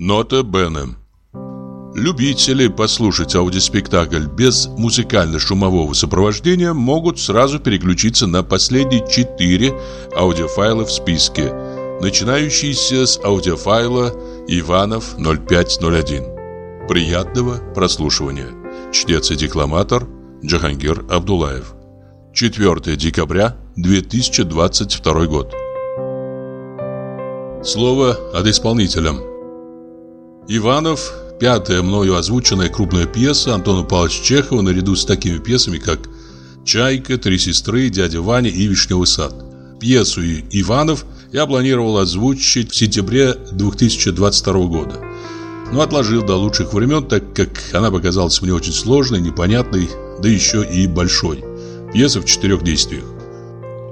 Нота Бене. Любители послушать аудиоспектакль без музыкально-шумового сопровождения могут сразу переключиться на последние четыре аудиофайла в списке, начинающиеся с аудиофайла Иванов 0501. Приятного прослушивания. Чтец и декламатор Джахангир Абдулаев. 4 декабря 2022 год. Слово от исполнителя. Иванов – пятая мною озвученная крупная пьеса Антона Павловича Чехова наряду с такими пьесами, как «Чайка», «Три сестры», «Дядя Ваня» и «Вишневый сад». Пьесу «Иванов» я планировал озвучить в сентябре 2022 года, но отложил до лучших времен, так как она показалась мне очень сложной, непонятной, да еще и большой. Пьеса в четырех действиях.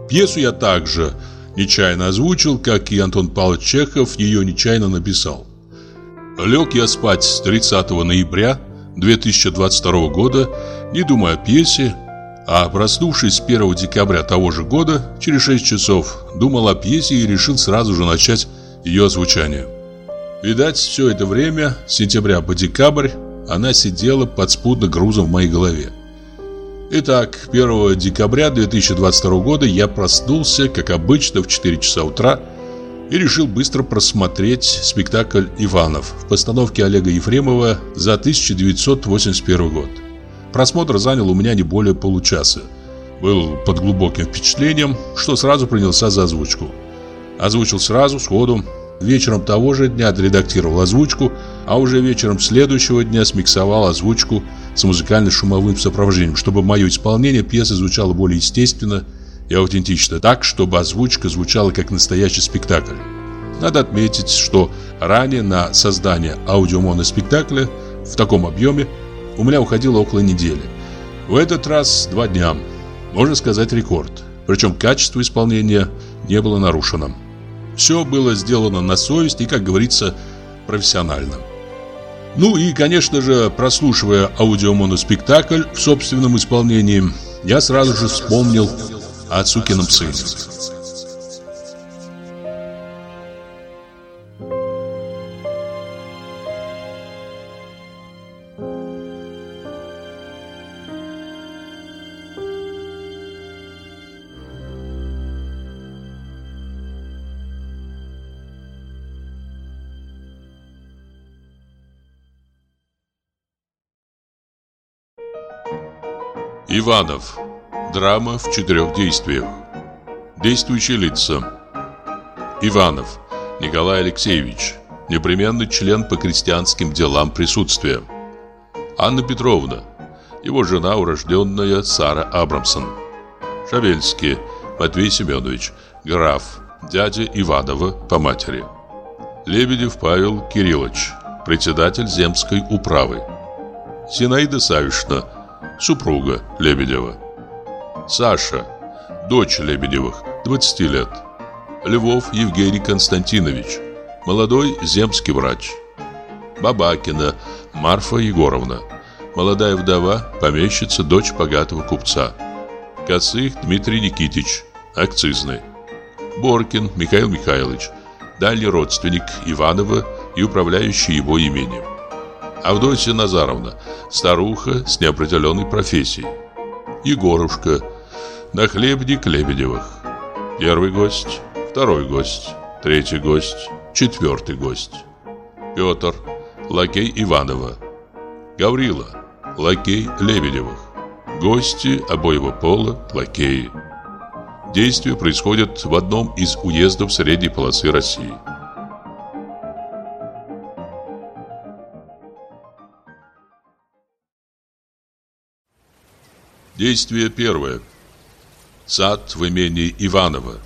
Пьесу я также нечаянно озвучил, как и Антон Павлович Чехов ее нечаянно написал. Лег я спать 30 ноября 2022 года, не думая о пьесе, а проснувшись 1 декабря того же года, через 6 часов, думал о пьесе и решил сразу же начать ее озвучание. Видать, все это время, с сентября по декабрь, она сидела под спудно грузом в моей голове. Итак, 1 декабря 2022 года я проснулся, как обычно, в 4 часа утра, и решил быстро просмотреть спектакль «Иванов» в постановке Олега Ефремова за 1981 год. Просмотр занял у меня не более получаса. Был под глубоким впечатлением, что сразу принялся за озвучку. Озвучил сразу, сходу. Вечером того же дня отредактировал озвучку, а уже вечером следующего дня смиксовал озвучку с музыкально-шумовым сопровождением, чтобы мое исполнение пьесы звучало более естественно и аутентично, так, чтобы озвучка звучала как настоящий спектакль. Надо отметить, что ранее на создание аудиомоноспектакля в таком объеме у меня уходило около недели. В этот раз два дня. Можно сказать рекорд. Причем качество исполнения не было нарушено. Все было сделано на совесть и, как говорится, профессионально. Ну и, конечно же, прослушивая аудиомоноспектакль в собственном исполнении, я сразу же вспомнил о Цукином сыне. Иванов. Драма в четырех действиях. Действующие лица. Иванов Николай Алексеевич. Непременный член по крестьянским делам присутствия. Анна Петровна. Его жена, урожденная Сара Абрамсон. Шавельский Матвей Семенович. Граф. Дядя Иванова по матери. Лебедев Павел Кириллович. Председатель земской управы. Зинаида Савишна супруга Лебедева. Саша, дочь Лебедевых, 20 лет. Львов Евгений Константинович, молодой земский врач. Бабакина Марфа Егоровна, молодая вдова, помещица, дочь богатого купца. Косых Дмитрий Никитич, акцизный. Боркин Михаил Михайлович, дальний родственник Иванова и управляющий его имением. Авдотья Назаровна, старуха с неопределенной профессией. Егорушка, нахлебник Лебедевых. Первый гость, второй гость, третий гость, четвертый гость. Петр, лакей Иванова. Гаврила, лакей Лебедевых. Гости обоего пола, лакеи. Действие происходит в одном из уездов средней полосы России. Действие первое. Сад в имении Иванова.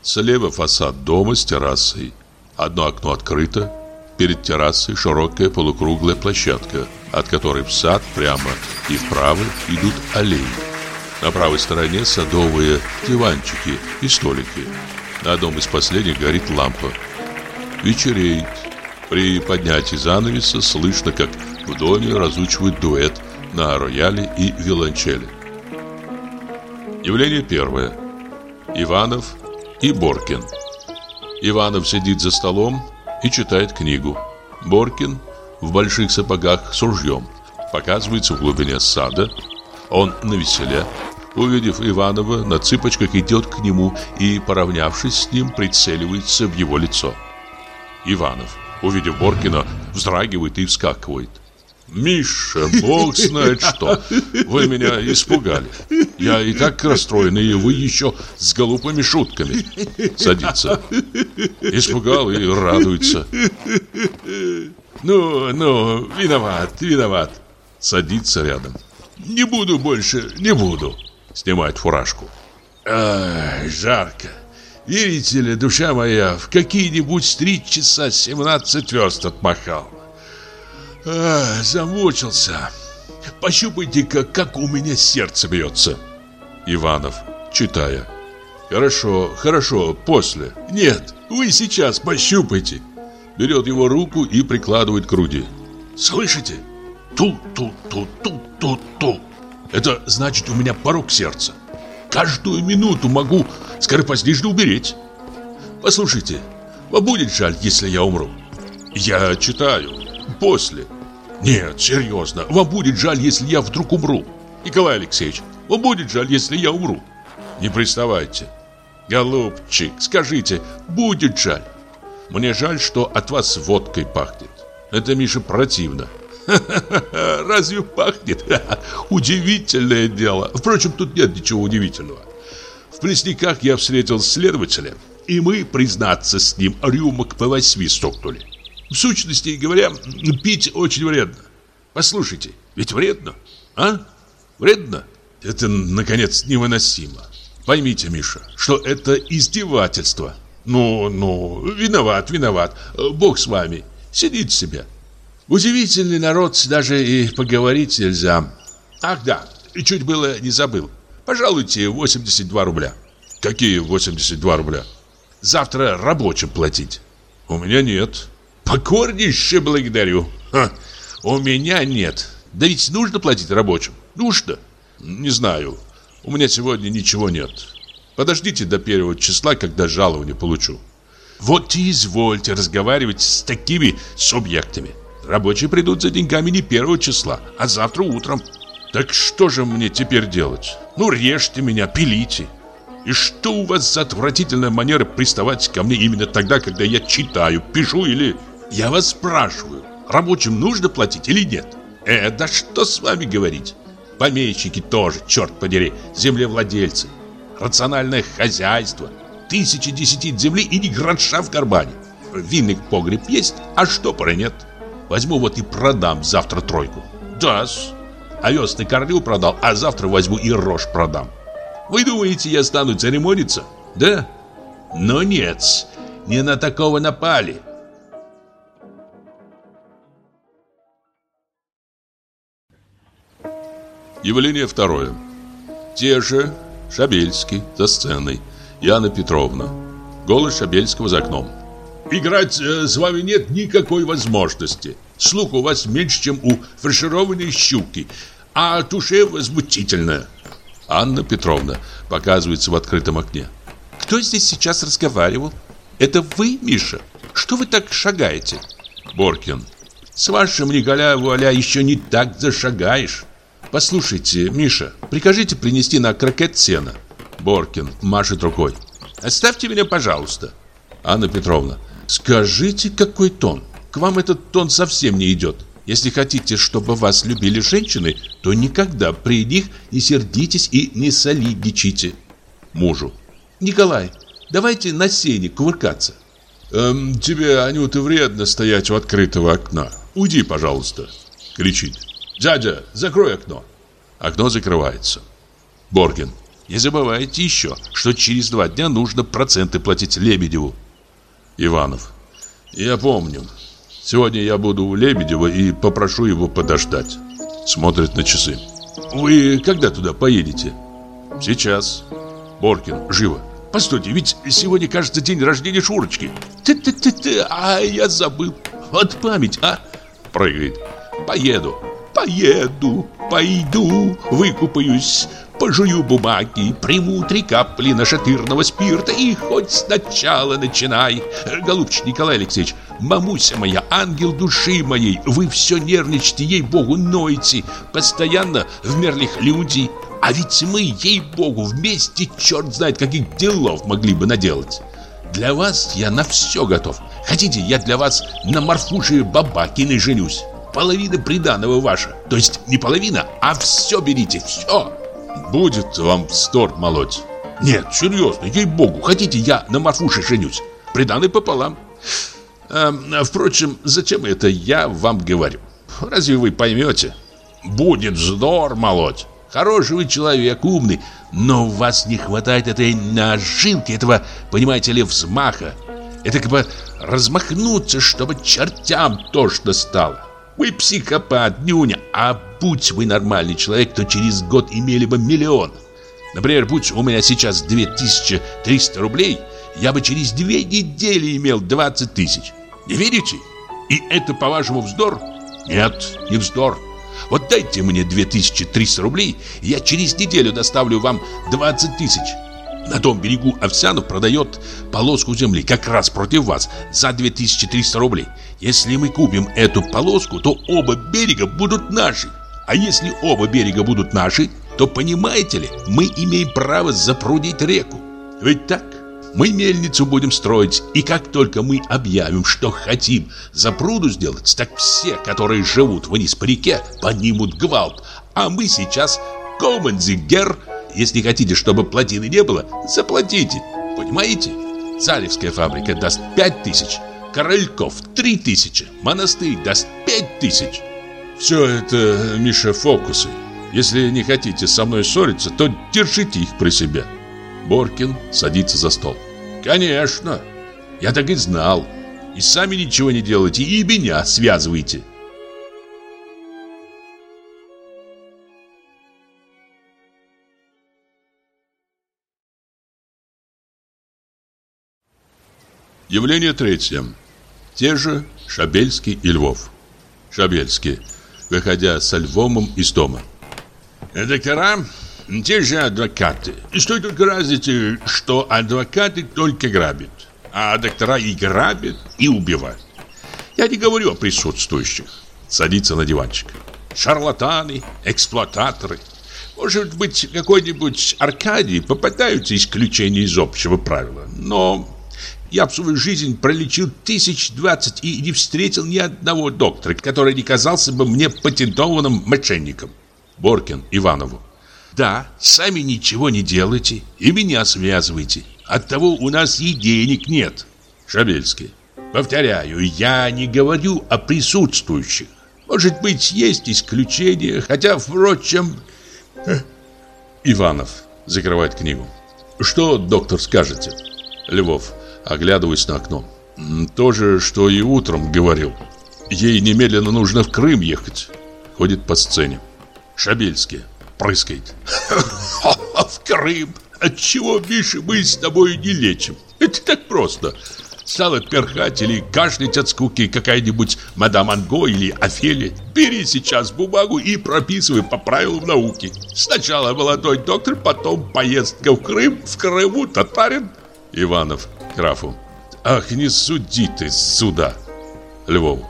Слева фасад дома с террасой. Одно окно открыто. Перед террасой широкая полукруглая площадка, от которой в сад прямо и вправо идут аллеи. На правой стороне садовые диванчики и столики. На одном из последних горит лампа. Вечереет. При поднятии занавеса слышно, как в доме разучивают дуэт на рояле и виолончели. Явление первое. Иванов и Боркин. Иванов сидит за столом и читает книгу. Боркин в больших сапогах с ружьем показывается в глубине сада. Он на веселе. Увидев Иванова, на цыпочках идет к нему и, поравнявшись с ним, прицеливается в его лицо. Иванов, увидев Боркина, вздрагивает и вскакивает. «Миша, бог знает что! Вы меня испугали. Я и так расстроен, и вы еще с глупыми шутками». Садится. Испугал и радуется. «Ну, ну, виноват, виноват». Садится рядом. «Не буду больше, не буду». Снимает фуражку. «Ай, жарко. Видите ли, душа моя, в какие-нибудь три часа семнадцать верст отмахал. А, замучился. Пощупайте-ка, как у меня сердце бьется. Иванов, читая. Хорошо, хорошо, после. Нет, вы сейчас пощупайте. Берет его руку и прикладывает к груди. Слышите? Ту-ту-ту-ту-ту-ту. Это значит, у меня порог сердца. Каждую минуту могу скоропостижно умереть. Послушайте, вам будет жаль, если я умру? Я читаю. После. Нет, серьезно, вам будет жаль, если я вдруг умру. Николай Алексеевич, вам будет жаль, если я умру. Не приставайте. Голубчик, скажите, будет жаль. Мне жаль, что от вас водкой пахнет. Это, Миша, противно. Разве пахнет? Удивительное дело. Впрочем, тут нет ничего удивительного. В Пресняках я встретил следователя, и мы, признаться с ним, рюмок по восьми стукнули. В сущности говоря, пить очень вредно. Послушайте, ведь вредно, а? Вредно? Это, наконец, невыносимо. Поймите, Миша, что это издевательство. Ну, ну, виноват, виноват. Бог с вами. Сидите себе. Удивительный народ, даже и поговорить нельзя. Ах да, и чуть было не забыл. Пожалуйте 82 рубля. Какие 82 рубля? Завтра рабочим платить. У меня нет. Покорнейше благодарю. Ха, у меня нет. Да ведь нужно платить рабочим. Нужно. Не знаю. У меня сегодня ничего нет. Подождите до первого числа, когда жалование получу. Вот и извольте разговаривать с такими субъектами. Рабочие придут за деньгами не первого числа, а завтра утром. Так что же мне теперь делать? Ну, режьте меня, пилите. И что у вас за отвратительная манера приставать ко мне именно тогда, когда я читаю, пишу или я вас спрашиваю, рабочим нужно платить или нет? Э, да что с вами говорить? Помещики тоже, черт подери, землевладельцы. Рациональное хозяйство. Тысячи десятин земли и ни гроша в кармане. Винный погреб есть, а штопора нет. Возьму вот и продам завтра тройку. Да-с. Овес на корню продал, а завтра возьму и рожь продам. Вы думаете, я стану церемониться? Да? Но нет, не на такого напали. Явление второе. Те же Шабельский за сценой, Яна Петровна. Голос Шабельского за окном. Играть э, с вами нет никакой возможности. Слух у вас меньше, чем у фаршированной щуки, а туше возмутительная. Анна Петровна показывается в открытом окне. Кто здесь сейчас разговаривал? Это вы, Миша? Что вы так шагаете? Боркин. С вашим Николя Вуаля еще не так зашагаешь. Послушайте, Миша, прикажите принести на крокет сена. Боркин машет рукой. Оставьте меня, пожалуйста. Анна Петровна. Скажите, какой тон? К вам этот тон совсем не идет. Если хотите, чтобы вас любили женщины, то никогда при них не сердитесь и не солидничайте. Мужу. Николай, давайте на сене кувыркаться. Эм, тебе, Анюта, вредно стоять у открытого окна. Уйди, пожалуйста. Кричит. «Дядя, закрой окно!» Окно закрывается. Боргин. Не забывайте еще, что через два дня нужно проценты платить Лебедеву. Иванов. Я помню. Сегодня я буду у Лебедева и попрошу его подождать. Смотрит на часы. Вы когда туда поедете? Сейчас. Боркин. Живо. Постойте, ведь сегодня, кажется, день рождения Шурочки. Ты-ты-ты-ты, а я забыл. Вот память, а? Прыгает. Поеду. Поеду, пойду, выкупаюсь, пожую бумаги, приму три капли нашатырного спирта и хоть сначала начинай. Голубчик Николай Алексеевич, мамуся моя, ангел души моей, вы все нервничаете, ей-богу, ноете, постоянно в мерлих люди. А ведь мы, ей-богу, вместе черт знает каких делов могли бы наделать. Для вас я на все готов. Хотите, я для вас на Марфуше Бабакиной женюсь. Половина приданого ваша. То есть не половина, а все берите, все. Будет вам вздор молоть. Нет, серьезно, ей-богу, хотите, я на Марфуше женюсь. Приданный пополам. А, впрочем, зачем это я вам говорю? Разве вы поймете? Будет вздор молоть. Хороший вы человек, умный, но у вас не хватает этой наживки, этого, понимаете ли, взмаха. Это как бы размахнуться, чтобы чертям тошно стало. Вы психопат, нюня, а будь вы нормальный человек, то через год имели бы миллион. Например, будь у меня сейчас 2300 рублей, я бы через две недели имел 20 тысяч. Не верите? И это, по-вашему, вздор? Нет, не вздор. Вот дайте мне 2300 рублей, я через неделю доставлю вам 20 тысяч. На том берегу Овсянов продает полоску земли как раз против вас за 2300 рублей. Если мы купим эту полоску, то оба берега будут наши. А если оба берега будут наши, то, понимаете ли, мы имеем право запрудить реку. Ведь так? Мы мельницу будем строить, и как только мы объявим, что хотим запруду сделать, так все, которые живут вниз по реке, поднимут гвалт. А мы сейчас командзигер. Если хотите, чтобы плотины не было, заплатите. Понимаете? Царевская фабрика даст пять тысяч, Корольков три тысячи, монастырь даст пять тысяч. Все это, Миша, фокусы. Если не хотите со мной ссориться, то держите их при себе. Боркин садится за стол. Конечно. Я так и знал. И сами ничего не делаете, и меня связываете. Явление третье. Те же Шабельский и Львов. Шабельский, выходя с Львомом из дома. Доктора те же адвокаты. И что только разница, что адвокаты только грабят, а доктора и грабят, и убивают. Я не говорю о присутствующих. Садится на диванчик. Шарлатаны, эксплуататоры. Может быть, какой-нибудь Аркадий попытаются исключение из общего правила. Но я в свою жизнь пролечил тысяч двадцать и не встретил ни одного доктора, который не казался бы мне патентованным мошенником. Боркин Иванову. Да, сами ничего не делайте и меня связывайте. Оттого у нас и денег нет. Шабельский. Повторяю, я не говорю о присутствующих. Может быть, есть исключения, хотя, впрочем... Иванов закрывает книгу. Что, доктор, скажете? Львов, оглядываясь на окно. То же, что и утром говорил. Ей немедленно нужно в Крым ехать. Ходит по сцене. Шабельский прыскает. В Крым! Отчего, Миша, мы с тобой не лечим? Это так просто. Стала перхать или кашлять от скуки какая-нибудь мадам Анго или Офелия. Бери сейчас бумагу и прописывай по правилам науки. Сначала молодой доктор, потом поездка в Крым, в Крыму татарин. Иванов графу. Ах, не суди ты сюда. Львов.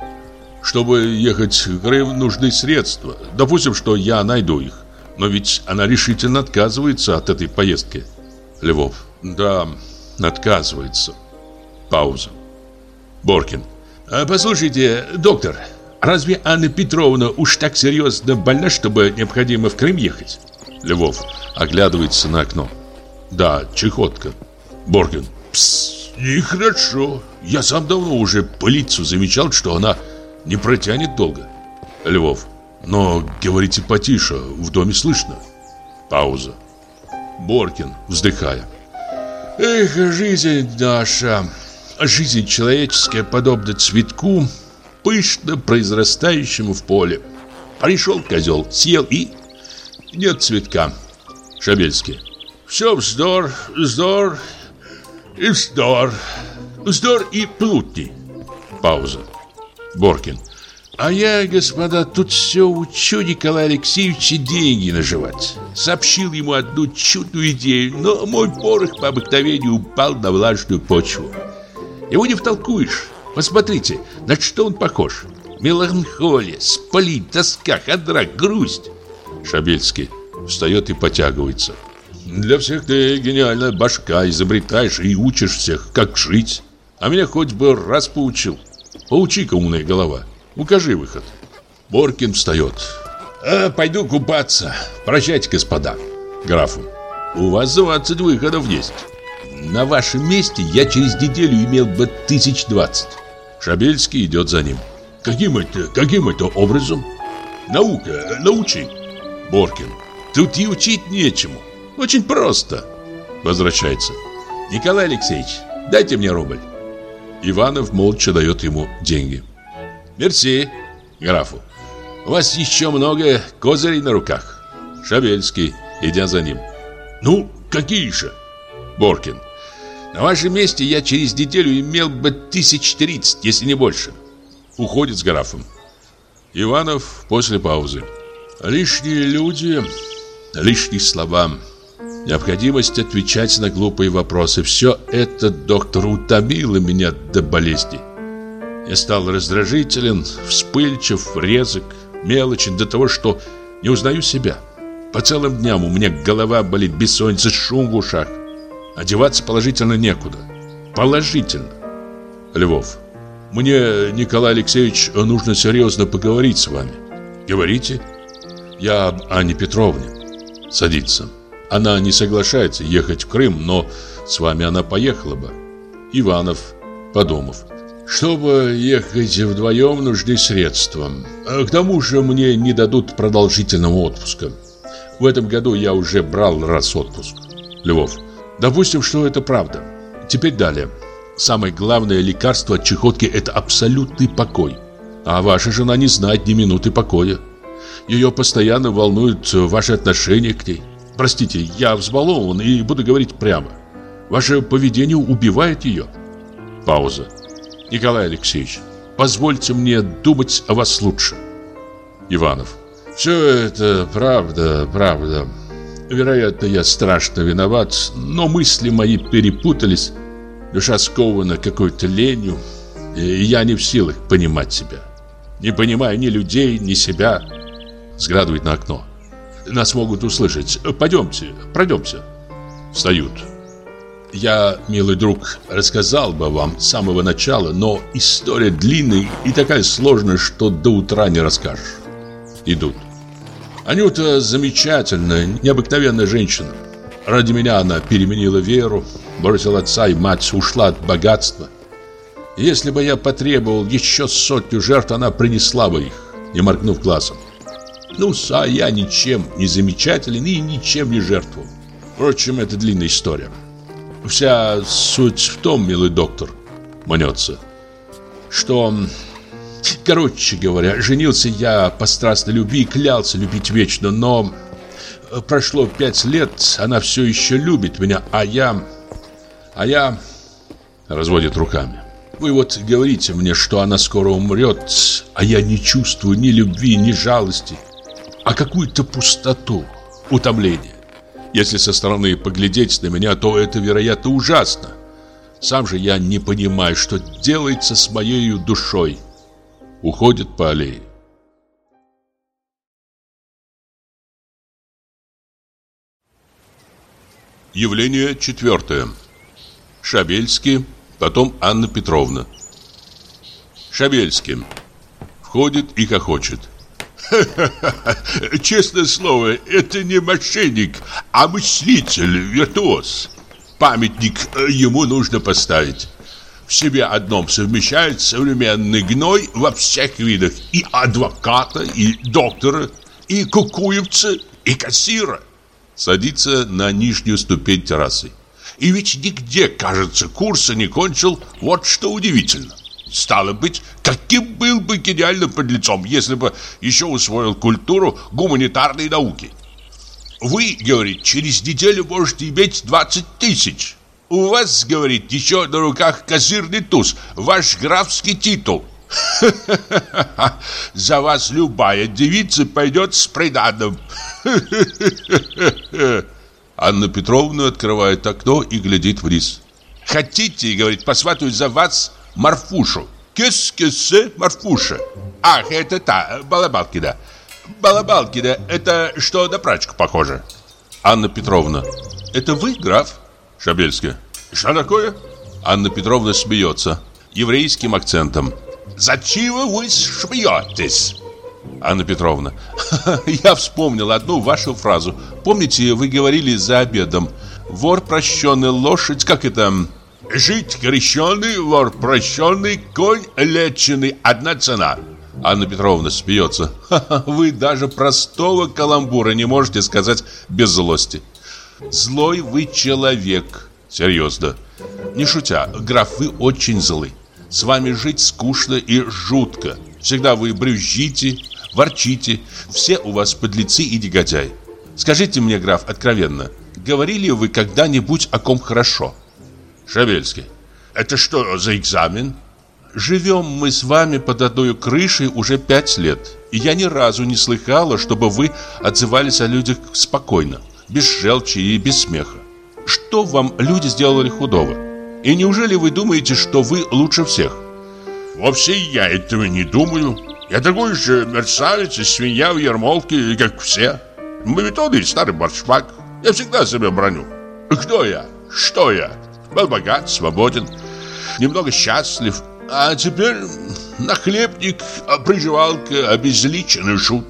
Чтобы ехать в Крым, нужны средства. Допустим, что я найду их. Но ведь она решительно отказывается от этой поездки. Львов. Да, отказывается. Пауза. Боркин. А, послушайте, доктор, разве Анна Петровна уж так серьезно больна, чтобы необходимо в Крым ехать? Львов оглядывается на окно. Да, чехотка. Боркин. Пс, нехорошо. Я сам давно уже по лицу замечал, что она не протянет долго. Львов. Но говорите потише, в доме слышно. Пауза. Боркин, вздыхая. Эх, жизнь наша, жизнь человеческая подобна цветку, пышно произрастающему в поле. Пришел козел, съел и... Нет цветка. Шабельский. Все вздор, вздор и вздор. Вздор и плутни. Пауза. Боркин. А я, господа, тут все учу Николая Алексеевича деньги наживать. Сообщил ему одну чудную идею, но мой порох по обыкновению упал на влажную почву. Его не втолкуешь. Посмотрите, на что он похож. Меланхолия, сплин, тоска, хандра, грусть. Шабельский встает и потягивается. Для всех ты гениальная башка, изобретаешь и учишь всех, как жить. А меня хоть бы раз поучил. Поучи-ка, умная голова. Укажи выход. Боркин встает. А, пойду купаться. Прощайте, господа. Графу. У вас 20 выходов есть. На вашем месте я через неделю имел бы тысяч двадцать. Шабельский идет за ним. Каким это, каким это образом? Наука, научи. Боркин. Тут и учить нечему. Очень просто. Возвращается. Николай Алексеевич, дайте мне рубль. Иванов молча дает ему деньги. Мерси, графу. У вас еще много козырей на руках. Шабельский, идя за ним. Ну, какие же? Боркин. На вашем месте я через неделю имел бы тысяч тридцать, если не больше. Уходит с графом. Иванов после паузы. Лишние люди, лишние слова. Необходимость отвечать на глупые вопросы. Все это, доктор, утомило меня до болезни. Я стал раздражителен, вспыльчив, резок, мелочен до того, что не узнаю себя. По целым дням у меня голова болит, бессонница, шум в ушах. Одеваться положительно некуда. Положительно. Львов. Мне, Николай Алексеевич, нужно серьезно поговорить с вами. Говорите. Я об Анне Петровне. Садится. Она не соглашается ехать в Крым, но с вами она поехала бы. Иванов, подумав. Чтобы ехать вдвоем, нужны средства. К тому же мне не дадут продолжительного отпуска. В этом году я уже брал раз отпуск. Львов. Допустим, что это правда. Теперь далее. Самое главное лекарство от чехотки – это абсолютный покой. А ваша жена не знает ни минуты покоя. Ее постоянно волнуют ваши отношения к ней. Простите, я взбалован и буду говорить прямо. Ваше поведение убивает ее. Пауза. Николай Алексеевич, позвольте мне думать о вас лучше. Иванов. Все это правда, правда. Вероятно, я страшно виноват, но мысли мои перепутались. Душа скована какой-то ленью, и я не в силах понимать себя. Не понимаю ни людей, ни себя. Сградывает на окно. Нас могут услышать. Пойдемте, пройдемся. Встают. Я, милый друг, рассказал бы вам с самого начала, но история длинная и такая сложная, что до утра не расскажешь. Идут. Анюта замечательная, необыкновенная женщина. Ради меня она переменила веру, бросила отца и мать, ушла от богатства. Если бы я потребовал еще сотню жертв, она принесла бы их, не моргнув глазом. Ну, а я ничем не замечателен и ничем не жертвовал. Впрочем, это длинная история. Вся суть в том, милый доктор, мнется, что, короче говоря, женился я по страстной любви и клялся любить вечно, но прошло пять лет, она все еще любит меня, а я... А я... Разводит руками. Вы вот говорите мне, что она скоро умрет, а я не чувствую ни любви, ни жалости а какую-то пустоту, утомление. Если со стороны поглядеть на меня, то это, вероятно, ужасно. Сам же я не понимаю, что делается с моей душой. Уходит по аллее. Явление четвертое. Шабельский, потом Анна Петровна. Шабельский. Входит и хохочет. Честное слово, это не мошенник, а мыслитель, виртуоз. Памятник э, ему нужно поставить. В себе одном совмещает современный гной во всех видах. И адвоката, и доктора, и кукуевца, и кассира. Садится на нижнюю ступень террасы. И ведь нигде, кажется, курса не кончил, вот что удивительно. Стало быть, каким был бы гениальным подлецом, если бы еще усвоил культуру гуманитарной науки? Вы, говорит, через неделю можете иметь 20 тысяч. У вас, говорит, еще на руках козырный туз, ваш графский титул. За вас любая девица пойдет с приданным. Анна Петровна открывает окно и глядит вниз. Хотите, говорит, посватывать за вас Марфушу. Кис-кис, Марфуша. Ах, это та, Балабалкина. Балабалкина, это что на прачку похоже? Анна Петровна. Это вы, граф? Шабельский. Что такое? Анна Петровна смеется. Еврейским акцентом. Зачем вы смеетесь? Анна Петровна. Я вспомнил одну вашу фразу. Помните, вы говорили за обедом. Вор прощенный, лошадь, как это... Жить крещеный, вор прощенный, конь леченый, одна цена. Анна Петровна смеется. Вы даже простого каламбура не можете сказать без злости. Злой вы человек. Серьезно. Не шутя, граф, вы очень злы. С вами жить скучно и жутко. Всегда вы брюзжите, ворчите. Все у вас подлецы и негодяи. Скажите мне, граф, откровенно, говорили вы когда-нибудь о ком хорошо? Шабельский. Это что за экзамен? Живем мы с вами под одной крышей уже пять лет. И я ни разу не слыхала, чтобы вы отзывались о людях спокойно, без желчи и без смеха. Что вам люди сделали худого? И неужели вы думаете, что вы лучше всех? Вовсе я этого не думаю. Я такой же мерцавец и свинья в ермолке, как все. Мавитон старый борчмак. Я всегда себя броню. Кто я? Что я? Был богат, свободен, немного счастлив. А теперь нахлебник, приживалка, обезличенный шут.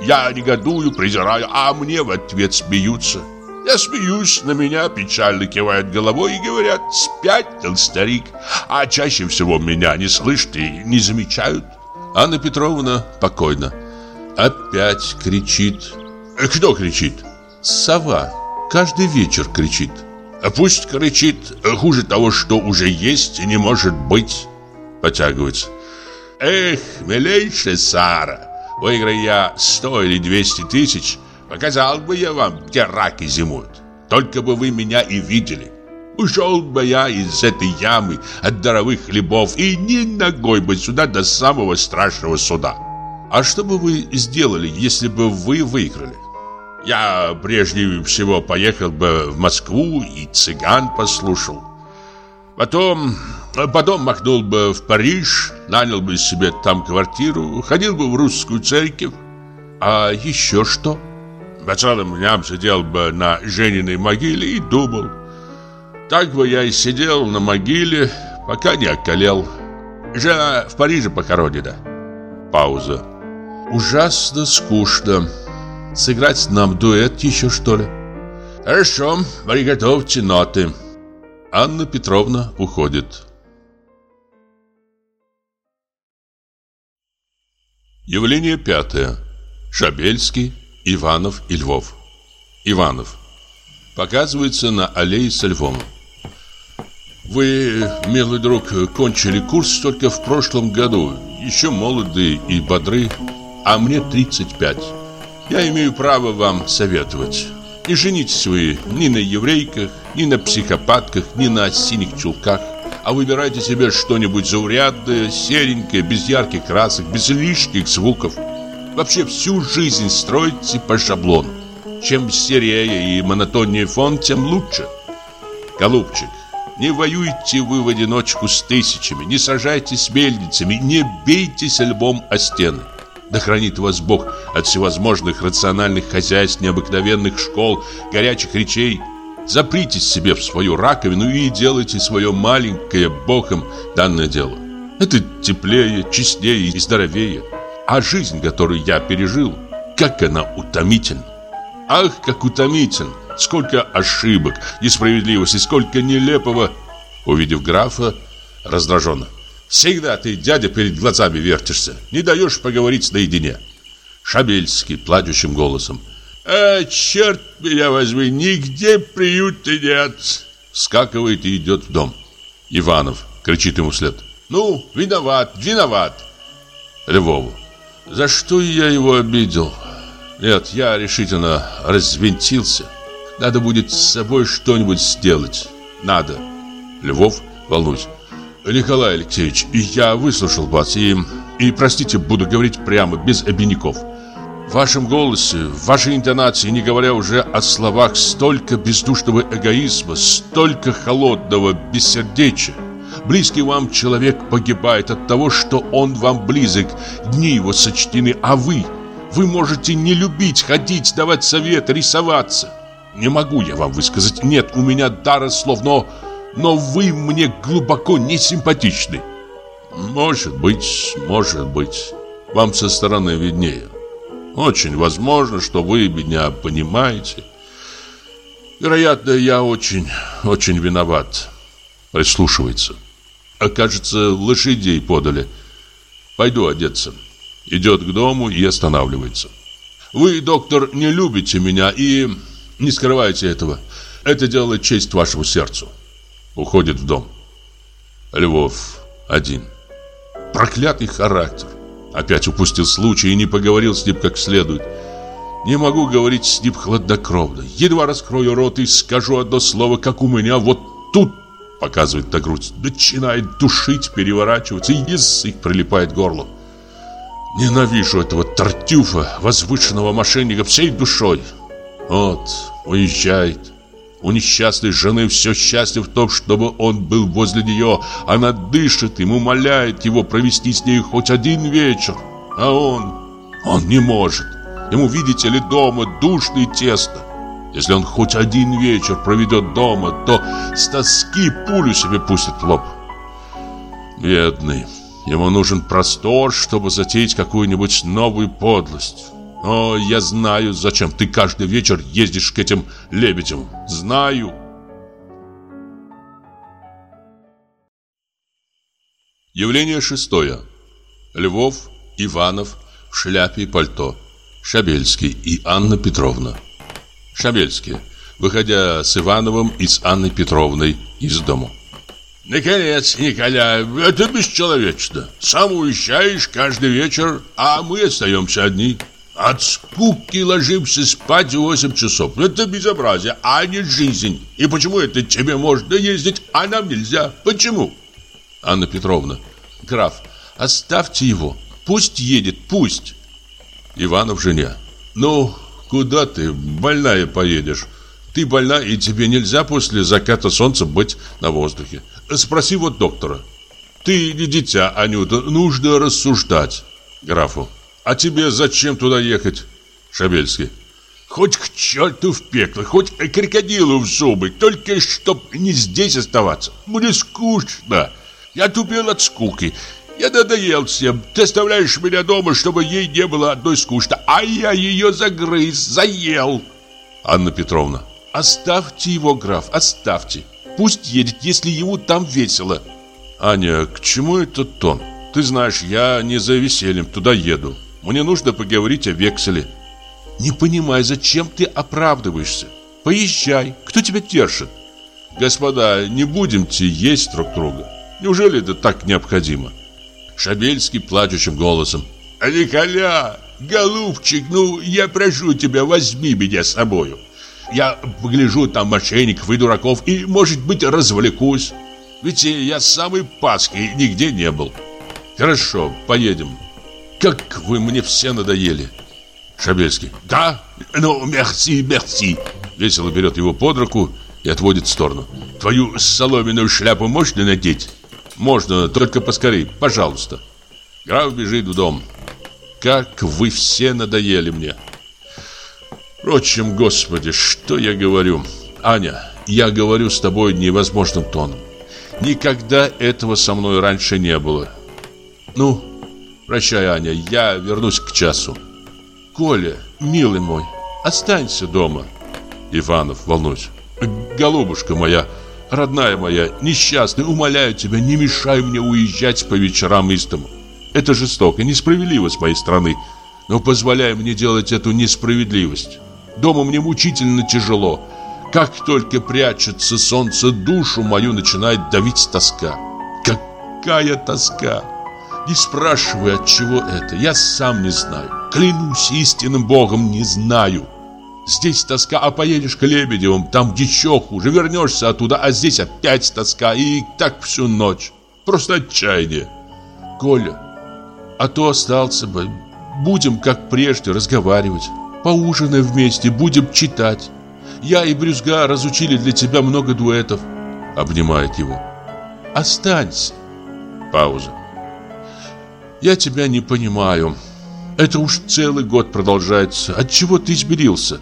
Я негодую, презираю, а мне в ответ смеются. Я смеюсь, на меня печально кивают головой и говорят «Спятил старик». А чаще всего меня не слышат и не замечают. Анна Петровна покойно. Опять кричит. Кто кричит? Сова. Каждый вечер кричит. А пусть кричит хуже того, что уже есть не может быть. Потягивается. Эх, милейшая Сара, выиграя я сто или двести тысяч, показал бы я вам, где раки зимуют. Только бы вы меня и видели. Ушел бы я из этой ямы от даровых хлебов и ни ногой бы сюда до самого страшного суда. А что бы вы сделали, если бы вы выиграли? Я прежде всего поехал бы в Москву и цыган послушал. Потом, потом махнул бы в Париж, нанял бы себе там квартиру, ходил бы в русскую церковь. А еще что? По целым дням сидел бы на Жениной могиле и думал. Так бы я и сидел на могиле, пока не околел. Жена в Париже похоронена. Пауза. Ужасно скучно. Сыграть нам дуэт еще, что ли? Хорошо, приготовьте ноты. Анна Петровна уходит. Явление пятое. Шабельский, Иванов и Львов. Иванов. Показывается на аллее со львом. Вы, милый друг, кончили курс только в прошлом году. Еще молоды и бодры, а мне 35. Я имею право вам советовать. Не женитесь вы ни на еврейках, ни на психопатках, ни на синих чулках, а выбирайте себе что-нибудь заурядное, серенькое, без ярких красок, без лишних звуков. Вообще всю жизнь стройте по шаблону. Чем серее и монотоннее фон, тем лучше. Голубчик, не воюйте вы в одиночку с тысячами, не сажайтесь мельницами, не бейтесь льбом о стены. Да хранит вас Бог от всевозможных рациональных хозяйств, необыкновенных школ, горячих речей. Запритесь себе в свою раковину и делайте свое маленькое Богом данное дело. Это теплее, честнее и здоровее. А жизнь, которую я пережил, как она утомительна. Ах, как утомительно! Сколько ошибок, несправедливости, сколько нелепого. Увидев графа, раздраженно. Всегда ты, дядя, перед глазами вертишься. Не даешь поговорить наедине. Шабельский, плачущим голосом. «А, черт меня возьми, нигде приюта нет!» Скакивает и идет в дом. Иванов кричит ему вслед. «Ну, виноват, виноват!» Львову. «За что я его обидел?» «Нет, я решительно развинтился. Надо будет с собой что-нибудь сделать. Надо!» Львов, волнуюсь. Николай Алексеевич, я выслушал вас и, и, простите, буду говорить прямо, без обиняков. В вашем голосе, в вашей интонации, не говоря уже о словах, столько бездушного эгоизма, столько холодного бессердечия. Близкий вам человек погибает от того, что он вам близок, дни его сочтены, а вы, вы можете не любить, ходить, давать совет, рисоваться. Не могу я вам высказать, нет у меня дара слов, но, но вы мне глубоко не симпатичны. Может быть, может быть, вам со стороны виднее. Очень возможно, что вы меня понимаете. Вероятно, я очень, очень виноват. Прислушивается. А кажется, лошадей подали. Пойду одеться. Идет к дому и останавливается. Вы, доктор, не любите меня и не скрывайте этого. Это делает честь вашему сердцу. Уходит в дом. Львов один. Проклятый характер. Опять упустил случай и не поговорил с ним как следует. Не могу говорить с ним хладнокровно. Едва раскрою рот и скажу одно слово, как у меня вот тут Показывает на грудь. Начинает душить, переворачиваться, и язык прилипает к горлу. Ненавижу этого тортюфа, возвышенного мошенника всей душой. Вот, уезжает. У несчастной жены все счастье в том, чтобы он был возле нее. Она дышит им, умоляет его провести с ней хоть один вечер. А он, он не может. Ему, видите ли, дома душно и тесно. Если он хоть один вечер проведет дома, то с тоски пулю себе пустит в лоб. Бедный. Ему нужен простор, чтобы затеять какую-нибудь новую подлость. О, я знаю, зачем ты каждый вечер ездишь к этим лебедям. Знаю. Явление шестое. Львов, Иванов в шляпе и пальто. Шабельский и Анна Петровна. Шабельский, выходя с Ивановым и с Анной Петровной из дому. Наконец, Николя, это бесчеловечно. Сам уезжаешь каждый вечер, а мы остаемся одни. От скуки ложимся спать в 8 часов. Это безобразие, а не жизнь. И почему это тебе можно ездить, а нам нельзя? Почему? Анна Петровна. Граф, оставьте его. Пусть едет, пусть. Иванов жене. Ну, Куда ты, больная, поедешь? Ты больна, и тебе нельзя после заката солнца быть на воздухе. Спроси вот доктора. Ты не дитя, Анюта, нужно рассуждать. Графу. А тебе зачем туда ехать? Шабельский. Хоть к черту в пекло, хоть к крокодилу в зубы, только чтоб не здесь оставаться. Мне скучно. Я тупел от скуки. Я надоел всем. Ты оставляешь меня дома, чтобы ей не было одной скучно. А я ее загрыз, заел. Анна Петровна. Оставьте его, граф, оставьте. Пусть едет, если ему там весело. Аня, к чему этот тон? Ты знаешь, я не за весельем туда еду. Мне нужно поговорить о векселе. Не понимаю, зачем ты оправдываешься? Поезжай, кто тебя держит? Господа, не будемте есть друг друга. Неужели это так необходимо? Шабельский плачущим голосом. «Николя, голубчик, ну, я прошу тебя, возьми меня с собою. Я погляжу там мошенников и дураков и, может быть, развлекусь. Ведь я самый паской нигде не был». «Хорошо, поедем. Как вы мне все надоели!» Шабельский. «Да? Ну, мерси, мерси!» Весело берет его под руку и отводит в сторону. «Твою соломенную шляпу можно надеть?» Можно, только поскорей, пожалуйста. Граф бежит в дом. Как вы все надоели мне. Впрочем, господи, что я говорю? Аня, я говорю с тобой невозможным тоном. Никогда этого со мной раньше не было. Ну, прощай, Аня, я вернусь к часу. Коля, милый мой, останься дома. Иванов, волнуюсь. Голубушка моя, Родная моя, несчастный, умоляю тебя, не мешай мне уезжать по вечерам из дому. Это жестоко, несправедливо с моей стороны, но позволяй мне делать эту несправедливость. Дома мне мучительно тяжело. Как только прячется солнце, душу мою начинает давить тоска. Какая тоска! Не спрашивай, от чего это, я сам не знаю. Клянусь истинным Богом, не знаю. Здесь тоска, а поедешь к Лебедевым, там еще хуже. Вернешься оттуда, а здесь опять тоска. И так всю ночь. Просто отчаяние. Коля, а то остался бы. Будем, как прежде, разговаривать. Поужинаем вместе, будем читать. Я и Брюзга разучили для тебя много дуэтов. Обнимает его. Останься. Пауза. Я тебя не понимаю. Это уж целый год продолжается. От чего ты изберился?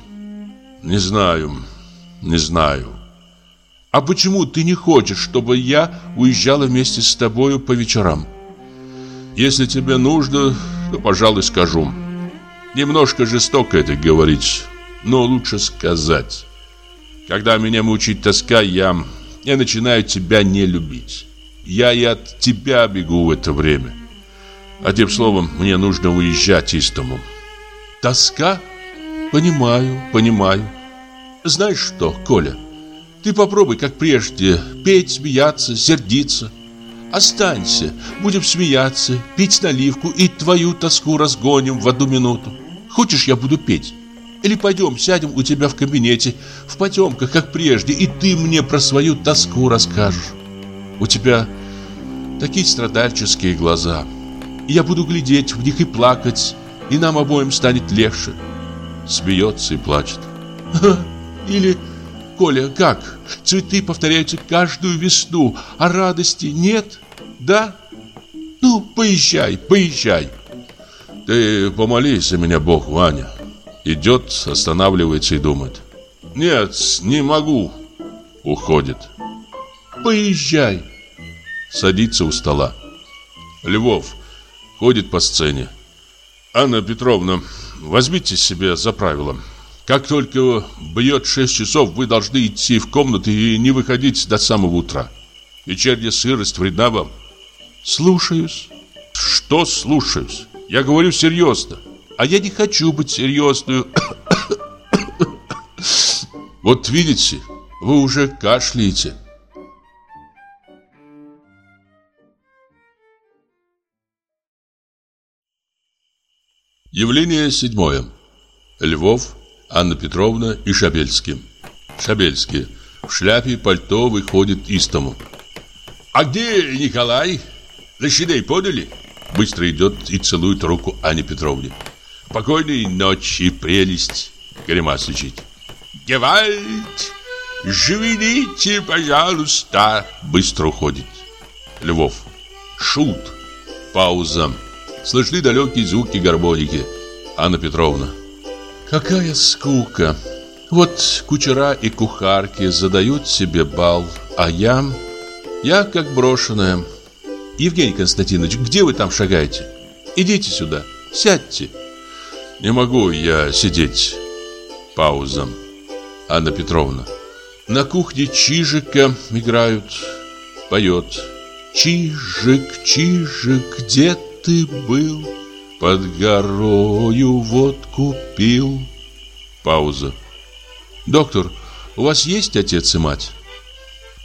Не знаю. Не знаю. А почему ты не хочешь, чтобы я уезжала вместе с тобою по вечерам? Если тебе нужно, то, пожалуй, скажу. Немножко жестоко это говорить, но лучше сказать. Когда меня мучает тоска, я, я начинаю тебя не любить. Я и от тебя бегу в это время. Одним словом, мне нужно уезжать из дому. Тоска? Понимаю, понимаю. Знаешь что, Коля, ты попробуй, как прежде, петь, смеяться, сердиться. Останься, будем смеяться, пить наливку и твою тоску разгоним в одну минуту. Хочешь, я буду петь? Или пойдем, сядем у тебя в кабинете, в потемках, как прежде, и ты мне про свою тоску расскажешь. У тебя такие страдальческие глаза. Я буду глядеть в них и плакать, и нам обоим станет легче. Смеется и плачет. Или, Коля, как? Цветы повторяются каждую весну, а радости нет? Да? Ну, поезжай, поезжай. Ты помолись за меня, Бог, Ваня. Идет, останавливается и думает. Нет, не могу. Уходит. Поезжай. Садится у стола. Львов ходит по сцене. Анна Петровна, возьмите себе за правило. Как только бьет 6 часов, вы должны идти в комнату и не выходить до самого утра. Вечерняя сырость вредна вам. Слушаюсь. Что слушаюсь? Я говорю серьезно. А я не хочу быть серьезную. Вот видите, вы уже кашляете. Явление седьмое. Львов, Анна Петровна и Шабельский. Шабельский в шляпе пальто выходит из дому. «А где Николай? Лошадей подали?» Быстро идет и целует руку Анне Петровне. «Покойной ночи, прелесть!» Гримасничает. «Гевальд! Живите, пожалуйста!» Быстро уходит. Львов. Шут. Пауза. Слышны далекие звуки гармоники. Анна Петровна. Какая скука. Вот кучера и кухарки задают себе бал, а я... Я как брошенная. Евгений Константинович, где вы там шагаете? Идите сюда, сядьте. Не могу я сидеть. Пауза. Анна Петровна. На кухне Чижика играют, поет. Чижик, Чижик, где ты был? Под горою водку пил. Пауза. Доктор, у вас есть отец и мать?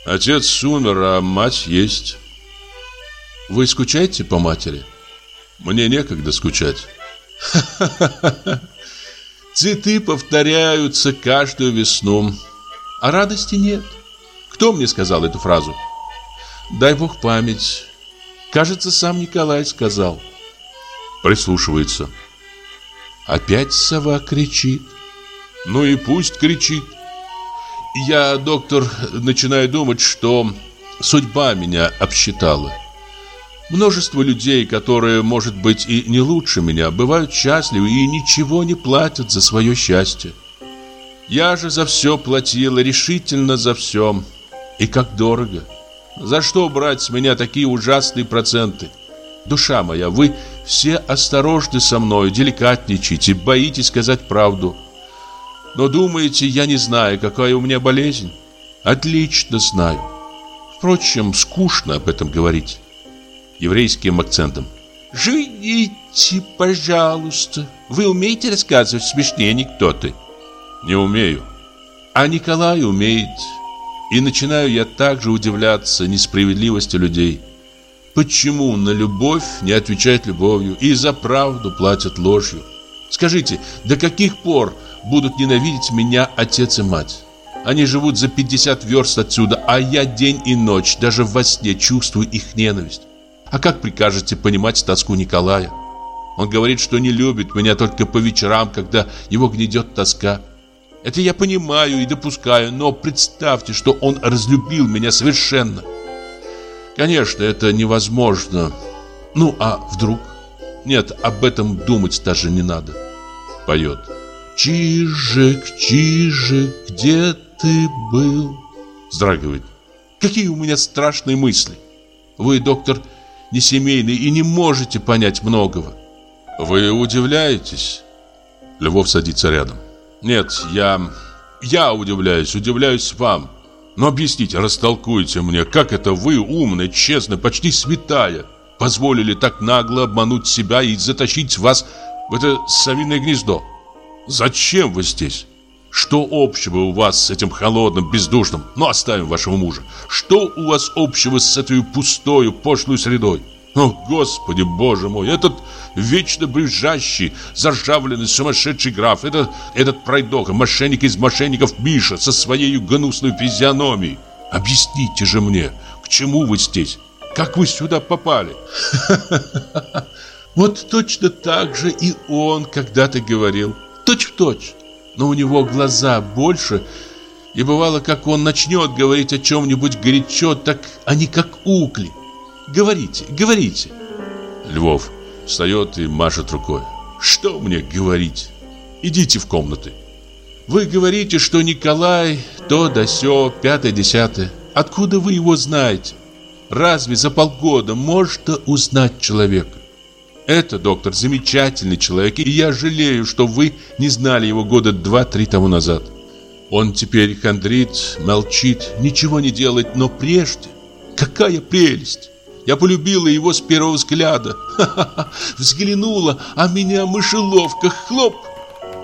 Отец умер, а мать есть. Вы скучаете по матери? Мне некогда скучать. Цветы повторяются каждую весну, а радости нет. Кто мне сказал эту фразу? Дай Бог память. Кажется, сам Николай сказал. Прислушивается. Опять сова кричит. Ну и пусть кричит. Я, доктор, начинаю думать, что судьба меня обсчитала. Множество людей, которые, может быть, и не лучше меня, бывают счастливы и ничего не платят за свое счастье. Я же за все платила, решительно за все. И как дорого. За что брать с меня такие ужасные проценты? Душа моя, вы все осторожны со мной, деликатничаете, боитесь сказать правду. Но думаете, я не знаю, какая у меня болезнь? Отлично знаю. Впрочем, скучно об этом говорить еврейским акцентом. «Живите, пожалуйста. Вы умеете рассказывать смешнее анекдоты?» «Не умею». «А Николай умеет. И начинаю я также удивляться несправедливости людей. Почему на любовь не отвечают любовью и за правду платят ложью? Скажите, до каких пор будут ненавидеть меня отец и мать?» Они живут за 50 верст отсюда, а я день и ночь, даже во сне чувствую их ненависть. А как прикажете понимать тоску Николая? Он говорит, что не любит меня только по вечерам, когда его гнедет тоска. Это я понимаю и допускаю, но представьте, что он разлюбил меня совершенно. Конечно, это невозможно. Ну, а вдруг? Нет, об этом думать даже не надо. Поет. Чижик, Чижик, где ты был? Вздрагивает. Какие у меня страшные мысли. Вы, доктор, не семейный и не можете понять многого. Вы удивляетесь? Львов садится рядом. Нет, я... Я удивляюсь, удивляюсь вам. Но объясните, растолкуйте мне, как это вы, умная, честная, почти святая, позволили так нагло обмануть себя и затащить вас в это совиное гнездо? Зачем вы здесь? Что общего у вас с этим холодным, бездушным, ну оставим вашего мужа, что у вас общего с этой пустою, пошлой средой? О, Господи, Боже мой, этот вечно брюзжащий, заржавленный, сумасшедший граф, этот, этот пройдоха, мошенник из мошенников Миша со своей гнусной физиономией. Объясните же мне, к чему вы здесь? Как вы сюда попали? Вот точно так же и он когда-то говорил. Точь-в-точь. Но у него глаза больше, и бывало, как он начнет говорить о чем-нибудь горячо, так они как угли. Говорите, говорите. Львов встает и машет рукой. Что мне говорить? Идите в комнаты. Вы говорите, что Николай то да сё, пятое-десятое. Откуда вы его знаете? Разве за полгода можно узнать человека? Это, доктор, замечательный человек, и я жалею, что вы не знали его года два-три тому назад. Он теперь хандрит, молчит, ничего не делает, но прежде... Какая прелесть! Я полюбила его с первого взгляда. Ха-ха-ха. Взглянула, а меня мышеловка, хлоп.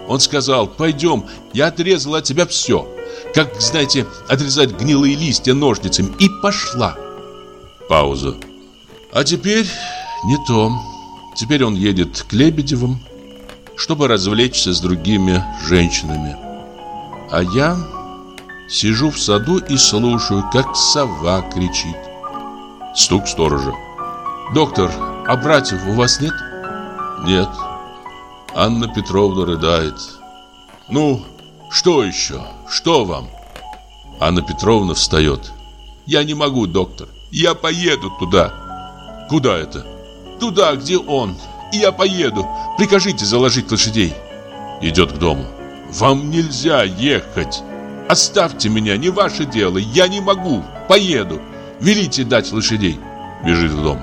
Он сказал, пойдем, я отрезала от тебя все. Как, знаете, отрезать гнилые листья ножницами. И пошла. Пауза. А теперь не то. Теперь он едет к Лебедевым, чтобы развлечься с другими женщинами. А я сижу в саду и слушаю, как сова кричит. Стук сторожа. «Доктор, а братьев у вас нет?» «Нет». Анна Петровна рыдает. «Ну, что еще? Что вам?» Анна Петровна встает. «Я не могу, доктор. Я поеду туда». «Куда это?» «Туда, где он. Я поеду. Прикажите заложить лошадей». Идет к дому. «Вам нельзя ехать. Оставьте меня, не ваше дело. Я не могу. Поеду. Велите дать лошадей. Бежит в дом.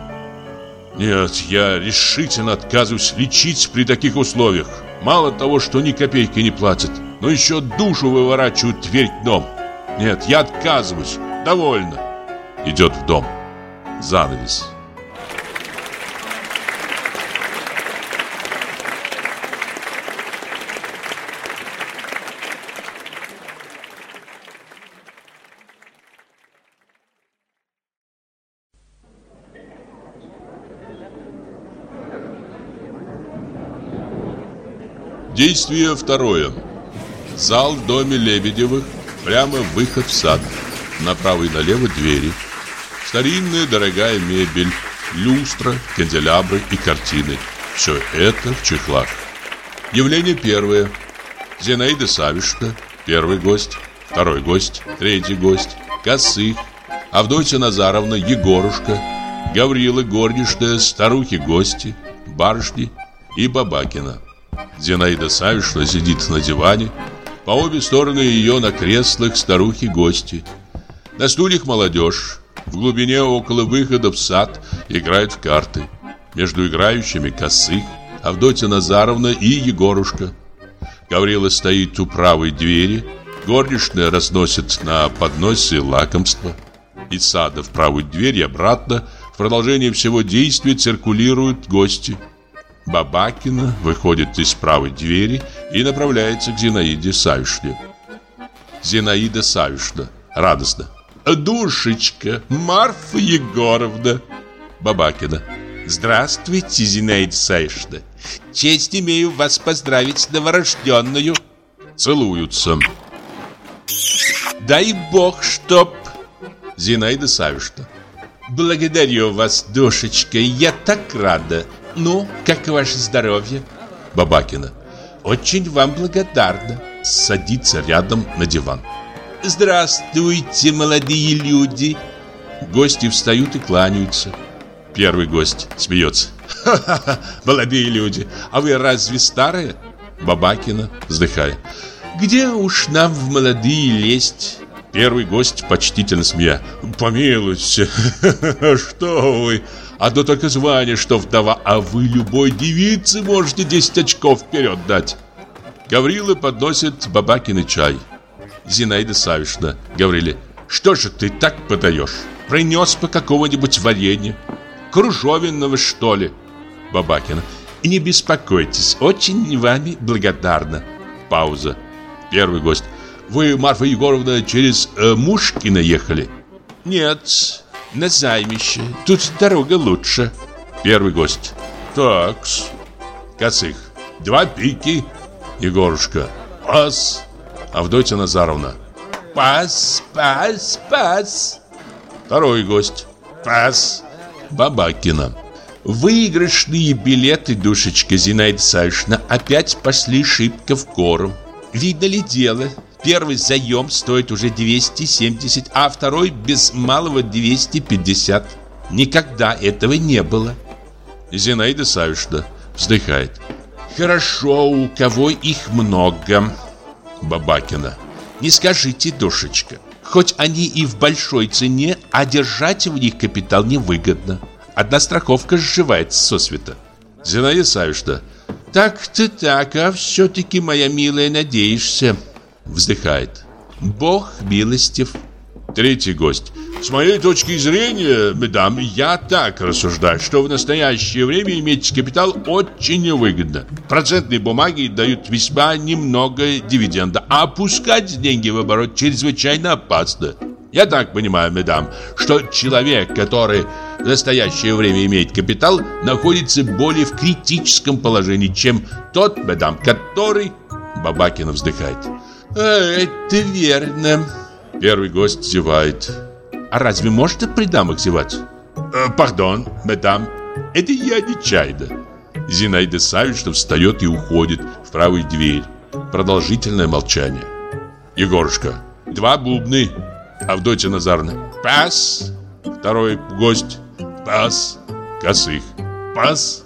Нет, я решительно отказываюсь лечить при таких условиях. Мало того, что ни копейки не платят, но еще душу выворачивают дверь дом. Нет, я отказываюсь. Довольно. Идет в дом. Занавес. Действие второе. Зал в доме Лебедевых, прямо выход в сад. Направо и налево двери. Старинная дорогая мебель, люстра, канделябры и картины. Все это в чехлах. Явление первое. Зинаида Савишна, первый гость, второй гость, третий гость, Косых, Авдотья Назаровна, Егорушка, Гаврила Горничная, старухи-гости, барышни и Бабакина. Зинаида Савишна сидит на диване. По обе стороны ее на креслах старухи-гости. На стульях молодежь. В глубине около выхода в сад играют в карты. Между играющими Косых, Авдотья Назаровна и Егорушка. Гаврила стоит у правой двери. Горничная разносит на подносе лакомства. Из сада в правую дверь и обратно в продолжение всего действия циркулируют гости – Бабакина выходит из правой двери и направляется к Зинаиде Савишне. Зинаида Савишна радостно. «Душечка, Марфа Егоровна!» Бабакина. «Здравствуйте, Зинаида Савишна! Честь имею вас поздравить с новорожденную!» Целуются. «Дай бог, чтоб...» Зинаида Савишна. «Благодарю вас, душечка, я так рада!» Ну, как ваше здоровье? Бабакина. Очень вам благодарна. Садится рядом на диван. Здравствуйте, молодые люди. Гости встают и кланяются. Первый гость смеется. «Ха-ха-ха, молодые люди, а вы разве старые?» Бабакина, вздыхая. «Где уж нам в молодые лезть?» Первый гость почтительно смея. «Помилуйте, что вы? Одно только звание, что вдова, а вы любой девице можете 10 очков вперед дать». Гаврила подносит Бабакины чай. Зинаида Савишна, Гавриле, что же ты так подаешь? Принес по какого-нибудь варенья? Кружовенного, что ли? Бабакина. Не беспокойтесь, очень вами благодарна. Пауза. Первый гость. Вы, Марфа Егоровна, через э, Мушкина ехали? Нет, на займище. Тут дорога лучше. Первый гость. Такс. Косых. Два пики. Егорушка. Пас. Авдотья Назаровна. Пас, пас, пас. Второй гость. Пас. Бабакина. Выигрышные билеты, душечка Зинаида Савишна, опять пошли шибко в кору. Видно ли дело? Первый заем стоит уже 270, а второй без малого 250. Никогда этого не было. Зинаида Савишна вздыхает. Хорошо, у кого их много. Бабакина. Не скажите, душечка. Хоть они и в большой цене, а держать в них капитал невыгодно. Одна страховка сживается сосвета. Зинаида Савишна. Так-то так, а все-таки, моя милая, надеешься. Вздыхает. Бог милостив. Третий гость. С моей точки зрения, мадам, я так рассуждаю, что в настоящее время иметь капитал очень невыгодно. Процентные бумаги дают весьма немного дивиденда, а опускать деньги в оборот чрезвычайно опасно. Я так понимаю, мадам, что человек, который в настоящее время имеет капитал, находится более в критическом положении, чем тот, мадам, который... Бабакина вздыхает. «А, «Это верно». Первый гость зевает. А разве можно при дамах зевать? Э, пардон, мадам, это я нечаянно. Зинаида Савична встает и уходит в правую дверь. Продолжительное молчание. Егорушка. Два бубны. Авдотья Назарна. Пас. Второй гость. Пас. Косых. Пас.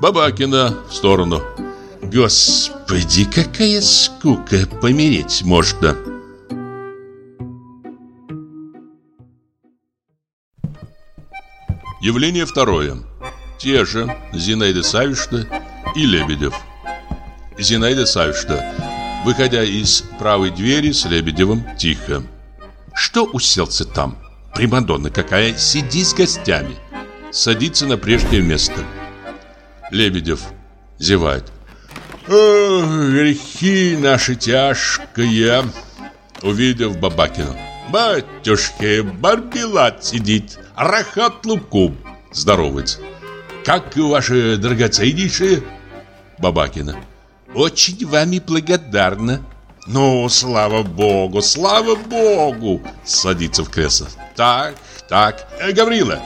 Бабакина в сторону. Господи, какая скука, помереть можно. Явление второе. Те же Зинаида Савишна и Лебедев. Зинаида Савишна, выходя из правой двери с Лебедевым, тихо. Что уселся там? Примадонна какая, сиди с гостями. Садится на прежнее место. Лебедев зевает. О, грехи наши тяжкие. Увидев Бабакина. Батюшки, Барбилат сидит. Рахат Лукум здоровается. Как ваши драгоценнейшие? Бабакина. Очень вами благодарна. Ну, слава богу, слава богу! Садится в кресло. Так, так, э, Гаврила.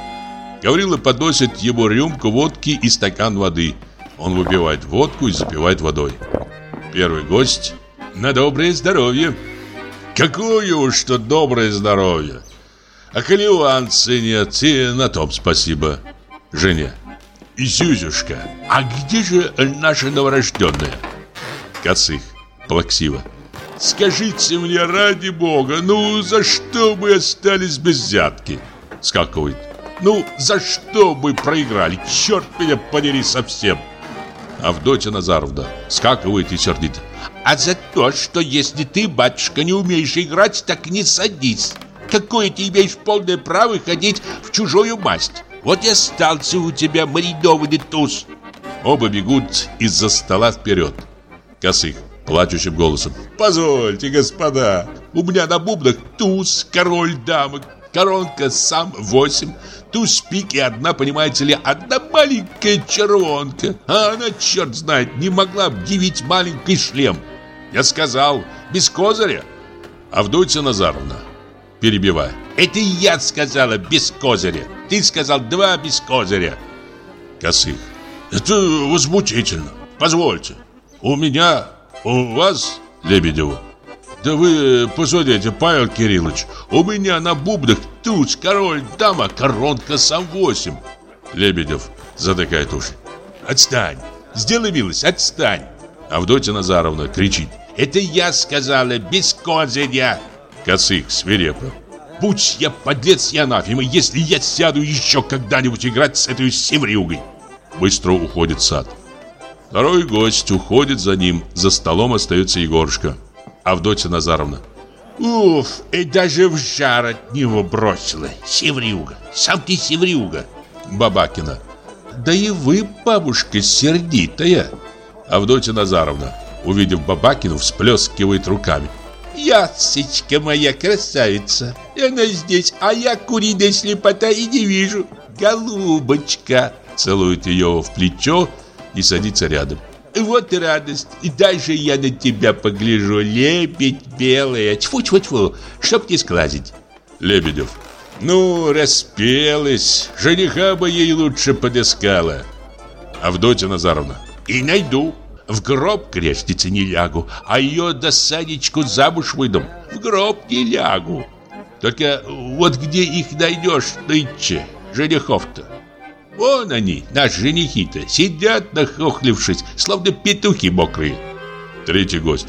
Гаврила подносит ему рюмку водки и стакан воды. Он выпивает водку и запивает водой. Первый гость. На доброе здоровье. Какое уж что доброе здоровье. А коли у Анцы нет, и на том спасибо. Женя. Зюзюшка, а где же наша новорожденная? Коцых, плаксиво. Скажите мне, ради бога, ну за что мы остались без взятки? Скакивает. Ну, за что мы проиграли? Черт меня подери совсем. Авдотья Назаровна скакивает и сердит. А за то, что если ты, батюшка, не умеешь играть, так не садись. Какое ты имеешь полное право ходить в чужую масть? Вот и остался у тебя маринованный туз. Оба бегут из-за стола вперед. Косых, плачущим голосом. Позвольте, господа, у меня на бубнах туз, король, дамы, коронка, сам восемь, туз, пик и одна, понимаете ли, одна маленькая червонка. А она, черт знает, не могла объявить маленький шлем. Я сказал, без козыря. Авдотья Назаровна, перебивая. Это я сказала без козыря. Ты сказал два без козыря. Косых. Это возмутительно. Позвольте. У меня, у вас, Лебедеву. Да вы посмотрите, Павел Кириллович, у меня на бубнах туз, король, дама, коронка, сам восемь. Лебедев затыкает уши. Отстань, сделай милость, отстань. Авдотья Назаровна кричит. Это я сказала, без козыря. Косых свирепо. Будь я подлец и анафема, если я сяду еще когда-нибудь играть с этой севрюгой. Быстро уходит сад. Второй гость уходит за ним. За столом остается Егорушка. Авдотья Назаровна. Уф, и даже в жар от него бросила. Севрюга, сам ты севрюга. Бабакина. Да и вы, бабушка, сердитая. Авдотья Назаровна, увидев Бабакину, всплескивает руками. Ясечка моя красавица. Она здесь, а я куриной слепота и не вижу. Голубочка. Целует ее в плечо и садится рядом. Вот радость. И даже я на тебя погляжу. Лебедь белая. Тьфу-тьфу-тьфу. Чтоб не сглазить. Лебедев. Ну, распелась. Жениха бы ей лучше подыскала. Авдотья Назаровна. И найду. В гроб креститься не лягу, а ее до Санечку замуж выдам. В гроб не лягу. Только вот где их найдешь нынче, женихов-то? Вон они, наши женихи-то, сидят нахохлившись, словно петухи мокрые. Третий гость.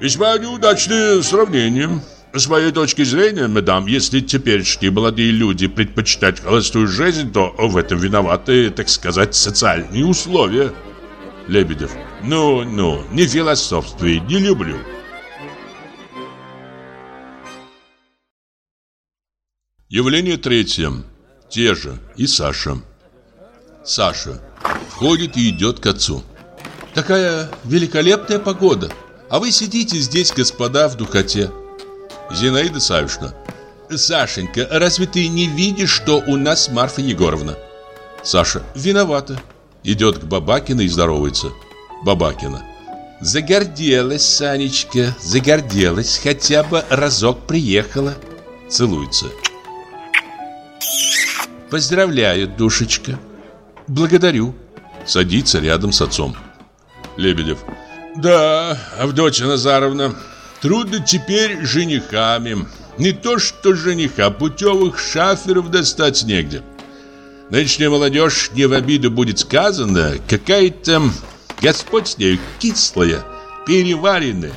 Весьма неудачное сравнение. С моей точки зрения, мадам, если теперешние молодые люди предпочитают холостую жизнь, то в этом виноваты, так сказать, социальные условия. Лебедев. Ну, ну, не философствуй, не люблю. Явление третье. Те же и Саша. Саша входит и идет к отцу. Такая великолепная погода. А вы сидите здесь, господа, в духоте. Зинаида Савишна. Сашенька, разве ты не видишь, что у нас Марфа Егоровна? Саша. Виновата. Идет к Бабакина и здоровается. Бабакина. Загорделась, Санечка, загорделась, хотя бы разок приехала. Целуется. Поздравляю, душечка. Благодарю. Садится рядом с отцом. Лебедев. Да, Авдотья Назаровна, трудно теперь женихами. Не то что жениха, путевых шаферов достать негде. Нынешняя молодежь, не в обиду будет сказано, какая-то, Господь с нею, кислая, переваренная.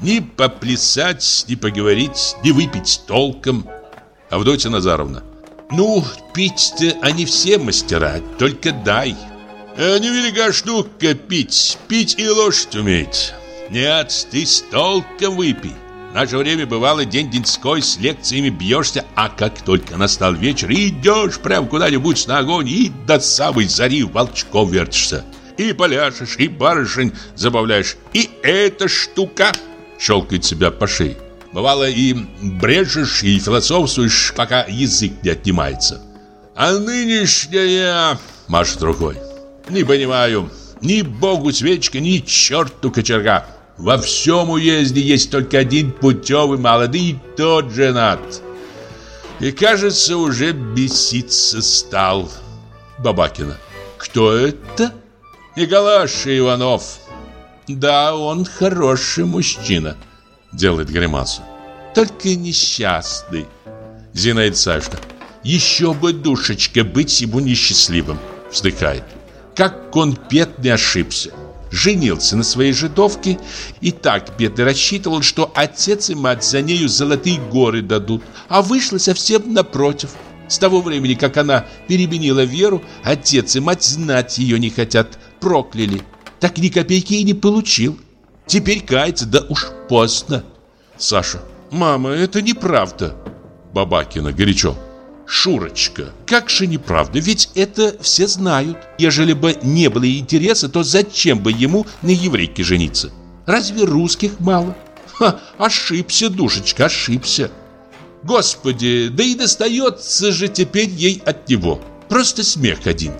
Ни поплясать, ни поговорить, ни выпить толком. Авдотья Назаровна. Ну, пить-то они все мастера, только дай. А невелика штука пить, пить и лошадь умеет. Нет, ты с толком выпей. В наше время бывало день-деньской с лекциями бьешься, а как только настал вечер, идешь прямо куда-нибудь на огонь и до самой зари волчком вертишься. И поляшешь, и барышень забавляешь. И эта штука щелкает себя по шее. Бывало и брешешь, и философствуешь, пока язык не отнимается. А нынешняя... Машет рукой. Не понимаю. Ни богу свечка, ни черту кочерга. Во всем уезде есть только один путевый молодый, и тот женат. И, кажется, уже беситься стал. Бабакина. Кто это? Николаша Иванов. Да, он хороший мужчина. Делает гримасу. Только несчастный. Зинаида Савишна. Еще бы, душечка, быть ему несчастливым. Вздыхает. Как он бедный ошибся женился на своей жидовке и так бедно рассчитывал, что отец и мать за нею золотые горы дадут, а вышло совсем напротив. С того времени, как она переменила веру, отец и мать знать ее не хотят, прокляли. Так ни копейки и не получил. Теперь кается, да уж поздно. Саша, мама, это неправда. Бабакина горячо. Шурочка, как же неправда, ведь это все знают. Ежели бы не было интереса, то зачем бы ему на еврейке жениться? Разве русских мало? Ха, ошибся, душечка, ошибся. Господи, да и достается же теперь ей от него. Просто смех один.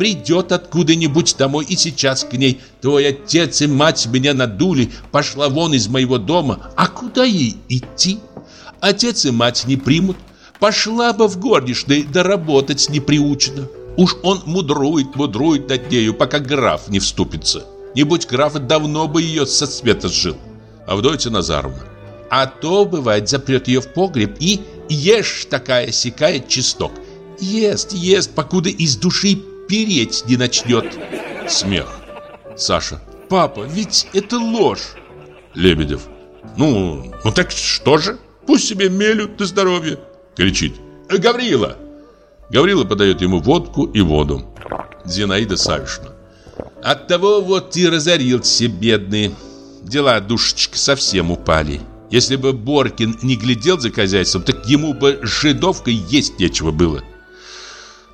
Придет откуда-нибудь домой и сейчас к ней. Твой отец и мать меня надули, пошла вон из моего дома. А куда ей идти? Отец и мать не примут, Пошла бы в горничной, да работать не приучена. Уж он мудрует, мудрует над нею, пока граф не вступится. Не будь графа, давно бы ее со света сжил. Авдотья Назаровна. А то, бывает, запрет ее в погреб и ешь такая сякая чисток. Ест, ест, покуда из души переть не начнет. Смех. Саша. Папа, ведь это ложь. Лебедев. Ну, ну так что же? Пусть себе мелют на здоровье. Кричит. Гаврила! Гаврила подает ему водку и воду. Зинаида Савишна. От того вот и разорился, бедный. Дела, душечка, совсем упали. Если бы Боркин не глядел за хозяйством, так ему бы жидовкой есть нечего было.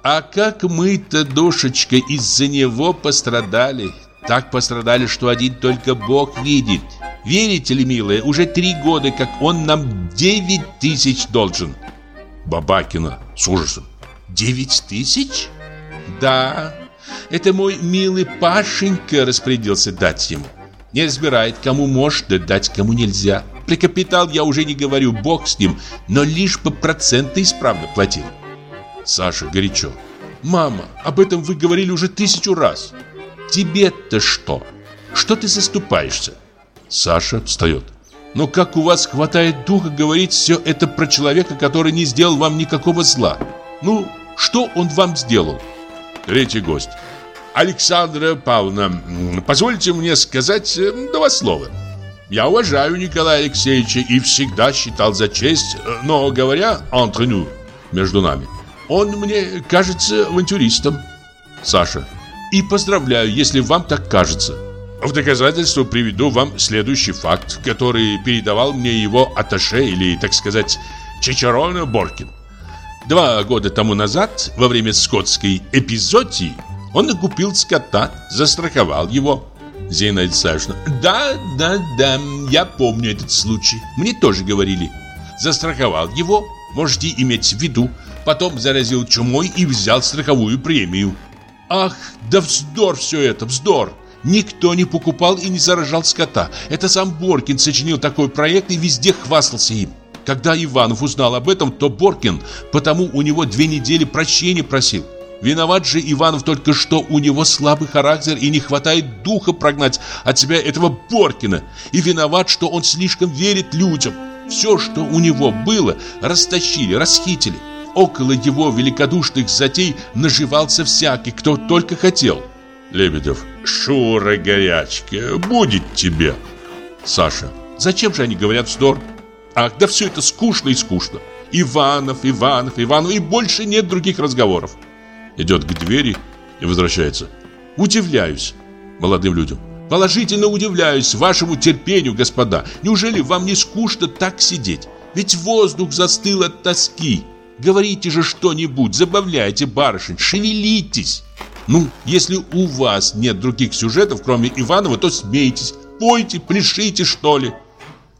А как мы-то, душечка, из-за него пострадали. Так пострадали, что один только Бог видит. Верите ли, милая, уже три года, как он нам девять тысяч должен. Бабакина с ужасом. Девять тысяч? Да, это мой милый Пашенька распорядился дать ему. Не разбирает, кому можно дать, кому нельзя. При капитал я уже не говорю, бог с ним, но лишь по проценты исправно платил. Саша горячо. Мама, об этом вы говорили уже тысячу раз. Тебе-то что? Что ты заступаешься? Саша встает. Но как у вас хватает духа говорить все это про человека, который не сделал вам никакого зла? Ну, что он вам сделал? Третий гость. Александра Павловна, позвольте мне сказать э, два слова. Я уважаю Николая Алексеевича и всегда считал за честь, э, но говоря entre nous, между нами, он мне кажется авантюристом. Саша. И поздравляю, если вам так кажется. В доказательство приведу вам следующий факт, который передавал мне его аташе или, так сказать, Чичарона Боркин. Два года тому назад, во время скотской эпизодии, он накупил скота, застраховал его. Зинаида Савишна. Да, да, да, я помню этот случай. Мне тоже говорили. Застраховал его, можете иметь в виду. Потом заразил чумой и взял страховую премию. Ах, да вздор все это, вздор. Никто не покупал и не заражал скота. Это сам Боркин сочинил такой проект и везде хвастался им. Когда Иванов узнал об этом, то Боркин потому у него две недели прощения просил. Виноват же Иванов только что у него слабый характер и не хватает духа прогнать от себя этого Боркина. И виноват, что он слишком верит людям. Все, что у него было, растащили, расхитили. Около его великодушных затей наживался всякий, кто только хотел. Лебедев. Шура горячка, будет тебе. Саша. Зачем же они говорят вздор? Ах, да все это скучно и скучно. Иванов, Иванов, Иванов, и больше нет других разговоров. Идет к двери и возвращается. Удивляюсь молодым людям. Положительно удивляюсь вашему терпению, господа. Неужели вам не скучно так сидеть? Ведь воздух застыл от тоски. Говорите же что-нибудь, забавляйте барышень, шевелитесь. Ну, если у вас нет других сюжетов, кроме Иванова, то смейтесь, пойте, пляшите, что ли.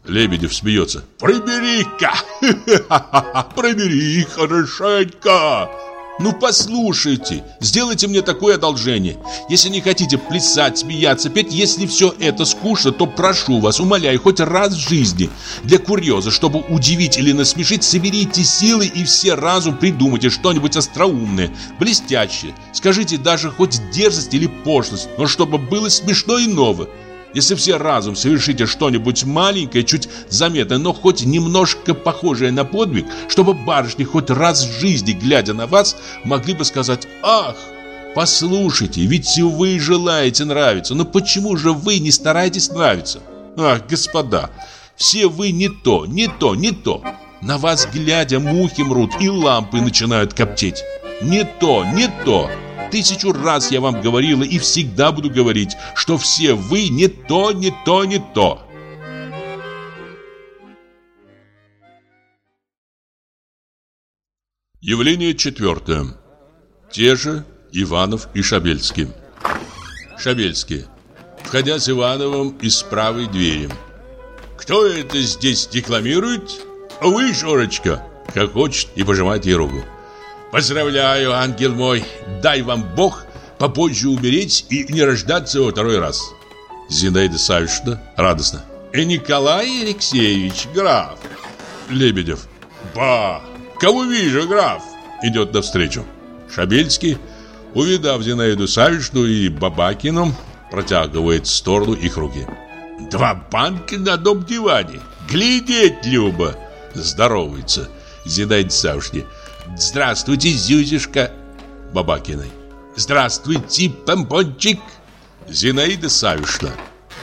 Лебедев смеется. «Прибери-ка! Прибери хорошенько!» «Ну послушайте, сделайте мне такое одолжение. Если не хотите плясать, смеяться, петь, если все это скучно, то прошу вас, умоляю, хоть раз в жизни, для курьеза, чтобы удивить или насмешить, соберите силы и все разум придумайте что-нибудь остроумное, блестящее. Скажите даже хоть дерзость или пошлость, но чтобы было смешно и ново. Если все разум совершите что-нибудь маленькое, чуть заметное, но хоть немножко похожее на подвиг, чтобы барышни хоть раз в жизни, глядя на вас, могли бы сказать «Ах, послушайте, ведь вы желаете нравиться, но почему же вы не стараетесь нравиться?» Ах, господа, все вы не то, не то, не то. На вас глядя мухи мрут и лампы начинают коптеть. Не то, не то. Тысячу раз я вам говорила и всегда буду говорить, что все вы не то, не то, не то. Явление четвертое. Те же Иванов и Шабельский. Шабельский, входя с Ивановым из правой двери. «Кто это здесь декламирует?» «Вы, Жорочка!» Хохочет и пожимает ей руку. Поздравляю, ангел мой. Дай вам Бог попозже умереть и не рождаться во второй раз. Зинаида Савишна радостно. И Николай Алексеевич, граф. Лебедев. Ба! Кого вижу, граф? Идет навстречу. Шабельский, увидав Зинаиду Савишну и Бабакину, протягивает в сторону их руки. Два банка на одном диване. Глядеть, Люба. Здоровается. Зинаида Савушки. Здравствуйте, Зюзюшка. Бабакиной. Здравствуйте, помпончик. Зинаида Савишна.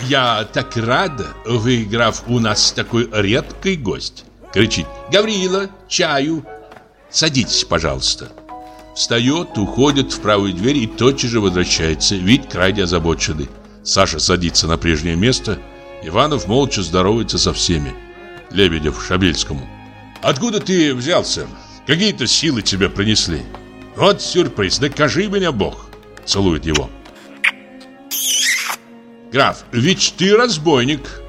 Я так рада, вы, граф, у нас такой редкий гость. Кричит. Гаврила, чаю. Садитесь, пожалуйста. Встает, уходит в правую дверь и тотчас же возвращается. Вид крайне озабоченный. Саша садится на прежнее место. Иванов молча здоровается со всеми. Лебедев Шабельскому. «Откуда ты взялся? Какие-то силы тебя принесли?» «Вот сюрприз, докажи меня, Бог!» Целует его. «Граф, ведь ты разбойник.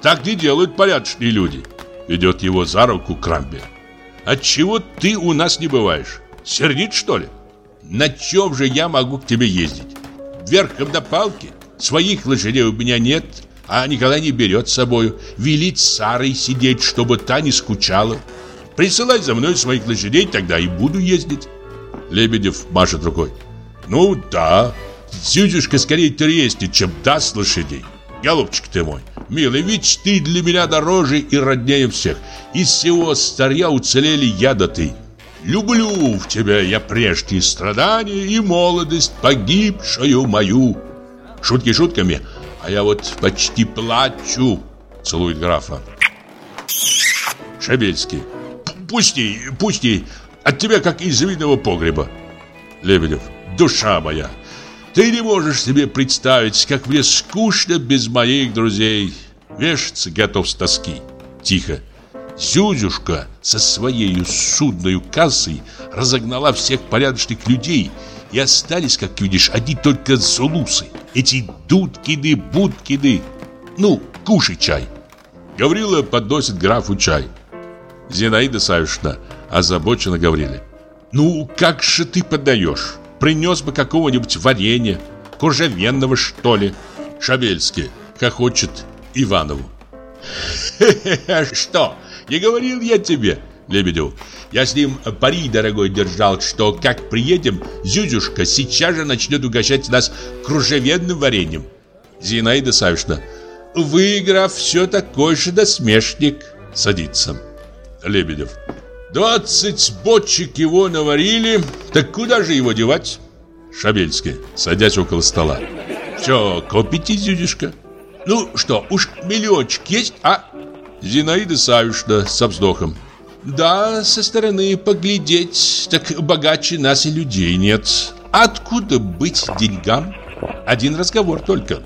Так не делают порядочные люди». Ведет его за руку Крамбе. «Отчего ты у нас не бываешь? Сердит, что ли? На чем же я могу к тебе ездить? Верхом на палке? Своих лошадей у меня нет, а Николай не берет с собою. Велит Сарой сидеть, чтобы та не скучала. Присылай за мной своих лошадей, тогда и буду ездить. Лебедев машет рукой. Ну да, Зюзюшка скорее треснет, чем даст лошадей. Голубчик ты мой, милый, ведь ты для меня дороже и роднее всех. Из всего старья уцелели я да ты. Люблю в тебя я прежние страдания и молодость погибшую мою. Шутки шутками, а я вот почти плачу, целует графа. Шабельский. Пусти, пусти, от тебя как из винного погреба. Лебедев. Душа моя, ты не можешь себе представить, как мне скучно без моих друзей. Вешаться готов с тоски. Тихо. Зюзюшка со своей судной кассой разогнала всех порядочных людей, и остались, как видишь, одни только зулусы. Эти дудкины, будкины. Ну, кушай чай. Гаврила подносит графу чай. Зинаида Савишна озабоченно говорили. Ну, как же ты подаешь? Принес бы какого-нибудь варенья, кожевенного, что ли. Шабельский хохочет Иванову. Что, не говорил я тебе, Лебедев? Я с ним пари, дорогой, держал, что как приедем, Зюзюшка сейчас же начнет угощать нас кружевенным вареньем. Зинаида Савишна. Выиграв, все такой же насмешник. Садится. Лебедев. Двадцать бочек его наварили, так куда же его девать? Шабельский, садясь около стола. Все, купите, Зюдишка. Ну что, уж миллиончик есть, а? Зинаида Савишна со вздохом. Да, со стороны поглядеть, так богаче нас и людей нет. Откуда быть деньгам? Один разговор только.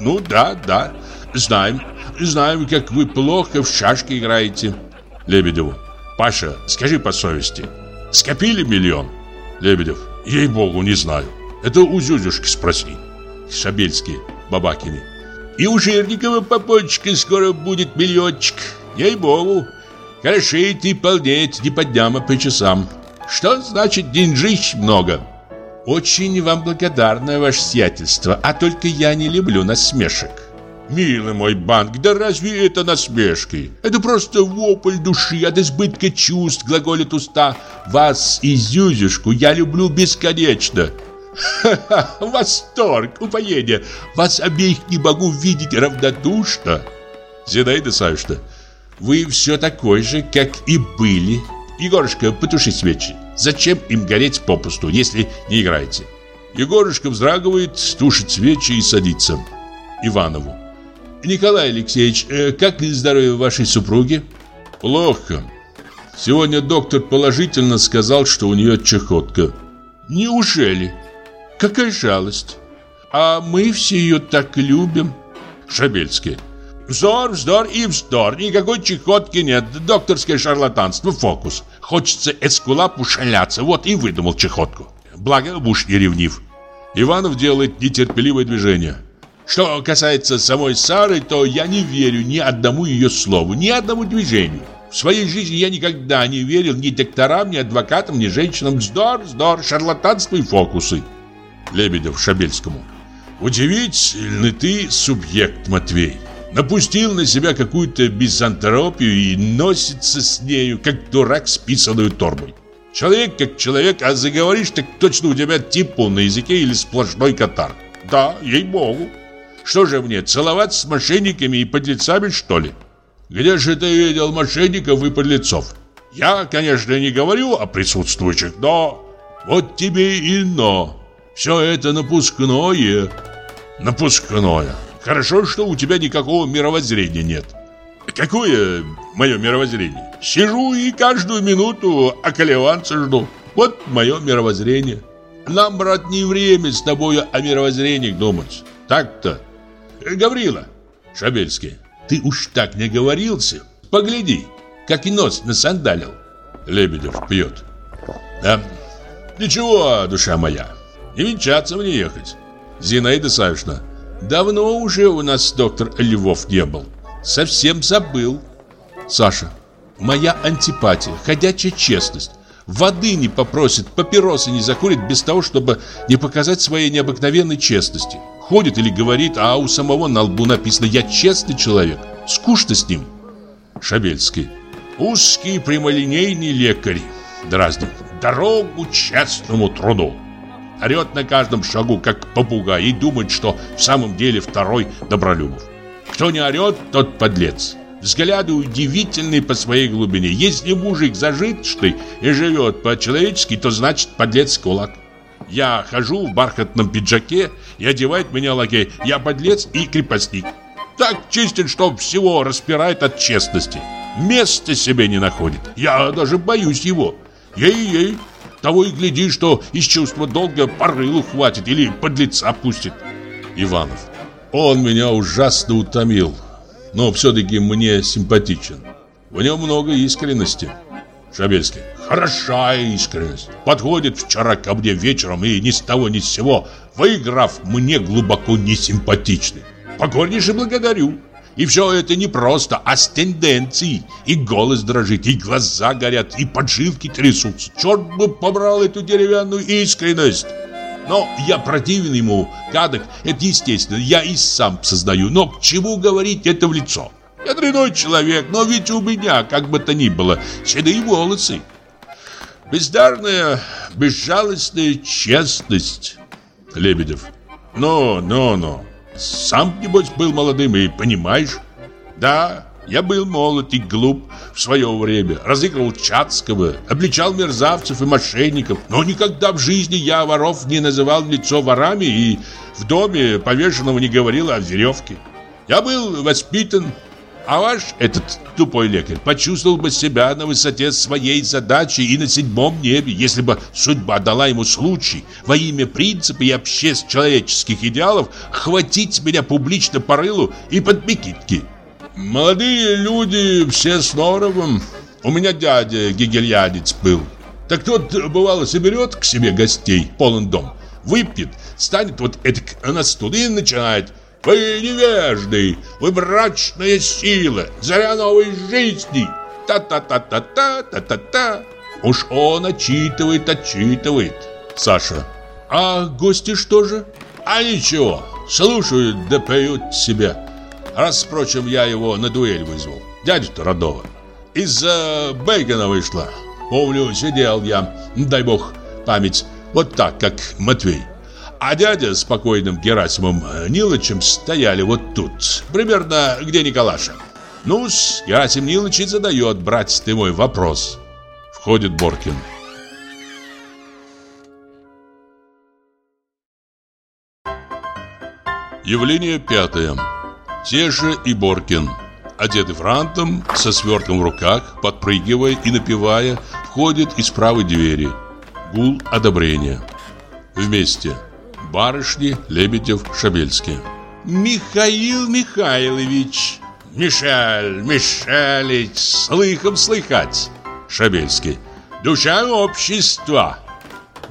Ну да, да, знаем, знаем, как вы плохо в шашки играете. Лебедеву. Паша, скажи по совести, скопили миллион? Лебедев, ей-богу, не знаю. Это у Зюзюшки спроси. Шабельский, Бабакины. И у Жирникова попочка скоро будет миллиончик. Ей-богу. Хорошеет и полнеет не по дням, а по часам. Что значит деньжищ много? Очень вам благодарна, ваше сиятельство, а только я не люблю насмешек. Милый мой банк, да разве это насмешки? Это просто вопль души от избытка чувств, глаголит уста. Вас и Зюзюшку я люблю бесконечно. Ха-ха, восторг, упоение. Вас обеих не могу видеть равнодушно. Зинаида Савишна, вы все такой же, как и были. Егорушка, потуши свечи. Зачем им гореть попусту, если не играете? Егорушка вздрагивает, тушит свечи и садится. Иванову. Николай Алексеевич, э, как здоровье вашей супруги? Плохо. Сегодня доктор положительно сказал, что у нее чехотка. Неужели? Какая жалость. А мы все ее так любим. Шабельский. Вздор, вздор и вздор. Никакой чехотки нет. Докторское шарлатанство, фокус. Хочется эскулапу шаляться. Вот и выдумал чехотку. Благо, муж не ревнив. Иванов делает нетерпеливое движение. Что касается самой Сары, то я не верю ни одному ее слову, ни одному движению. В своей жизни я никогда не верил ни докторам, ни адвокатам, ни женщинам. Вздор, вздор, шарлатанство и фокусы. Лебедев Шабельскому. Удивительный ты субъект, Матвей. Напустил на себя какую-то мизантропию и носится с нею, как дурак с писаной торбой. Человек как человек, а заговоришь, так точно у тебя типу на языке или сплошной катар. Да, ей-богу. Что же мне, целоваться с мошенниками и подлецами, что ли? Где же ты видел мошенников и подлецов? Я, конечно, не говорю о присутствующих, но... Вот тебе и но. Все это напускное. Напускное. Хорошо, что у тебя никакого мировоззрения нет. Какое мое мировоззрение? Сижу и каждую минуту околеванца жду. Вот мое мировоззрение. Нам, брат, не время с тобою о мировоззрениях думать. Так-то. Гаврила, Шабельский, ты уж так не говорился. Погляди, как и нос насандалил. Лебедев пьет. Да, ничего, душа моя, не венчаться мне ехать. Зинаида Савишна, давно уже у нас доктор Львов не был. Совсем забыл. Саша, моя антипатия, ходячая честность. Воды не попросит, папиросы не закурит без того, чтобы не показать своей необыкновенной честности. Ходит или говорит, а у самого на лбу написано «Я честный человек». Скучно с ним. Шабельский. Узкий прямолинейный лекарь. Дразнит. Дорогу честному труду. Орет на каждом шагу, как попугай, и думает, что в самом деле второй Добролюбов. Кто не орет, тот подлец. Взгляды удивительные по своей глубине. Если мужик зажиточный и живет по-человечески, то значит подлец кулак. Я хожу в бархатном пиджаке и одевает меня лакей. Я подлец и крепостник. Так чистен, что всего распирает от честности. Места себе не находит. Я даже боюсь его. Ей-ей. Того и гляди, что из чувства долга порылу хватит или подлеца пустит. Иванов. Он меня ужасно утомил. Но все-таки мне симпатичен. В нем много искренности. Шабельский. Хороша искренность. Подходит вчера ко мне вечером и ни с того ни с сего, выиграв, мне глубоко несимпатичный. Покорнейше благодарю. И все это не просто, а с тенденцией. И голос дрожит, и глаза горят, и поджилки трясутся. Черт бы побрал эту деревянную искренность. Но я противен ему, гадок, это естественно, я и сам сознаю. Но к чему говорить это в лицо? Я дряной человек, но ведь у меня, как бы то ни было, седые волосы. Бездарная, безжалостная честность. Лебедев. Ну, ну, ну. Сам, небось, был молодым и понимаешь? Да, я был молод и глуп в свое время, разыгрывал Чацкого, обличал мерзавцев и мошенников, но никогда в жизни я воров не называл лицо ворами и в доме повешенного не говорил о веревке. Я был воспитан, а ваш, этот тупой лекарь, почувствовал бы себя на высоте своей задачи и на седьмом небе, если бы судьба дала ему случай во имя принципа и общественно-человеческих идеалов хватить меня публично по рылу и под мекитки. Молодые люди все с норовом. У меня дядя гегельянец был. Так тот, бывало, соберет к себе гостей полон дом, выпьет, станет вот этак на стул и начинает – вы невежды, вы брачная сила, заря новой жизни. Та-та-та-та-та-та-та-та. Уж он отчитывает, отчитывает. Саша. А гости что же? А ничего, слушают да поют себя. Раз, впрочем, я его на дуэль вызвал. Дядю-то родного. Из-за Бейгана вышло. Помню, сидел я, дай бог память, вот так, как Матвей. А дядя с покойным Герасимом Нилычем стояли вот тут, примерно где Николаша. Ну-с, Герасим Нилыч и задает, братец ты мой, вопрос. Входит Боркин. Явление пятое. Те же и Боркин. Одеты франтом, со свертком в руках, подпрыгивая и напевая, входит из правой двери. Гул одобрения. Вместе барышни Лебедев, Шабельский. Михаил Михайлович. Мишель, Мишелич, слыхом слыхать. Шабельский. Душа общества.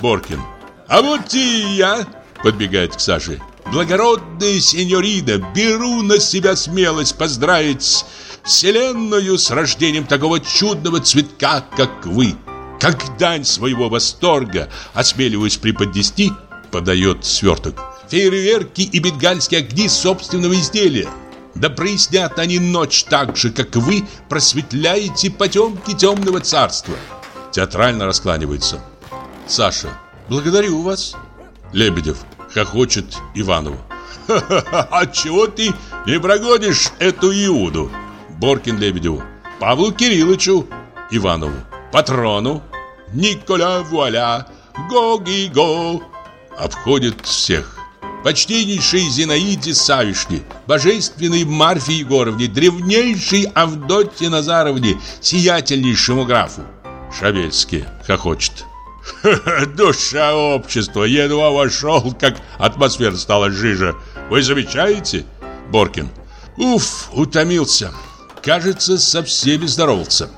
Боркин. А вот и я, подбегает к Саше. Благородная сеньорида, беру на себя смелость поздравить Вселенную с рождением такого чудного цветка, как вы. Как дань своего восторга осмеливаюсь преподнести подает сверток. Фейерверки и бенгальские огни собственного изделия. Да прояснят они ночь так же, как вы просветляете потемки темного царства. Театрально раскланивается. Саша, благодарю вас. Лебедев хохочет Иванову. А чего ты не прогонишь эту Иуду? Боркин Лебедеву. Павлу Кирилловичу. Иванову. Патрону. Николя Вуаля. Го-ги-го. Обходит всех. Почтеннейшей Зинаиде Савишне, божественной Марфе Егоровне, древнейшей Авдотье Назаровне, сиятельнейшему графу. Шабельский хохочет. Душа общества, едва вошел, как атмосфера стала жиже. Вы замечаете? Боркин. Уф, утомился. Кажется, со всеми здоровался.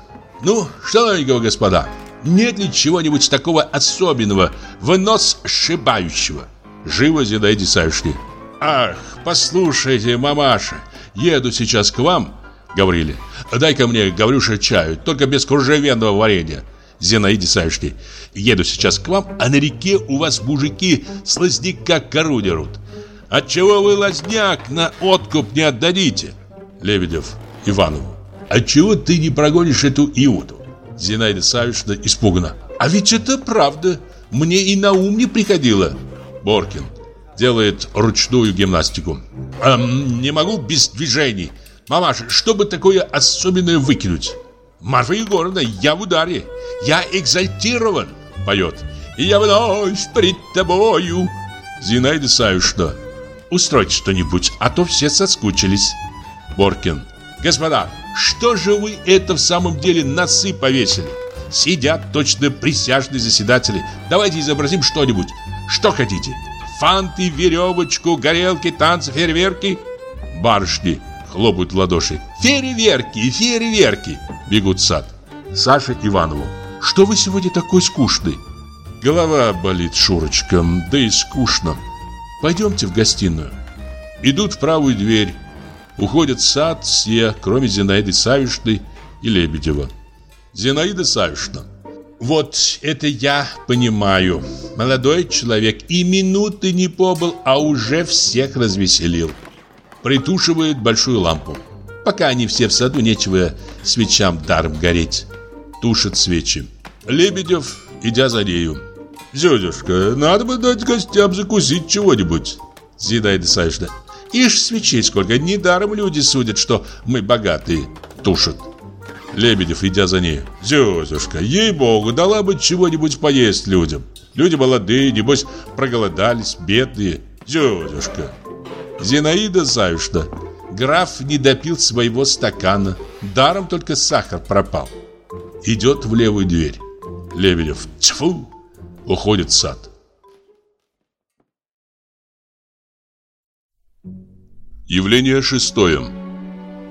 Ну, что новенького, господа? Нет ли чего-нибудь такого особенного, в нос сшибающего? Живо Зинаиде Савишне. Ах, послушайте, мамаша, еду сейчас к вам, говорили. Дай-ка мне, Гаврюша, чаю, только без кружевенного варенья. Зинаиде Савишне. Еду сейчас к вам, а на реке у вас мужики с лазняка кору дерут. Отчего вы лазняк на откуп не отдадите? Лебедев Иванову. Отчего ты не прогонишь эту Иуду? Зинаида Савишна испугана. А ведь это правда. Мне и на ум не приходило. Боркин делает ручную гимнастику. Эм, не могу без движений. Мамаша, что бы такое особенное выкинуть? Марфа Егоровна, я в ударе. Я экзальтирован, поет. Я вновь пред тобою. Зинаида Савишна. Устройте что-нибудь, а то все соскучились. Боркин. Господа, что же вы это в самом деле носы повесили? Сидят точно присяжные заседатели. Давайте изобразим что-нибудь. Что хотите? Фанты, веревочку, горелки, танцы, фейерверки? Барышни хлопают в ладоши. Фейерверки, фейерверки! Бегут в сад. Саша Иванову. Что вы сегодня такой скучный? Голова болит, Шурочка, да и скучно. Пойдемте в гостиную. Идут в правую дверь. Уходят в сад все, кроме Зинаиды Савишны и Лебедева. Зинаида Савишна. Вот это я понимаю. Молодой человек и минуты не побыл, а уже всех развеселил. Притушивает большую лампу. Пока они все в саду, нечего свечам даром гореть. Тушит свечи. Лебедев, идя за нею. «Зюдюшка, надо бы дать гостям закусить чего-нибудь». Зинаида Савишна. «Ишь, свечей сколько, недаром люди судят, что мы богатые». Тушит. Лебедев, идя за ней. «Зюзюшка, ей-богу, дала бы чего-нибудь поесть людям. Люди молодые, небось, проголодались, бедные. Зюзюшка». Зинаида Савишна. Граф не допил своего стакана. Даром только сахар пропал. Идет в левую дверь. Лебедев. Тьфу! Уходит в сад. Явление шестое.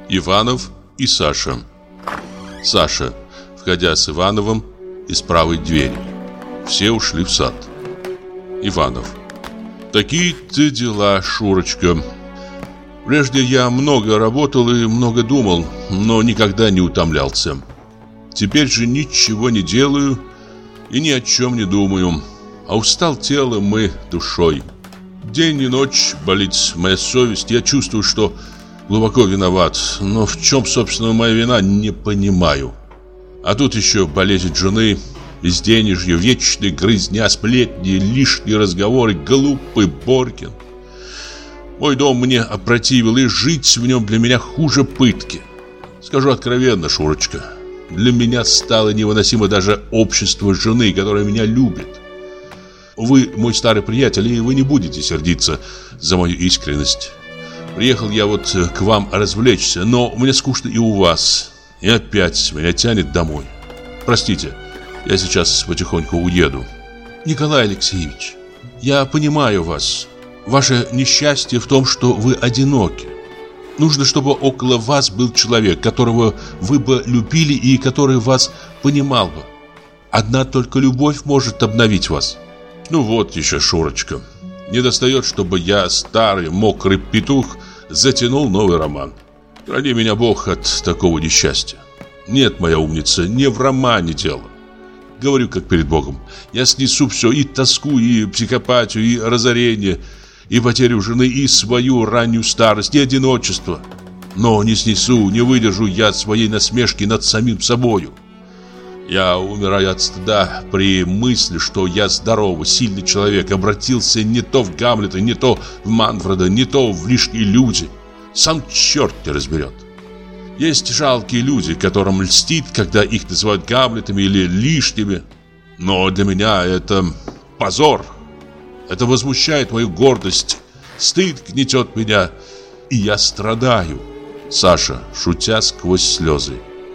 Иванов и Саша. Саша, входя с Ивановым из правой двери. Все ушли в сад. Иванов. Такие-то дела, Шурочка. Прежде я много работал и много думал, но никогда не утомлялся. Теперь же ничего не делаю и ни о чем не думаю, а устал телом и душой. День и ночь болит моя совесть, я чувствую, что глубоко виноват, но в чем, собственно, моя вина, не понимаю. А тут еще болезнь жены, безденежье, вечные грызня, сплетни, лишние разговоры, глупый Боркин. Мой дом мне опротивил, и жить в нем для меня хуже пытки. Скажу откровенно, Шурочка, для меня стало невыносимо даже общество жены, которая меня любит. Вы мой старый приятель, и вы не будете сердиться за мою искренность. Приехал я вот к вам развлечься, но мне скучно и у вас. И опять меня тянет домой. Простите, я сейчас потихоньку уеду. Николай Алексеевич, я понимаю вас. Ваше несчастье в том, что вы одиноки. Нужно, чтобы около вас был человек, которого вы бы любили и который вас понимал бы. Одна только любовь может обновить вас. Ну вот еще, Шурочка. Не достает, чтобы я, старый мокрый петух, затянул новый роман. Храни меня Бог от такого несчастья. Нет, моя умница, не в романе дело. Говорю, как перед Богом. Я снесу все, и тоску, и психопатию, и разорение, и потерю жены, и свою раннюю старость, и одиночество. Но не снесу, не выдержу я своей насмешки над самим собою. Я умираю от стыда при мысли, что я здоровый, сильный человек, обратился не то в Гамлета, не то в Манфреда, не то в лишние люди. Сам черт не разберет. Есть жалкие люди, которым льстит, когда их называют Гамлетами или лишними. Но для меня это позор. Это возмущает мою гордость. Стыд гнетет меня, и я страдаю. Саша, шутя сквозь слезы.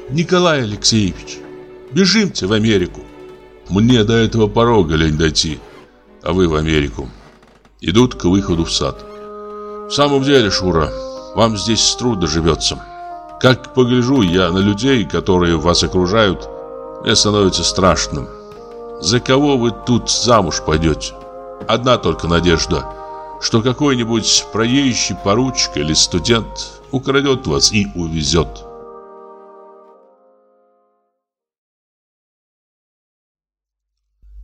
Николай Алексеевич, бежимте в Америку. Мне до этого порога лень дойти, а вы в Америку. Идут к выходу в сад. В самом деле, Шура, вам здесь трудно живется. Как погляжу я на людей, которые вас окружают, мне становится страшным. За кого вы тут замуж пойдете? Одна только надежда, что какой-нибудь проезжий поручик или студент украдет вас и увезет.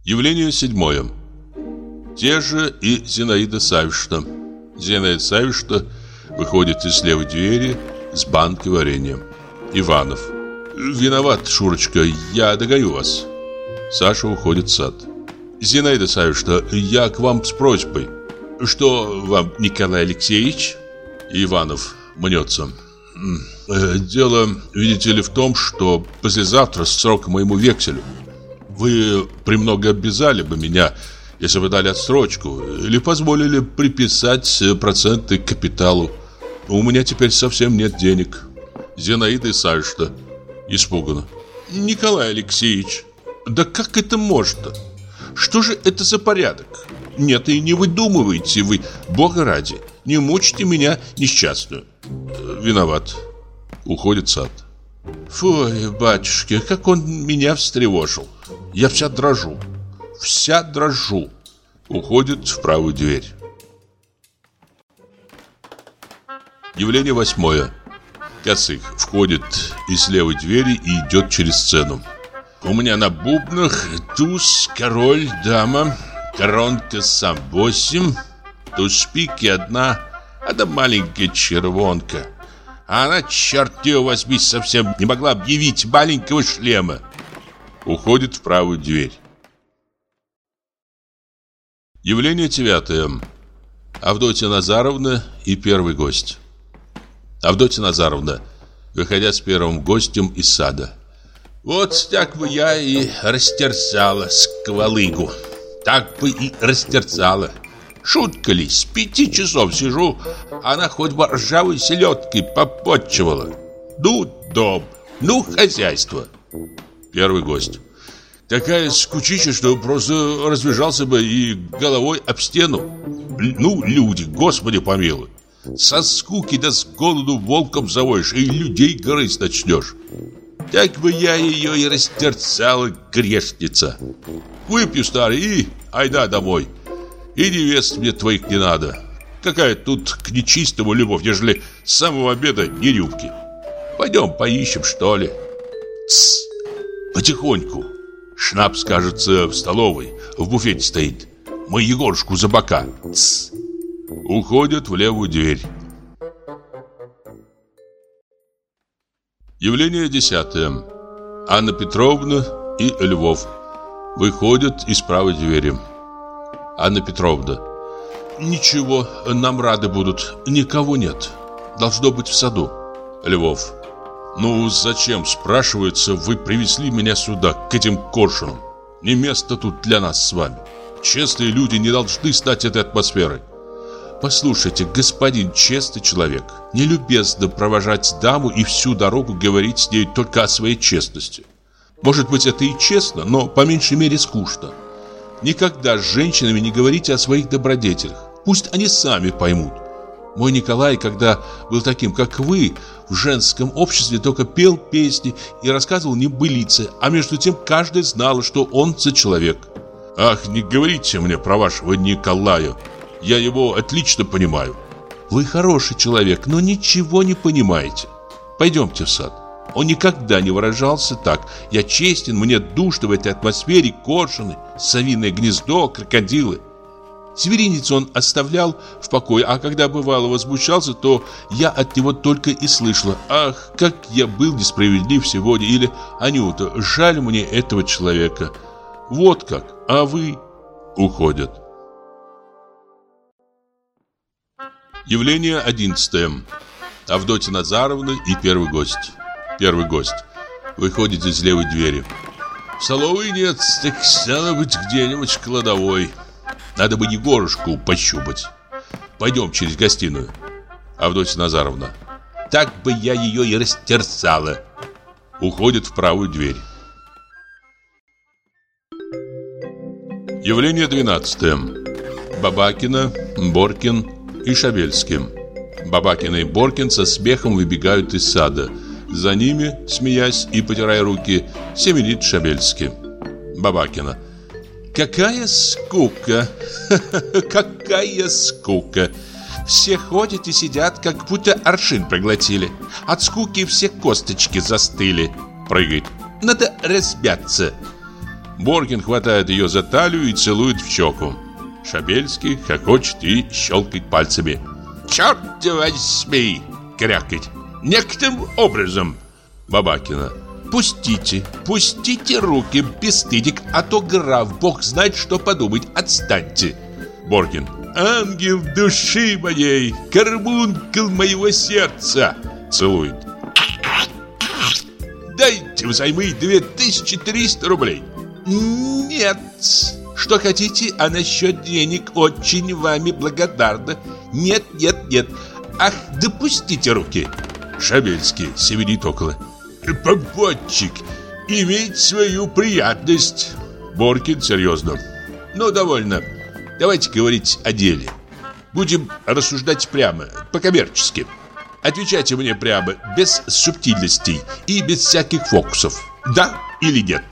Явление седьмое. Те же и Зинаида Савишна. Зинаида Савишна выходит из левой двери с банкой варенья. Иванов. Виноват, Шурочка, я догоню вас. Саша уходит в сад. Зинаида Савишна, я к вам с просьбой. Что вам, Николай Алексеевич? Иванов мнется. Э, дело, видите ли, в том, что послезавтра срок моему векселю. Вы премного обязали бы меня, если бы дали отсрочку, или позволили приписать проценты к капиталу. У меня теперь совсем нет денег. Зинаида Исаевична испугана. Николай Алексеевич, да как это можно? Что же это за порядок? Нет, и не выдумывайте вы, бога ради. Не мучьте меня несчастную. Виноват. Уходит сад. Фу, батюшки, как он меня встревожил. Я вся дрожу. Вся дрожу. Уходит в правую дверь. Явление восьмое. Косых входит из левой двери и идет через сцену. У меня на бубнах туз, король, дама, коронка сам восемь, туз шпики одна, а да маленькая червонка. А она, черт ее возьми, совсем не могла объявить маленького шлема. Уходит в правую дверь. Явление девятое. Авдотья Назаровна и первый гость. Авдотья Назаровна, выходя с первым гостем из сада. Вот так бы я и растерзала сквалыгу. Так бы и растерзала. Шутка ли, с пяти часов сижу, она хоть бы ржавой селедкой попотчевала. Ну, дом, ну, хозяйство. Первый гость. Такая скучища, что просто разбежался бы и головой об стену. Ну, люди, господи помилуй. Со скуки да с голоду волком завоешь и людей грызть начнешь. Так бы я ее и растерцала, грешница. Выпью, старый, и айда домой. И невест мне твоих не надо. Какая тут к нечистому любовь, нежели с самого обеда не рюмки. Пойдем поищем, что ли. Тссс, потихоньку. Шнапс, кажется, в столовой, в буфете стоит. Мы Егорушку за бока. Тссс. Уходят в левую дверь. Явление десятое. Анна Петровна и Львов выходят из правой двери. Анна Петровна. Ничего, нам рады будут. Никого нет. Должно быть в саду. Львов. Ну, зачем, спрашивается, вы привезли меня сюда, к этим коршунам? Не место тут для нас с вами. Честные люди не должны стать этой атмосферой. Послушайте, господин честный человек, нелюбезно провожать даму и всю дорогу говорить с ней только о своей честности. Может быть, это и честно, но по меньшей мере скучно. Никогда с женщинами не говорите о своих добродетелях. Пусть они сами поймут. Мой Николай, когда был таким, как вы, в женском обществе только пел песни и рассказывал небылицы, а между тем каждый знал, что он за человек. Ах, не говорите мне про вашего Николая. Я его отлично понимаю. Вы хороший человек, но ничего не понимаете. Пойдемте в сад. Он никогда не выражался так. Я честен, мне душно в этой атмосфере коршуны, совиное гнездо, крокодилы. Зверинец он оставлял в покое, а когда бывало возмущался, то я от него только и слышала «Ах, как я был несправедлив сегодня!» или «Анюта, жаль мне этого человека!» Вот как, а вы уходят. Явление одиннадцатое. Авдотья Назаровна и первый гость. Первый гость. Выходит из левой двери. В столовой нет, так стало быть где-нибудь кладовой. Надо бы Егорушку пощупать. Пойдем через гостиную. Авдотья Назаровна. Так бы я ее и растерзала. Уходит в правую дверь. Явление 12. Бабакина, Боркин и Шабельский. Бабакина и Боркин со смехом выбегают из сада. За ними, смеясь и потирая руки, семенит Шабельский. Бабакина. Какая скука! Какая скука! Все ходят и сидят, как будто аршин проглотили. От скуки все косточки застыли. Прыгает. Надо разбяться. Боркин хватает ее за талию и целует в щеку. Шабельский хохочет и щелкает пальцами. «Черт возьми!» — крякает. «Некоторым образом!» Бабакина. Пустите, пустите руки, бесстыдик, а то граф, бог знает, что подумать, отстаньте. Боргин. Ангел души моей, карбункл моего сердца. Целует. Дайте взаймы 2300 рублей. Нет. Что хотите, а насчет денег очень вами благодарна. Нет, нет, нет. Ах, допустите руки. Шабельский севедит около попутчик имеет свою приятность. Боркин серьезно. Ну, довольно. Давайте говорить о деле. Будем рассуждать прямо, по-коммерчески. Отвечайте мне прямо, без субтильностей и без всяких фокусов. Да или нет?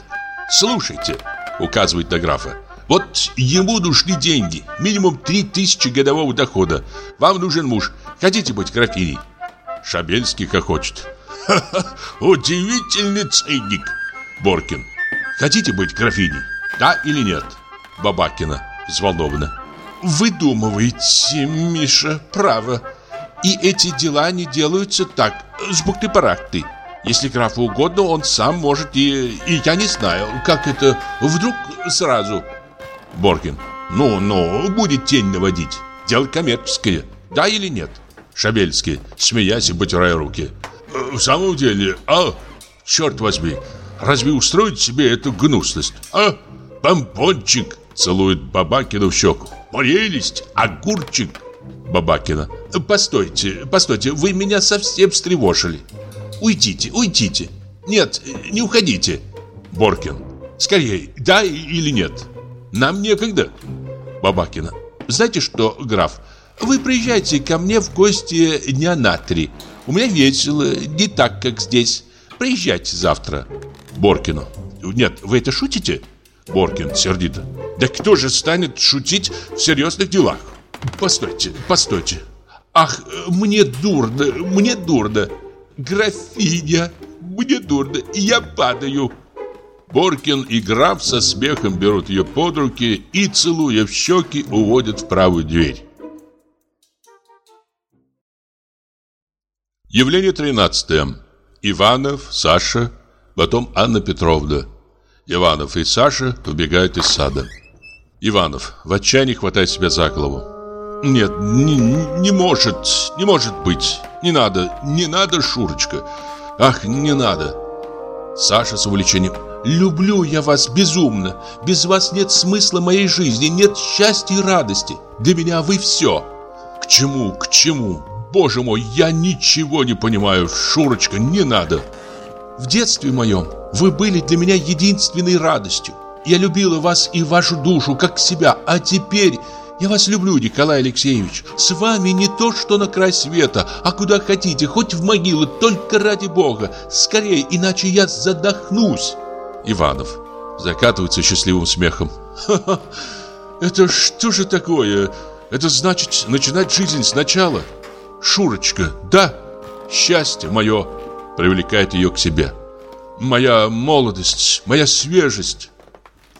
Слушайте, указывает на графа. Вот ему нужны деньги, минимум 3000 годового дохода. Вам нужен муж. Хотите быть графиней? Шабельский хохочет. Удивительный циник. Боркин. Хотите быть графиней? Да или нет? Бабакина взволнованно. Выдумываете, Миша, право. И эти дела не делаются так, с бухты-барахты. Если графу угодно, он сам может и... И я не знаю, как это вдруг сразу. Боркин. Ну-ну, будет тень наводить. Дело коммерческое. Да или нет? Шабельский, смеясь и потирая руки. В самом деле, а? Черт возьми, разве устроить себе эту гнусность, а? Помпончик целует Бабакина в щеку. Прелесть, огурчик. Бабакина. Постойте, постойте, вы меня совсем встревожили. Уйдите, уйдите. Нет, не уходите. Боркин. Скорее, да или нет? Нам некогда. Бабакина. Знаете что, граф, вы приезжайте ко мне в гости дня на три. У меня весело, не так, как здесь. Приезжайте завтра. Боркину. Нет, вы это шутите? Боркин сердито. Да кто же станет шутить в серьезных делах? Постойте, постойте. Ах, мне дурно, мне дурно. Графиня, мне дурно, я падаю. Боркин и граф со смехом берут ее под руки и, целуя в щеки, уводят в правую дверь. Явление 13. Иванов, Саша, потом Анна Петровна. Иванов и Саша убегают из сада. Иванов в отчаянии хватает себя за голову. Нет, не, не может, не может быть. Не надо, не надо, Шурочка. Ах, не надо. Саша с увлечением. Люблю я вас безумно. Без вас нет смысла моей жизни, нет счастья и радости. Для меня вы все. К чему, к чему? Боже мой, я ничего не понимаю, Шурочка, не надо. В детстве моем вы были для меня единственной радостью. Я любила вас и вашу душу, как себя, а теперь я вас люблю, Николай Алексеевич. С вами не то, что на край света, а куда хотите, хоть в могилу, только ради Бога. Скорее, иначе я задохнусь. Иванов закатывается счастливым смехом. Ха-ха, это что же такое? Это значит начинать жизнь сначала. Шурочка, да, счастье мое привлекает ее к себе. Моя молодость, моя свежесть.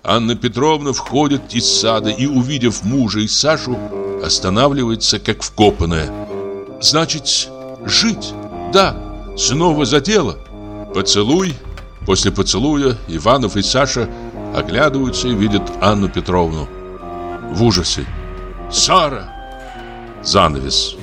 Анна Петровна входит из сада и, увидев мужа и Сашу, останавливается, как вкопанная. Значит, жить? Да, снова за дело. Поцелуй. После поцелуя Иванов и Саша оглядываются и видят Анну Петровну. В ужасе. «Сара!» Занавес.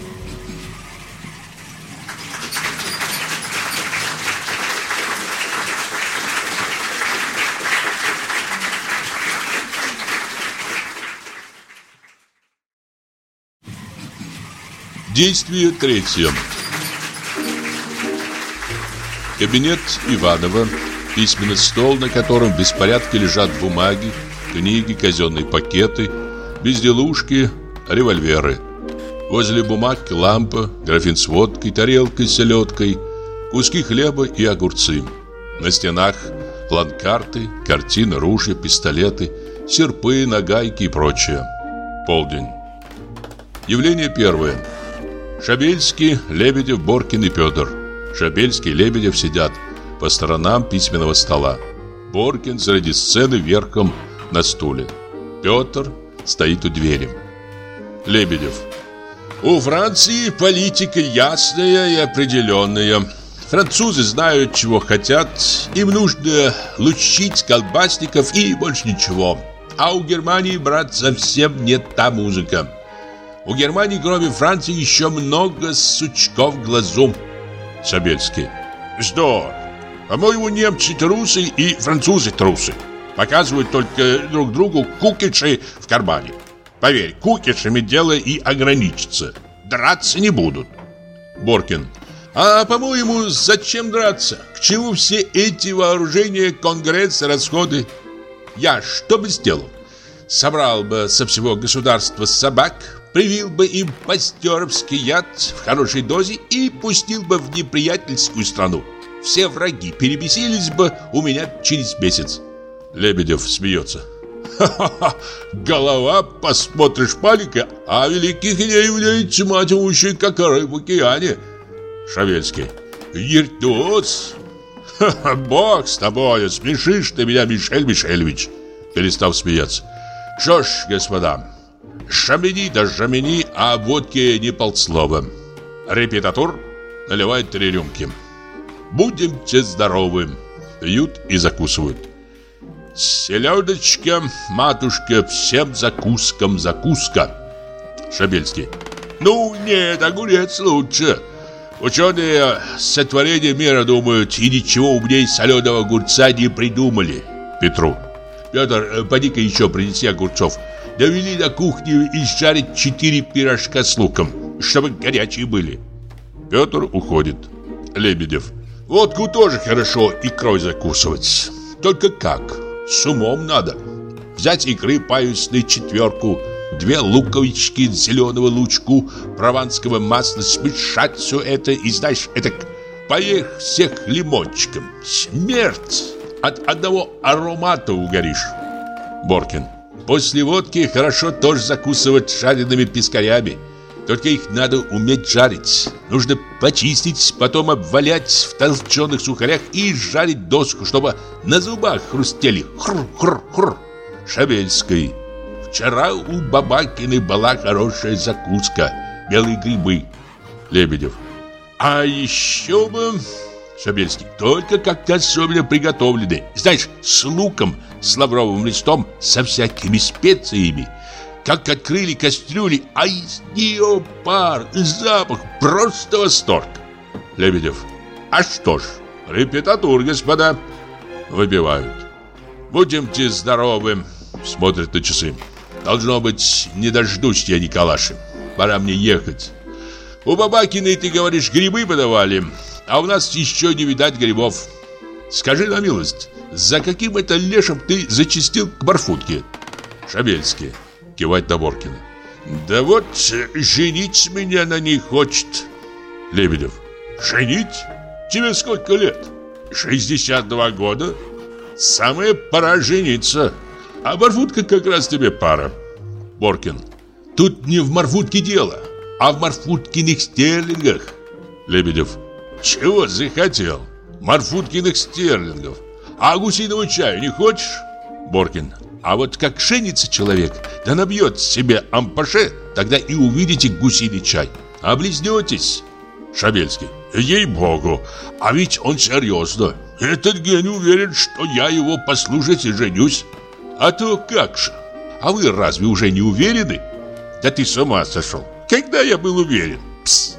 Действие третье. Кабинет Иванова. Письменный стол, на котором в беспорядке лежат бумаги, книги, казенные пакеты, безделушки, револьверы. Возле бумаг лампа, графин с водкой, тарелкой с селедкой, куски хлеба и огурцы. На стенах планкарты, картины, ружья, пистолеты, серпы, нагайки и прочее. Полдень. Явление первое. Шабельский, Лебедев, Боркин и Петр. Шабельский и Лебедев сидят по сторонам письменного стола. Боркин среди сцены верхом на стуле. Петр стоит у двери. Лебедев. У Франции политика ясная и определенная. Французы знают, чего хотят. Им нужно лучить колбасников и больше ничего. А у Германии, брат, совсем нет та музыка. У Германии, кроме Франции, еще много сучков в глазу. Сабельский. Что? По-моему, немцы трусы и французы трусы. Показывают только друг другу кукиши в кармане. Поверь, кукишами дело и ограничится. Драться не будут. Боркин. А, по-моему, зачем драться? К чему все эти вооружения, конгресс, расходы? Я что бы сделал? Собрал бы со всего государства собак, привил бы им пастеровский яд в хорошей дозе и пустил бы в неприятельскую страну. Все враги перебесились бы у меня через месяц. Лебедев смеется. Ха-ха-ха, голова, посмотришь, паника, а великих не является мать ущей, как рыб в океане. Шавельский. Виртуоз. Ха-ха, бог с тобой, смешишь ты меня, Мишель Мишельевич. Перестав смеяться. Что ж, господа, Шамени да жамени, а водке не полслова. Репетатур наливает три рюмки. Будемте здоровы. Пьют и закусывают. Селедочка, матушка, всем закускам закуска. Шабельский. Ну, нет, огурец лучше. Ученые сотворения мира думают, и ничего умнее соленого огурца не придумали. Петру. Петр, э, поди-ка еще принеси огурцов довели до кухни и жарить четыре пирожка с луком, чтобы горячие были. Петр уходит. Лебедев. Водку тоже хорошо икрой закусывать. Только как? С умом надо. Взять икры паюсной четверку, две луковички зеленого лучку, прованского масла, смешать все это и, знаешь, это поех всех лимончиком. Смерть! От одного аромата угоришь. Боркин. После водки хорошо тоже закусывать жареными пескарями. Только их надо уметь жарить. Нужно почистить, потом обвалять в толченых сухарях и жарить доску, чтобы на зубах хрустели. Хр-хр-хр. Шабельской. Вчера у Бабакины была хорошая закуска. Белые грибы. Лебедев. А еще бы... Шабельский. Только как-то особенно приготовлены. Знаешь, с луком, с лавровым листом, со всякими специями. Как открыли кастрюли, а из нее пар, запах, просто восторг. Лебедев. А что ж, репетатур, господа. Выбивают. Будемте здоровы. Смотрят на часы. Должно быть, не дождусь я Николаши. Пора мне ехать. У Бабакиной, ты говоришь, грибы подавали а у нас еще не видать грибов. Скажи на милость, за каким это лешим ты зачистил к Барфутке? Шабельский кивает на Боркина. Да вот женить меня на ней хочет. Лебедев. Женить? Тебе сколько лет? 62 года? Самая пора жениться. А Барфутка как раз тебе пара. Боркин. Тут не в Марфутке дело, а в Марфуткиных стерлингах. Лебедев. Чего захотел? Марфуткиных стерлингов. А гусиного чаю не хочешь? Боркин. А вот как женится человек, да набьет себе ампаше, тогда и увидите гусиный чай. Облизнетесь. Шабельский. Ей-богу, а ведь он серьезно. Этот гений уверен, что я его послушать и женюсь. А то как же? А вы разве уже не уверены? Да ты с ума сошел. Когда я был уверен? Пс.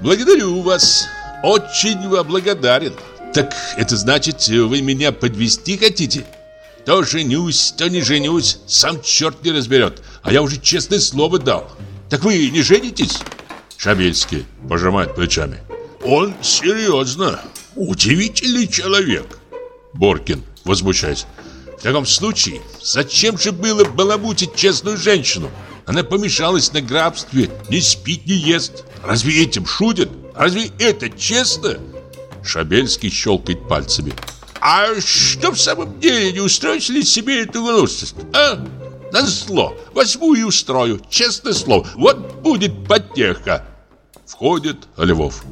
Благодарю вас. Очень вам благодарен. Так это значит, вы меня подвести хотите? То женюсь, то не женюсь, сам черт не разберет. А я уже честное слово дал. Так вы не женитесь? Шабельский пожимает плечами. Он серьезно. Удивительный человек. Боркин, возмущаясь. В таком случае, зачем же было баламутить честную женщину? Она помешалась на грабстве, не спит, не ест. Разве этим шутят? Разве это честно? Шабельский щелкает пальцами. А что в самом деле не устроите ли себе эту гнусность, а? На зло. Возьму и устрою, честное слово. Вот будет потеха. Входит Львов.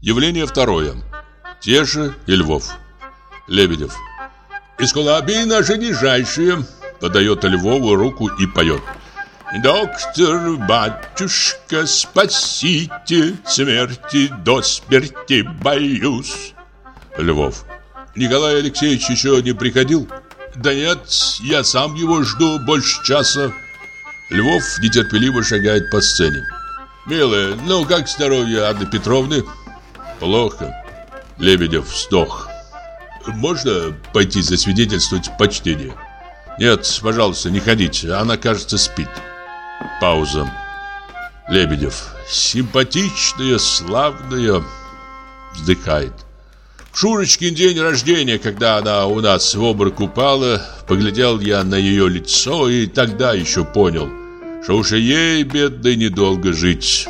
Явление второе. Те же и Львов. Лебедев. Эскулапии наши нижайшие. Подает Львову руку и поет. Доктор, батюшка, спасите, смерти до смерти боюсь. Львов. Николай Алексеевич еще не приходил? Да нет, я сам его жду больше часа. Львов нетерпеливо шагает по сцене. Милая, ну как здоровье Анны Петровны? Плохо. Лебедев вздох. Можно пойти засвидетельствовать почтение? Нет, пожалуйста, не ходите. Она, кажется, спит. Пауза. Лебедев. Симпатичная, славная. Вздыхает. Шурочкин день рождения, когда она у нас в обморок упала, поглядел я на ее лицо и тогда еще понял, что уж ей, бедной, недолго жить.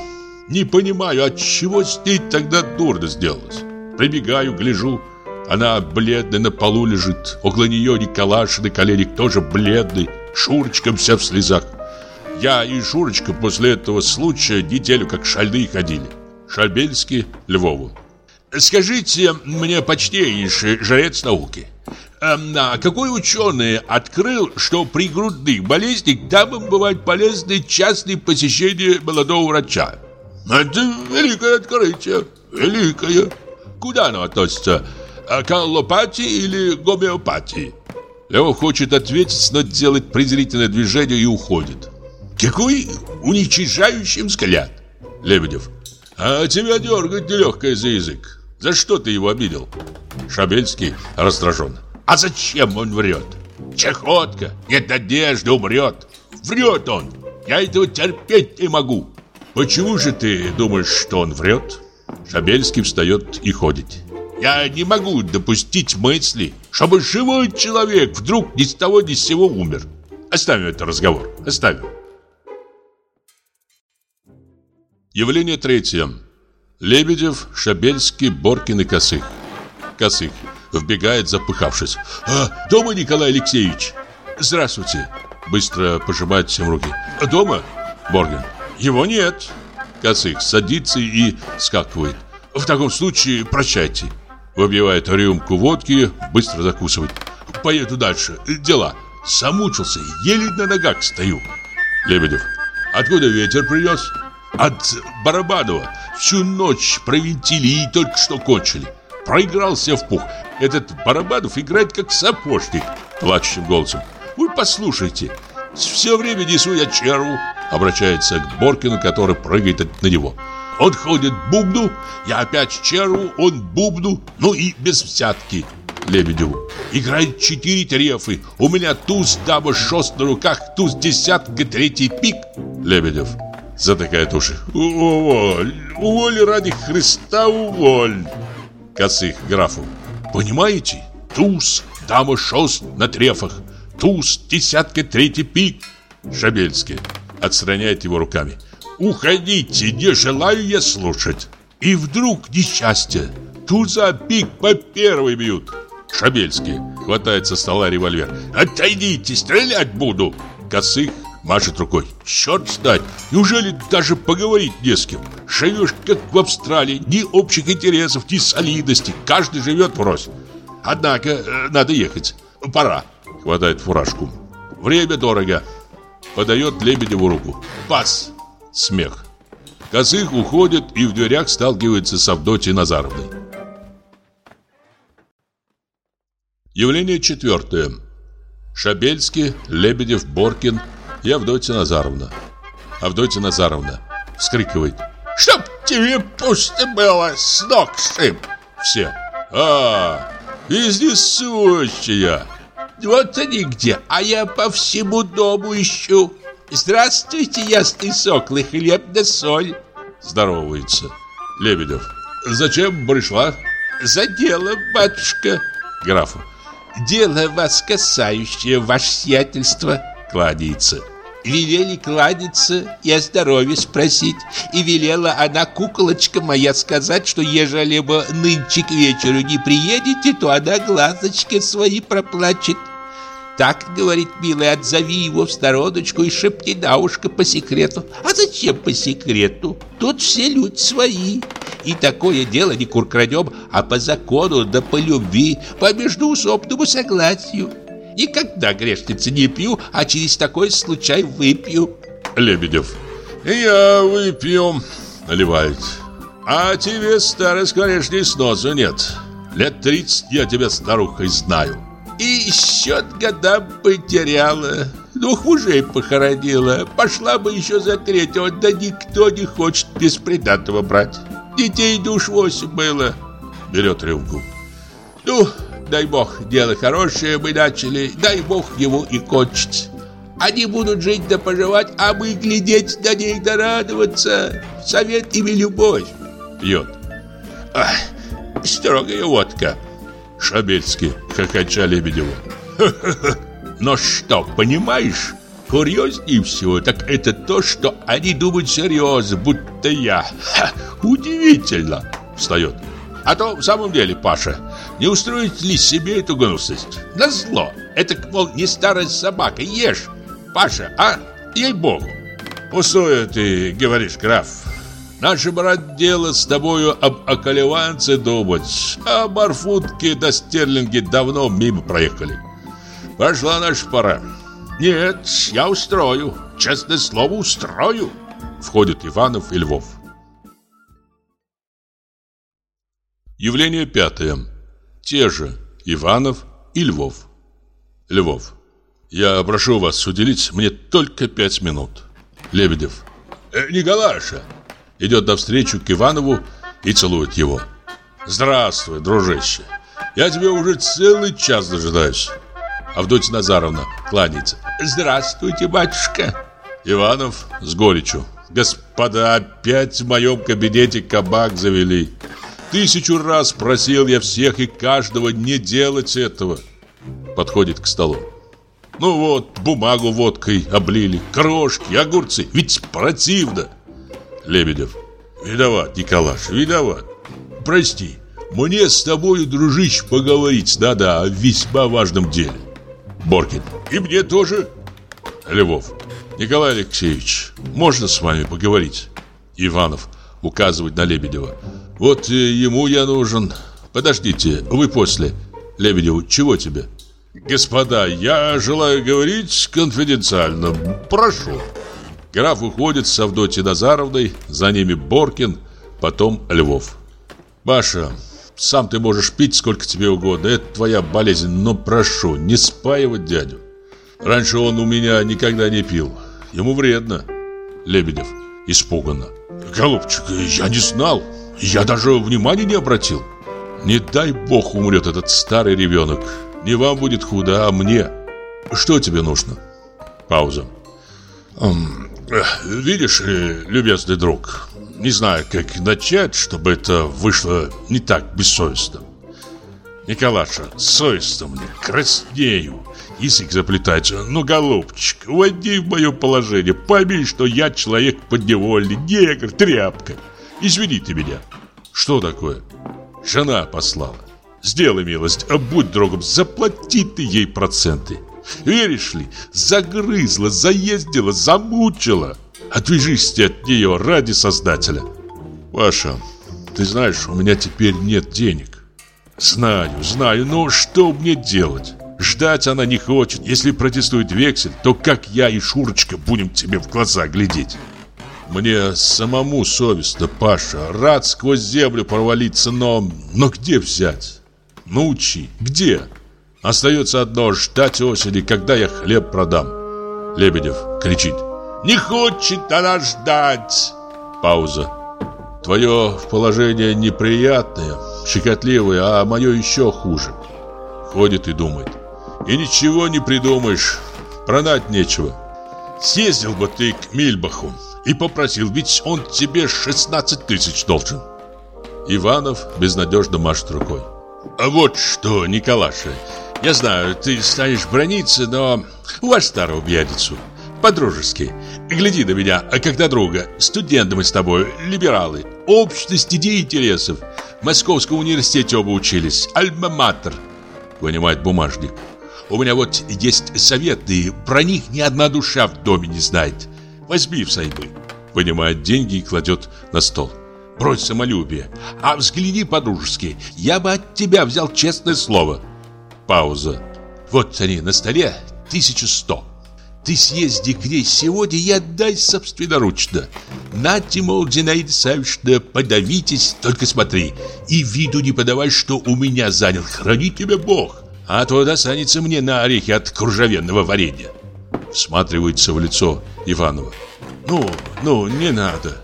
Не понимаю, от чего с ней тогда дурно сделалось. Прибегаю, гляжу, она бледная на полу лежит. Около нее Николаш на коленях тоже бледный, Шурочка вся в слезах. Я и Шурочка после этого случая неделю как шальные ходили. Шальбельский Львову. Скажите мне, почтеннейший жрец науки, эм, а какой ученый открыл, что при грудных болезнях дамам бывают полезны частные посещения молодого врача? Это великое открытие, великое. Куда оно относится? К аллопатии или гомеопатии? Лев хочет ответить, но делает презрительное движение и уходит. Какой уничижающий взгляд. Лебедев. А тебя дергать нелегкое за язык. За что ты его обидел? Шабельский раздражен. А зачем он врет? Чехотка, нет надежды, умрет. Врет он. Я этого терпеть не могу. Почему же ты думаешь, что он врет? Шабельский встает и ходит. Я не могу допустить мысли, чтобы живой человек вдруг ни с того ни с сего умер. Оставим этот разговор. Оставим. Явление третье. Лебедев, Шабельский, Боркин и Косых. Косых вбегает, запыхавшись. «А, дома, Николай Алексеевич?» «Здравствуйте!» Быстро пожимает всем руки. «Дома?» Боргин. «Его нет!» Косых садится и скакивает. «В таком случае прощайте!» Выбивает рюмку водки, быстро закусывает. «Поеду дальше. Дела. Замучился, еле на ногах стою!» Лебедев. «Откуда ветер принес?» «От Барабанова. Всю ночь провинтили и только что кончили. Проигрался в пух. Этот Барабанов играет как сапожник!» Плачущим голосом. «Вы послушайте, все время несу я черву!» Обращается к Боркину, который прыгает на него. Он ходит бубну, я опять черву, он бубну, ну и без взятки. Лебедеву. Играет четыре трефы. У меня туз, дама, шест на руках, туз десятка, третий пик. Лебедев. Затыкает уши. Уволь, уволь ради Христа, уволь. Косых графу. Понимаете? Туз, дама, шест на трефах. Туз, десятка, третий пик. Шабельский отстраняет его руками. «Уходите, не желаю я слушать!» И вдруг несчастье. Туза пик по первой бьют. Шабельский хватает со стола револьвер. «Отойдите, стрелять буду!» Косых Машет рукой. Черт знает, неужели даже поговорить не с кем? Живешь как в Австралии, ни общих интересов, ни солидности. Каждый живет врозь. Однако, э, надо ехать. Пора. Хватает фуражку. Время дорого. Подает Лебедеву руку. Пас. Смех. Косых уходит и в дверях сталкивается с Авдотьей Назаровной. Явление четвертое. Шабельский, Лебедев, Боркин и Авдотья Назаровна. Авдотья Назаровна вскрикивает. «Чтоб тебе пусто было, с ног шип!» Все. «А, вездесущая!» «Вот они где, а я по всему дому ищу!» «Здравствуйте, ясный сокол и хлеб да соль!» Здоровается. Лебедев. «Зачем пришла?» «За дело, батюшка!» Графу. «Дело вас касающее, ваше сиятельство!» Кланяется. Велели кланяться и о здоровье спросить. И велела она, куколочка моя, сказать, что ежели бы нынче к вечеру не приедете, то она глазочки свои проплачет. Так, говорит, милый, отзови его в стороночку и шепни на ушко по секрету. А зачем по секрету? Тут все люди свои. И такое дело не куркрадем, а по закону, да по любви, по междуусобному согласию. Никогда, грешница, не пью, а через такой случай выпью. Лебедев. Я выпью. Наливает. А тебе, старость, конечно, и сносу нет. Лет тридцать я тебя старухой знаю. И счет годам потеряла. Двух мужей похоронила. Пошла бы еще за третьего, да никто не хочет без предатого брать. Детей душ восемь было. Берет рюмку. Ну, дай бог, дело хорошее мы начали, дай бог его и кончить. Они будут жить да поживать, а мы глядеть на них да радоваться. Совет ими любовь. Пьет. Ах, строгая водка. Шабельский, хохоча Лебедеву. Но что, понимаешь, курьезнее всего, так это то, что они думают серьезно, будто я. Ха, удивительно. Встает. А то в самом деле, Паша, не устроить ли себе эту гнусность? На зло. Это, мол, не старая собака. Ешь, Паша, а? Ей-богу. Пустое ты говоришь, граф. Наше, брат, дело с тобою об околеванце думать. А барфутки да стерлинги давно мимо проехали. Пошла наша пора. Нет, я устрою. Честное слово, устрою. Входят Иванов и Львов. Явление пятое. Те же Иванов и Львов. Львов. Я прошу вас уделить мне только пять минут. Лебедев. Э, Николаша, идет навстречу к Иванову и целует его. «Здравствуй, дружище! Я тебя уже целый час дожидаюсь!» Авдотья Назаровна кланяется. «Здравствуйте, батюшка!» Иванов с горечью. «Господа, опять в моем кабинете кабак завели. Тысячу раз просил я всех и каждого не делать этого!» Подходит к столу. «Ну вот, бумагу водкой облили, крошки, огурцы, ведь противно!» Лебедев. Виноват, Николаш, виноват. Прости, мне с тобой, дружище, поговорить надо о весьма важном деле. Боркин. И мне тоже. Львов. Николай Алексеевич, можно с вами поговорить? Иванов указывает на Лебедева. Вот ему я нужен. Подождите, вы после. Лебедеву, чего тебе? Господа, я желаю говорить конфиденциально. Прошу. Граф уходит с Авдотьей Назаровной, за ними Боркин, потом Львов. Маша, сам ты можешь пить сколько тебе угодно, это твоя болезнь, но прошу, не спаивать дядю. Раньше он у меня никогда не пил, ему вредно. Лебедев испуганно. Голубчик, я не знал, я даже внимания не обратил. Не дай бог умрет этот старый ребенок. Не вам будет худо, а мне. Что тебе нужно? Пауза. Видишь, любезный друг, не знаю, как начать, чтобы это вышло не так бессовестно. Николаша, совестно мне, краснею, язык заплетается. Ну, голубчик, войди в мое положение, пойми, что я человек подневольный, негр, тряпка. Извини ты меня. Что такое? Жена послала. Сделай милость, а будь другом, заплати ты ей проценты. Веришь ли, загрызла, заездила, замучила. Отвяжись ты от нее ради Создателя. Паша, ты знаешь, у меня теперь нет денег. Знаю, знаю, но что мне делать? Ждать она не хочет. Если протестует вексель, то как я и Шурочка будем тебе в глаза глядеть? Мне самому совестно, Паша. Рад сквозь землю провалиться, но... Но где взять? Научи. Где? Остается одно — ждать осени, когда я хлеб продам. Лебедев кричит. Не хочет она ждать. Пауза. Твое положение неприятное, щекотливое, а мое еще хуже. Ходит и думает. И ничего не придумаешь. Продать нечего. Съездил бы ты к Мильбаху и попросил, ведь он тебе 16 тысяч должен. Иванов безнадежно машет рукой. А вот что, Николаша, я знаю, ты станешь брониться, но ваш старого пьяницу, по-дружески. Гляди на меня, а на друга. Студенты мы с тобой, либералы. Общность идей и интересов. В Московском университете оба учились. Альма-матер. Вынимает бумажник. У меня вот есть советы, про них ни одна душа в доме не знает. Возьми взаймы. Вынимает деньги и кладет на стол. Брось самолюбие. А взгляни по-дружески. Я бы от тебя взял честное слово. Пауза. Вот они на столе. Тысяча сто. Ты съезди к ней сегодня и отдай собственноручно. Нате, мол, Зинаида Савишна, подавитесь, только смотри. И виду не подавай, что у меня занял. Храни тебя Бог. А то достанется мне на орехи от кружевенного варенья. Всматривается в лицо Иванова. «Ну, ну, не надо!»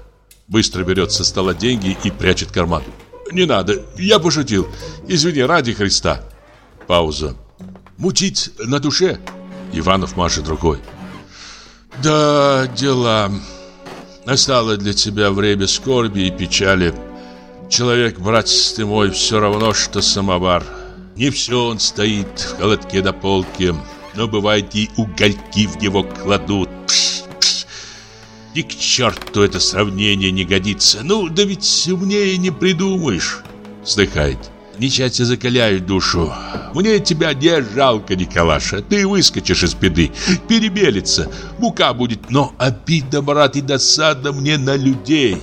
Быстро берет со стола деньги и прячет карман. «Не надо, я пошутил. Извини, ради Христа!» Пауза. «Мутить на душе?» Иванов машет рукой. «Да, дела. Настало для тебя время скорби и печали. Человек, братец ты мой, все равно, что самовар. Не все он стоит в холодке до полки, но бывает и угольки в него кладут. Пш, пш. И к черту это сравнение не годится. Ну, да ведь умнее не придумаешь. Вздыхает. Нечасто закаляют душу. Мне тебя не жалко, Николаша. Ты выскочишь из беды, перебелится, мука будет. Но обидно, брат, и досада мне на людей.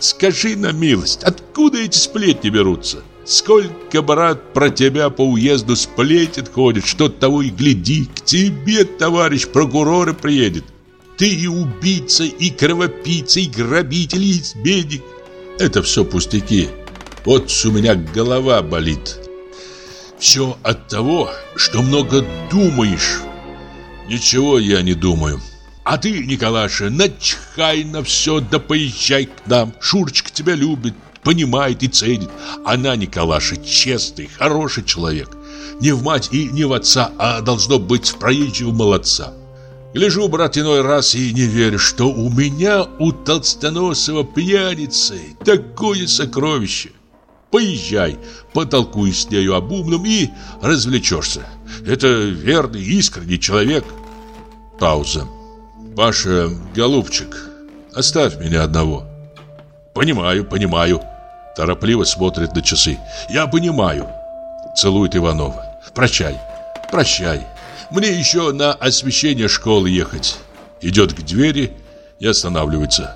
Скажи на милость, откуда эти сплетни берутся? Сколько, брат, про тебя по уезду сплетен ходит, что того и гляди, к тебе, товарищ прокурор, приедет. Ты и убийца, и кровопийца, и грабитель, и изменник. Это все пустяки. Вот у меня голова болит. Все от того, что много думаешь. Ничего я не думаю. А ты, Николаша, начхай на все, да поезжай к нам. Шурочка тебя любит, понимает и ценит. Она, Николаша, честный, хороший человек. Не в мать и не в отца, а должно быть в проезжего молодца. Гляжу, брат, иной раз и не верю, что у меня, у толстоносого пьяницы, такое сокровище. Поезжай, потолкуй с нею об умном и развлечешься. Это верный, искренний человек. Пауза. Паша, голубчик, оставь меня одного. Понимаю, понимаю. Торопливо смотрит на часы. Я понимаю. Целует Иванова. Прощай, прощай. Мне еще на освещение школы ехать. Идет к двери и останавливается.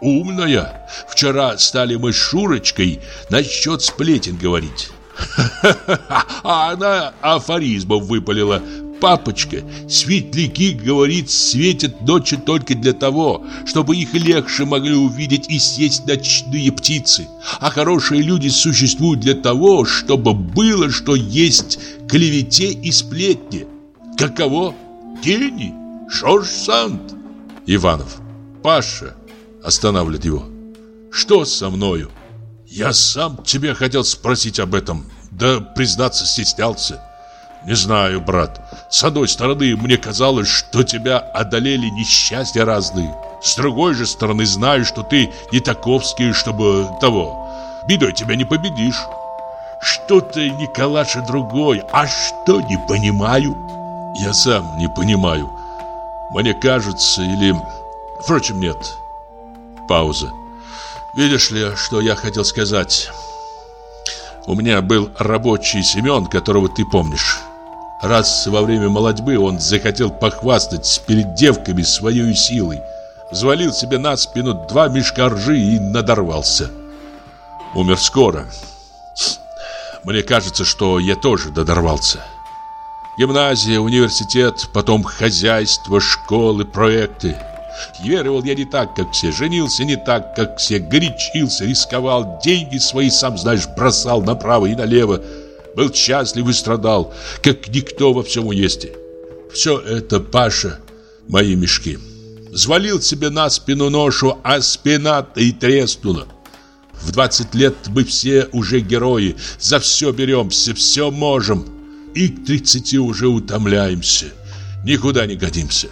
Умная. Вчера стали мы с Шурочкой насчет сплетен говорить. А она афоризмов выпалила. Папочка, светляки, говорит, светят ночью только для того, чтобы их легче могли увидеть и съесть ночные птицы. А хорошие люди существуют для того, чтобы было что есть клевете и сплетни. Каково? Гений? Жорж Санд? Иванов. Паша. Останавливает его. Что со мною? Я сам тебе хотел спросить об этом, да, признаться, стеснялся. Не знаю, брат. С одной стороны, мне казалось, что тебя одолели несчастья разные. С другой же стороны, знаю, что ты не таковский, чтобы того. Бедой тебя не победишь. Что ты, Николаша, другой, а что не понимаю? Я сам не понимаю. Мне кажется, или... Впрочем, нет. Пауза. Видишь ли, что я хотел сказать? У меня был рабочий Семен, которого ты помнишь. Раз во время молодьбы он захотел похвастать перед девками своей силой, взвалил себе на спину два мешка ржи и надорвался. Умер скоро. Мне кажется, что я тоже додорвался. Гимназия, университет, потом хозяйство, школы, проекты. Веровал я не так, как все, женился не так, как все, горячился, рисковал, деньги свои, сам знаешь, бросал направо и налево. Был счастлив и страдал, как никто во всем уезде. Все это, Паша, мои мешки. Звалил себе на спину ношу, а спина-то и треснула. В 20 лет мы все уже герои, за все беремся, все можем. И к 30 уже утомляемся, никуда не годимся.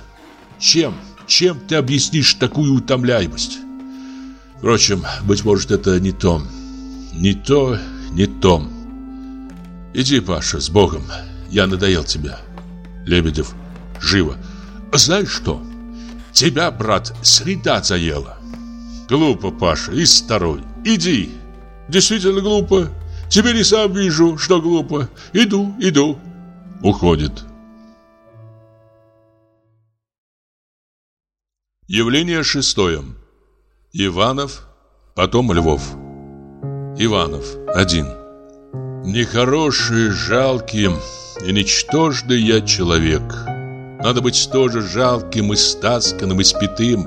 Чем? Чем ты объяснишь такую утомляемость? Впрочем, быть может, это не то. Не то, не то. Иди, Паша, с Богом. Я надоел тебя. Лебедев, живо. Знаешь что? Тебя, брат, среда заела. Глупо, Паша, и старой. Иди. Действительно глупо. Теперь и сам вижу, что глупо. Иду, иду. Уходит. Явление шестое. Иванов, потом Львов. Иванов, один. Нехороший, жалкий и ничтожный я человек. Надо быть тоже жалким и стасканным и спитым,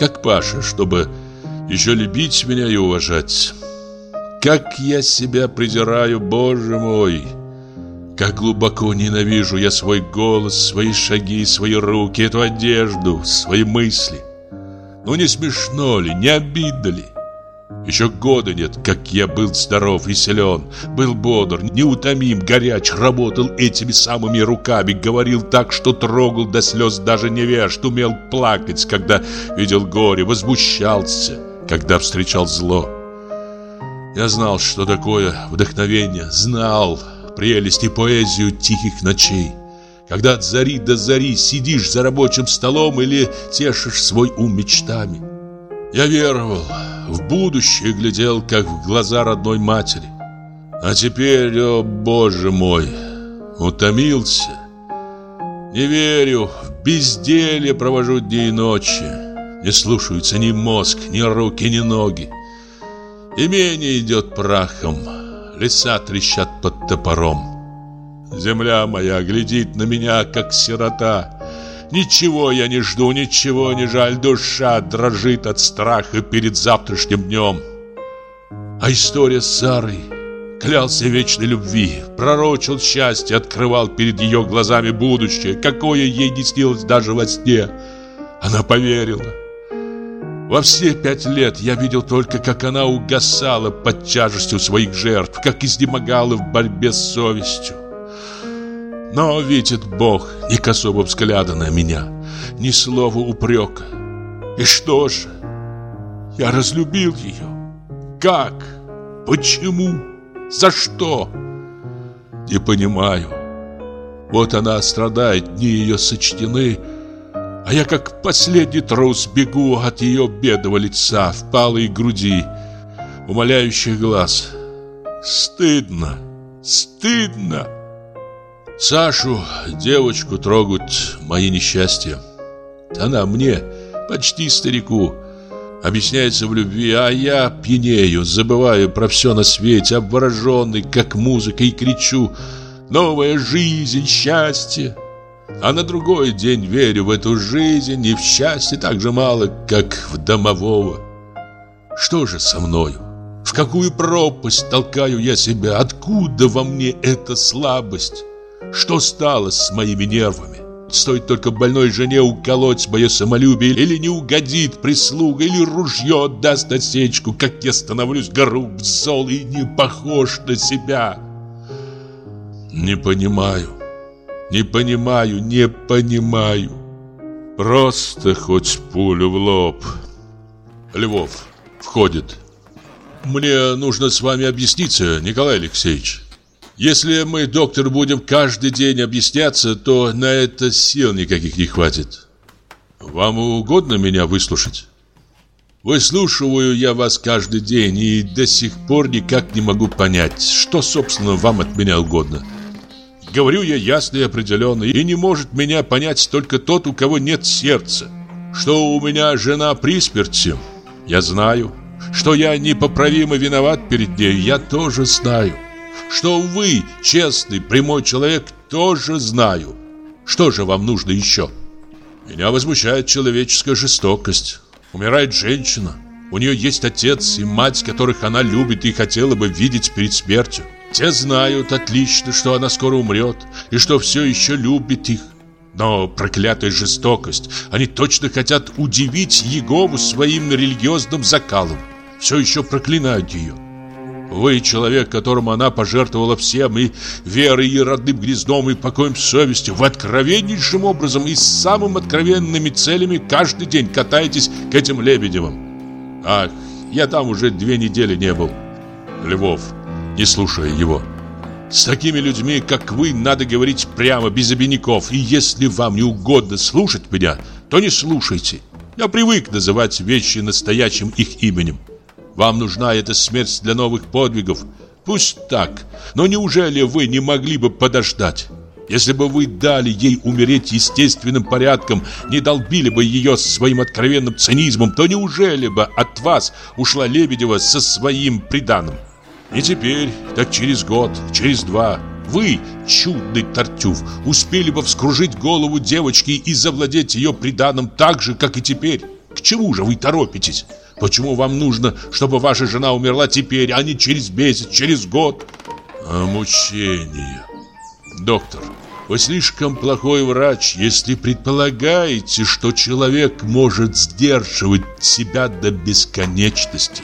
как Паша, чтобы еще любить меня и уважать. Как я себя презираю, Боже мой! Как глубоко ненавижу я свой голос, свои шаги, свои руки, эту одежду, свои мысли. Ну не смешно ли, не обидно ли? Еще года нет, как я был здоров и силен, был бодр, неутомим, горяч, работал этими самыми руками, говорил так, что трогал до слез даже невежд, умел плакать, когда видел горе, возмущался, когда встречал зло. Я знал, что такое вдохновение, знал, прелесть и поэзию тихих ночей. Когда от зари до зари сидишь за рабочим столом или тешишь свой ум мечтами. Я веровал, в будущее глядел, как в глаза родной матери. А теперь, о боже мой, утомился. Не верю, в безделье провожу дни и ночи. Не слушаются ни мозг, ни руки, ни ноги. Имение идет прахом. Леса трещат под топором. Земля моя глядит на меня, как сирота. Ничего я не жду, ничего не жаль. Душа дрожит от страха перед завтрашним днем. А история с Сарой клялся вечной любви, пророчил счастье, открывал перед ее глазами будущее, какое ей не снилось даже во сне. Она поверила. Во все пять лет я видел только, как она угасала под тяжестью своих жертв, как изнемогала в борьбе с совестью. Но видит Бог ни косого взгляда на меня, ни слова упрека. И что же? Я разлюбил ее. Как? Почему? За что? Не понимаю. Вот она страдает, дни ее сочтены, а я как последний трус бегу от ее бедного лица, впалой груди, умоляющих глаз. Стыдно, стыдно. Сашу, девочку, трогают мои несчастья. Она мне, почти старику, объясняется в любви, а я пьянею, забываю про все на свете, обвороженный, как музыка, и кричу «Новая жизнь, счастье!» А на другой день верю в эту жизнь и в счастье так же мало, как в домового. Что же со мною? В какую пропасть толкаю я себя? Откуда во мне эта слабость? Что стало с моими нервами? Стоит только больной жене уколоть мое самолюбие Или не угодит прислуга, или ружье даст осечку Как я становлюсь гору в зол и не похож на себя Не понимаю не понимаю, не понимаю. Просто хоть пулю в лоб. Львов входит. Мне нужно с вами объясниться, Николай Алексеевич. Если мы, доктор, будем каждый день объясняться, то на это сил никаких не хватит. Вам угодно меня выслушать? Выслушиваю я вас каждый день и до сих пор никак не могу понять, что, собственно, вам от меня угодно. Говорю я ясно и определенно, и не может меня понять только тот, у кого нет сердца. Что у меня жена при смерти, я знаю. Что я непоправимо виноват перед ней, я тоже знаю. Что вы, честный, прямой человек, тоже знаю. Что же вам нужно еще? Меня возмущает человеческая жестокость. Умирает женщина. У нее есть отец и мать, которых она любит и хотела бы видеть перед смертью. Те знают отлично, что она скоро умрет и что все еще любит их. Но проклятая жестокость, они точно хотят удивить Егову своим религиозным закалом. Все еще проклинают ее. Вы человек, которому она пожертвовала всем, и верой, и родным гнездом, и покоем совести. Вы откровеннейшим образом и с самым откровенными целями каждый день катаетесь к этим Лебедевым. Ах, я там уже две недели не был. Львов, не слушая его. С такими людьми, как вы, надо говорить прямо, без обиняков. И если вам не угодно слушать меня, то не слушайте. Я привык называть вещи настоящим их именем. Вам нужна эта смерть для новых подвигов. Пусть так, но неужели вы не могли бы подождать? Если бы вы дали ей умереть естественным порядком, не долбили бы ее своим откровенным цинизмом, то неужели бы от вас ушла Лебедева со своим приданым? Не теперь, так через год, через два. Вы, чудный Тартюф, успели бы вскружить голову девочки и завладеть ее приданым так же, как и теперь. К чему же вы торопитесь? Почему вам нужно, чтобы ваша жена умерла теперь, а не через месяц, через год? А мучение. Доктор, вы слишком плохой врач, если предполагаете, что человек может сдерживать себя до бесконечности.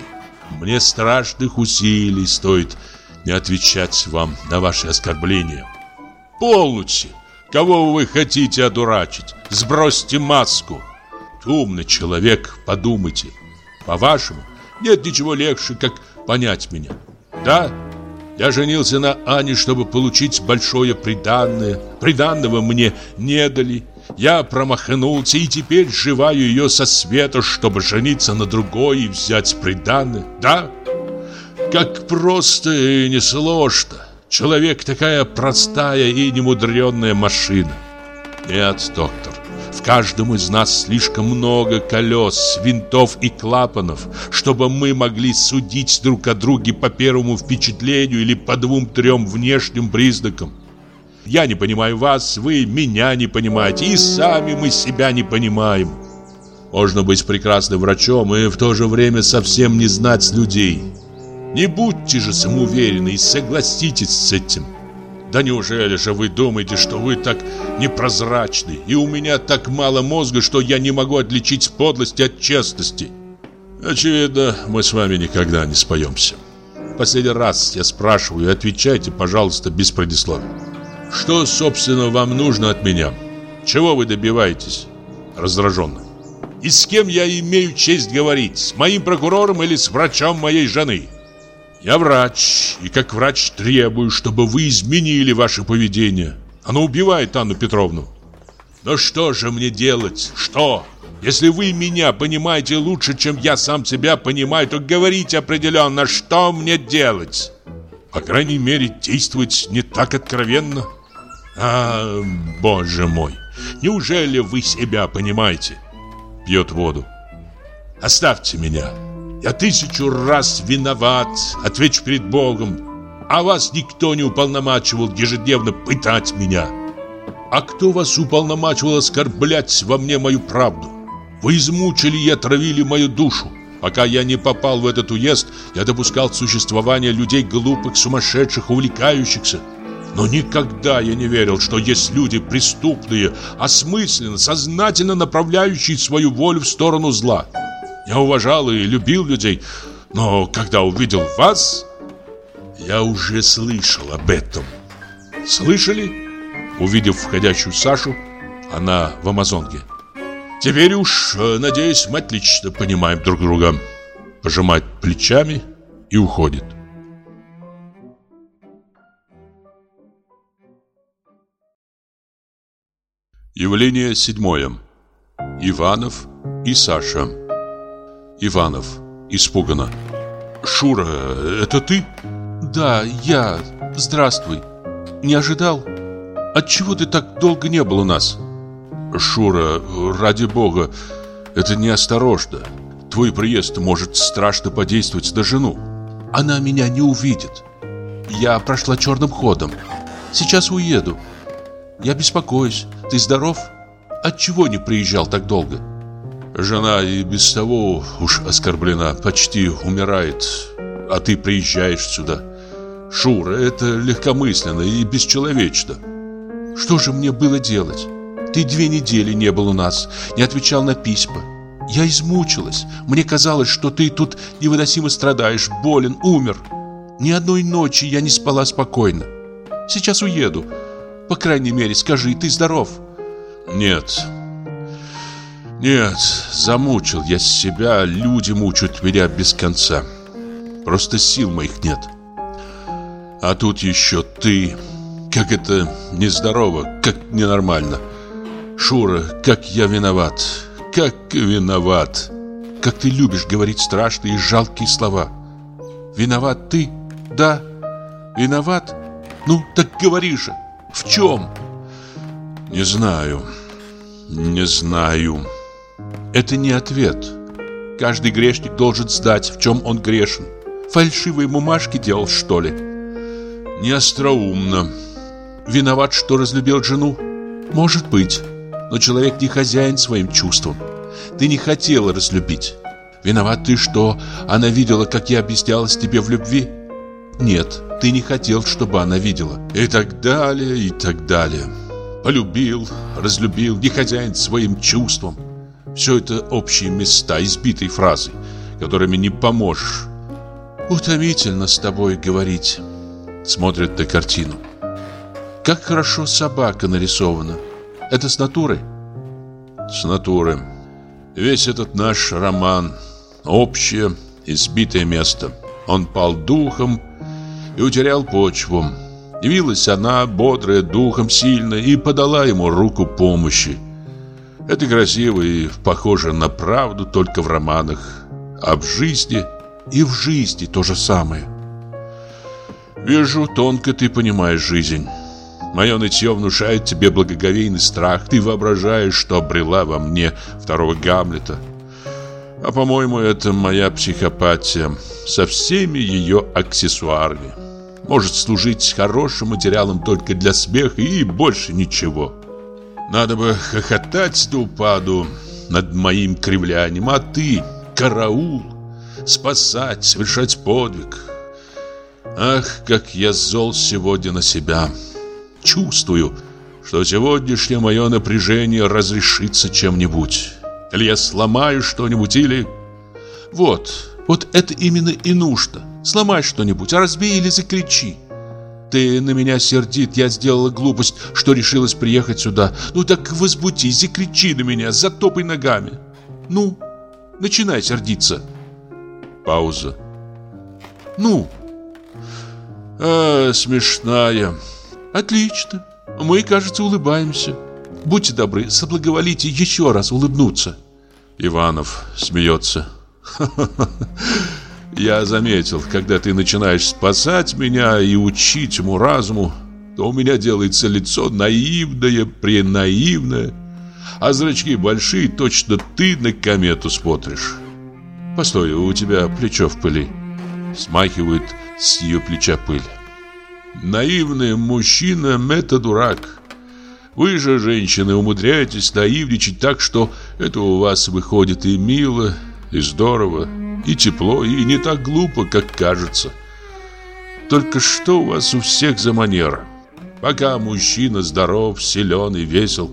Мне страшных усилий стоит не отвечать вам на ваши оскорбления. Полночи! Кого вы хотите одурачить? Сбросьте маску. Умный человек, подумайте. По-вашему, нет ничего легче, как понять меня. Да, я женился на Ане, чтобы получить большое приданное. Приданного мне не дали. Я промахнулся и теперь сживаю ее со света, чтобы жениться на другой и взять приданное. Да, как просто и несложно. Человек такая простая и немудренная машина. Нет, доктор, в каждом из нас слишком много колес, винтов и клапанов, чтобы мы могли судить друг о друге по первому впечатлению или по двум-трем внешним признакам. Я не понимаю вас, вы меня не понимаете, и сами мы себя не понимаем. Можно быть прекрасным врачом и в то же время совсем не знать людей. Не будьте же самоуверены и согласитесь с этим. Да неужели же вы думаете, что вы так непрозрачны, и у меня так мало мозга, что я не могу отличить подлости от честности? Очевидно, мы с вами никогда не споемся. Последний раз я спрашиваю, отвечайте, пожалуйста, без предисловия. Что, собственно, вам нужно от меня? Чего вы добиваетесь? Раздраженно. И с кем я имею честь говорить? С моим прокурором или с врачом моей жены? Я врач, и как врач требую, чтобы вы изменили ваше поведение. Оно убивает Анну Петровну. Но что же мне делать? Что? Если вы меня понимаете лучше, чем я сам себя понимаю, то говорите определенно, что мне делать. По крайней мере, действовать не так откровенно. А, боже мой, неужели вы себя понимаете? Пьет воду. Оставьте меня. Я тысячу раз виноват, отвечу перед Богом. А вас никто не уполномачивал ежедневно пытать меня. А кто вас уполномачивал оскорблять во мне мою правду? Вы измучили и отравили мою душу. Пока я не попал в этот уезд, я допускал существование людей глупых, сумасшедших, увлекающихся. Но никогда я не верил, что есть люди преступные, осмысленно, сознательно направляющие свою волю в сторону зла. Я уважал и любил людей, но когда увидел вас, я уже слышал об этом. Слышали? Увидев входящую Сашу, она в Амазонке. Теперь уж, э, надеюсь, мы отлично понимаем друг друга. Пожимает плечами и уходит. Явление седьмое. Иванов и Саша. Иванов испуганно. Шура, это ты? Да, я. Здравствуй. Не ожидал? Отчего ты так долго не был у нас? Шура, ради бога, это неосторожно. Твой приезд может страшно подействовать на жену. Она меня не увидит. Я прошла черным ходом. Сейчас уеду. Я беспокоюсь. Ты здоров? Отчего не приезжал так долго? Жена и без того уж оскорблена, почти умирает. А ты приезжаешь сюда. Шура, это легкомысленно и бесчеловечно. Что же мне было делать? Ты две недели не был у нас, не отвечал на письма. Я измучилась. Мне казалось, что ты тут невыносимо страдаешь, болен, умер. Ни одной ночи я не спала спокойно. Сейчас уеду. По крайней мере, скажи, ты здоров? Нет. Нет, замучил я себя, люди мучают меня без конца. Просто сил моих нет. А тут еще ты. Как это нездорово, как ненормально. Шура, как я виноват как виноват. Как ты любишь говорить страшные и жалкие слова. Виноват ты? Да. Виноват? Ну, так говори же. В чем? Не знаю. Не знаю. Это не ответ. Каждый грешник должен знать, в чем он грешен. Фальшивые бумажки делал, что ли? Не остроумно. Виноват, что разлюбил жену? Может быть. Но человек не хозяин своим чувствам. Ты не хотела разлюбить. Виноват ты, что она видела, как я объяснялась тебе в любви? Нет, ты не хотел, чтобы она видела. И так далее, и так далее. Полюбил, разлюбил, не хозяин своим чувствам. Все это общие места, избитые фразы, которыми не поможешь. Утомительно с тобой говорить. Смотрит на картину. Как хорошо собака нарисована. Это с натуры? С натуры. Весь этот наш роман – общее, избитое место. Он пал духом и утерял почву. Явилась она, бодрая, духом сильно, и подала ему руку помощи. Это красиво и похоже на правду только в романах. А в жизни и в жизни то же самое. Вижу, тонко ты понимаешь жизнь. Мое нытье внушает тебе благоговейный страх. Ты воображаешь, что обрела во мне второго Гамлета. А по-моему, это моя психопатия со всеми ее аксессуарами. Может служить хорошим материалом только для смеха и больше ничего. Надо бы хохотать до упаду над моим кривлянием, а ты, караул, спасать, совершать подвиг. Ах, как я зол сегодня на себя чувствую, что сегодняшнее мое напряжение разрешится чем-нибудь. Или я сломаю что-нибудь, или... Вот, вот это именно и нужно. Сломай что-нибудь, а разбей или закричи. Ты на меня сердит, я сделала глупость, что решилась приехать сюда. Ну так возбудись и кричи на меня, затопай ногами. Ну, начинай сердиться. Пауза. Ну. А, смешная. Отлично. Мы, кажется, улыбаемся. Будьте добры, соблаговолите еще раз улыбнуться. Иванов смеется. Я заметил, когда ты начинаешь спасать меня и учить ему разуму, то у меня делается лицо наивное, пренаивное, а зрачки большие, точно ты на комету смотришь. Постой, у тебя плечо в пыли. Смахивает с ее плеча пыль. Наивный мужчина – это дурак. Вы же, женщины, умудряетесь наивничать так, что это у вас выходит и мило, и здорово, и тепло, и не так глупо, как кажется. Только что у вас у всех за манера? Пока мужчина здоров, силен и весел,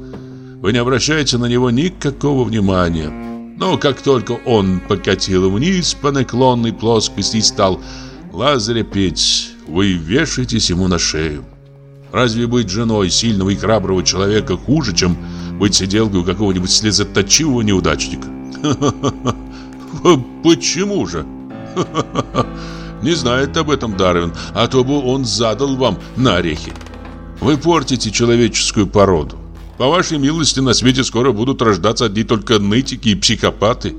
вы не обращаете на него никакого внимания. Но как только он покатил вниз по наклонной плоскости и стал Лазаря петь, вы вешаетесь ему на шею. Разве быть женой сильного и храброго человека хуже, чем быть сиделкой у какого-нибудь слезоточивого неудачника? Почему же? Не знает об этом Дарвин, а то бы он задал вам на орехи. Вы портите человеческую породу. По вашей милости на свете скоро будут рождаться одни только нытики и психопаты.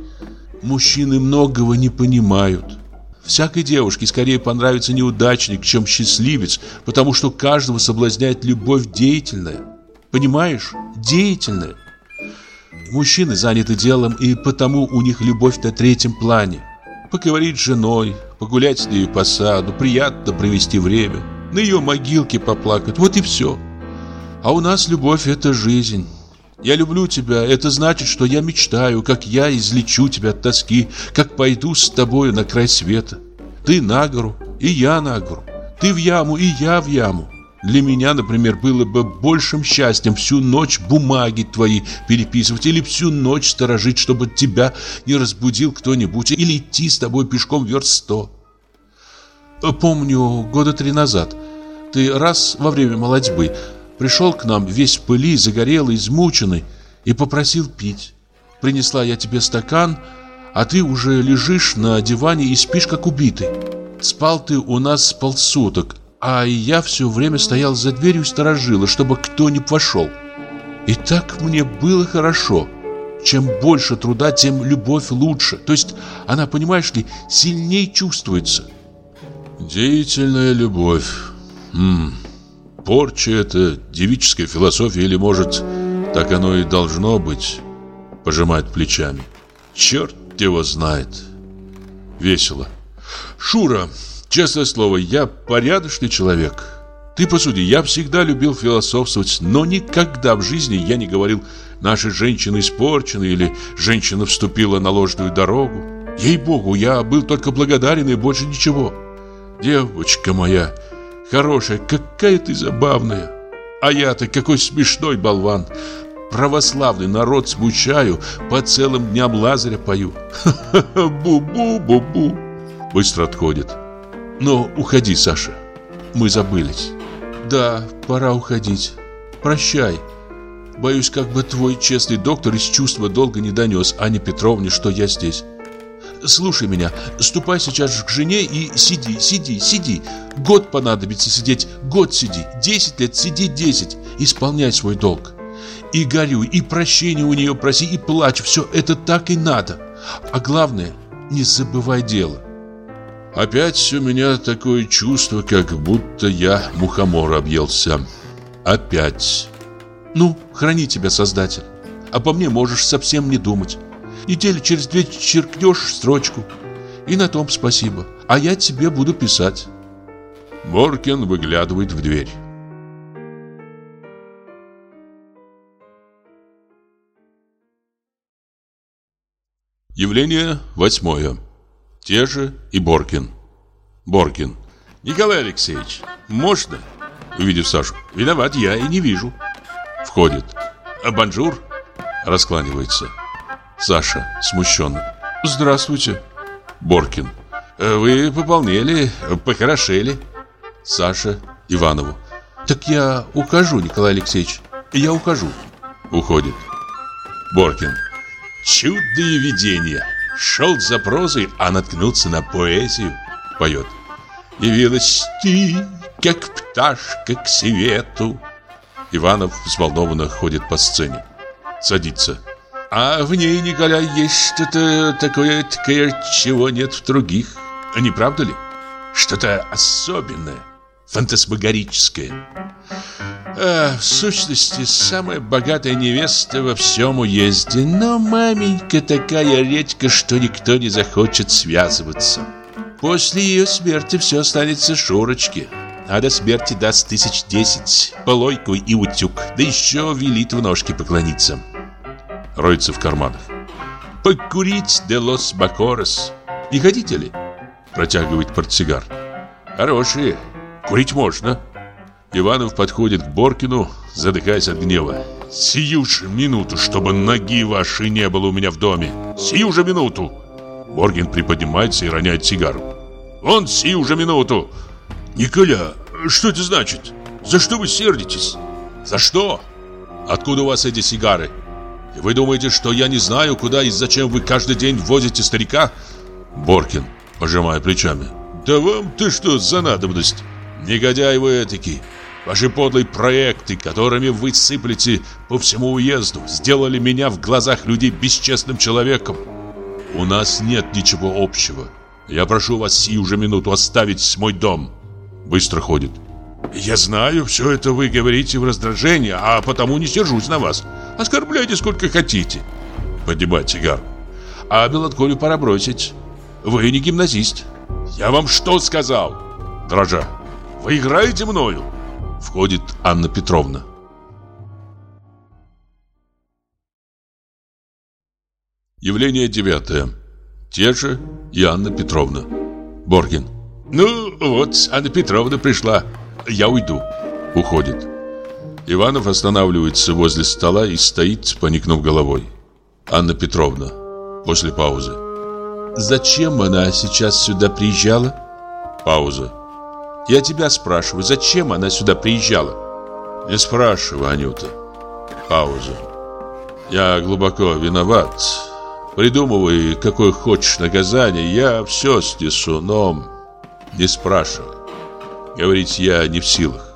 Мужчины многого не понимают. Всякой девушке скорее понравится неудачник, чем счастливец, потому что каждого соблазняет любовь деятельная. Понимаешь? Деятельная. Мужчины заняты делом, и потому у них любовь на третьем плане. Поговорить с женой, погулять с ней по саду, приятно провести время, на ее могилке поплакать, вот и все. А у нас любовь – это жизнь. Я люблю тебя, это значит, что я мечтаю, как я излечу тебя от тоски, как пойду с тобою на край света. Ты на гору, и я на гору. Ты в яму, и я в яму. Для меня, например, было бы большим счастьем всю ночь бумаги твои переписывать или всю ночь сторожить, чтобы тебя не разбудил кто-нибудь, или идти с тобой пешком верст сто. Помню, года три назад ты раз во время молодьбы Пришел к нам весь в пыли, загорелый, измученный и попросил пить. Принесла я тебе стакан, а ты уже лежишь на диване и спишь как убитый. Спал ты у нас полсуток, а я все время стоял за дверью и сторожила, чтобы кто не вошел. И так мне было хорошо. Чем больше труда, тем любовь лучше. То есть она, понимаешь ли, сильнее чувствуется. Деятельная любовь. Хм. Порча — это девическая философия или, может, так оно и должно быть? Пожимает плечами. Черт его знает. Весело. Шура, честное слово, я порядочный человек. Ты посуди, я всегда любил философствовать, но никогда в жизни я не говорил «наши женщины испорчены» или «женщина вступила на ложную дорогу». Ей-богу, я был только благодарен и больше ничего. Девочка моя, Хорошая, какая ты забавная. А я-то какой смешной болван. Православный народ смущаю, по целым дням Лазаря пою. Бу-бу-бу-бу. Быстро отходит. Но уходи, Саша. Мы забылись. Да, пора уходить. Прощай. Боюсь, как бы твой честный доктор из чувства долго не донес Ане Петровне, что я здесь. Слушай меня, ступай сейчас же к жене и сиди, сиди, сиди. Год понадобится сидеть, год сиди, десять лет сиди, десять. Исполняй свой долг. И горюй, и прощения у нее проси, и плачь. Все это так и надо. А главное, не забывай дело. Опять у меня такое чувство, как будто я мухомор объелся. Опять. Ну, храни тебя, Создатель. А по мне можешь совсем не думать. Недели через две черкнешь строчку. И на том спасибо. А я тебе буду писать. Боркин выглядывает в дверь. Явление восьмое. Те же и Боркин. Боркин. Николай Алексеевич, можно? Увидев Сашу. Виноват, я и не вижу. Входит. А bonjour. Раскланивается. Саша смущенно. Здравствуйте. Боркин. «Э, вы пополнели, похорошели. Саша Иванову. Так я ухожу, Николай Алексеевич. Я ухожу. Уходит. Боркин. Чудное видение. Шел за прозой, а наткнулся на поэзию. Поет. Явилась ты, как пташка к свету. Иванов взволнованно ходит по сцене. Садится. А в ней, Николай, есть что-то такое, такое, чего нет в других. Не правда ли? Что-то особенное, фантасмагорическое. А, в сущности, самая богатая невеста во всем уезде, но маменька такая редька, что никто не захочет связываться. После ее смерти все останется Шурочке, а до смерти даст тысяч десять, полойку и утюг, да еще велит в ножки поклониться роется в карманах. «Покурить де лос бакорос. Не хотите ли?» Протягивает портсигар. «Хорошие. Курить можно». Иванов подходит к Боркину, задыхаясь от гнева. «Сию же минуту, чтобы ноги вашей не было у меня в доме! Сию же минуту!» Боркин приподнимается и роняет сигару. «Он сию же минуту!» «Николя, что это значит? За что вы сердитесь?» «За что? Откуда у вас эти сигары?» И вы думаете, что я не знаю, куда и зачем вы каждый день возите старика? Боркин, пожимая плечами. Да вам ты что за надобность? Негодяй вы этакий. Ваши подлые проекты, которыми вы сыплете по всему уезду, сделали меня в глазах людей бесчестным человеком. У нас нет ничего общего. Я прошу вас сию же минуту оставить мой дом. Быстро ходит. Я знаю, все это вы говорите в раздражении, а потому не сержусь на вас. Оскорбляйте сколько хотите. Поднимает сигару. А меланхолию пора бросить. Вы не гимназист. Я вам что сказал? Дрожа. Вы играете мною? Входит Анна Петровна. Явление девятое. Те же и Анна Петровна. Боргин. Ну, вот, Анна Петровна пришла. Я уйду. Уходит. Иванов останавливается возле стола и стоит, поникнув головой. Анна Петровна. После паузы. Зачем она сейчас сюда приезжала? Пауза. Я тебя спрашиваю, зачем она сюда приезжала? Не спрашивай, Анюта. Пауза. Я глубоко виноват. Придумывай, какое хочешь наказание, я все снесу, но не спрашивай. Говорить я не в силах.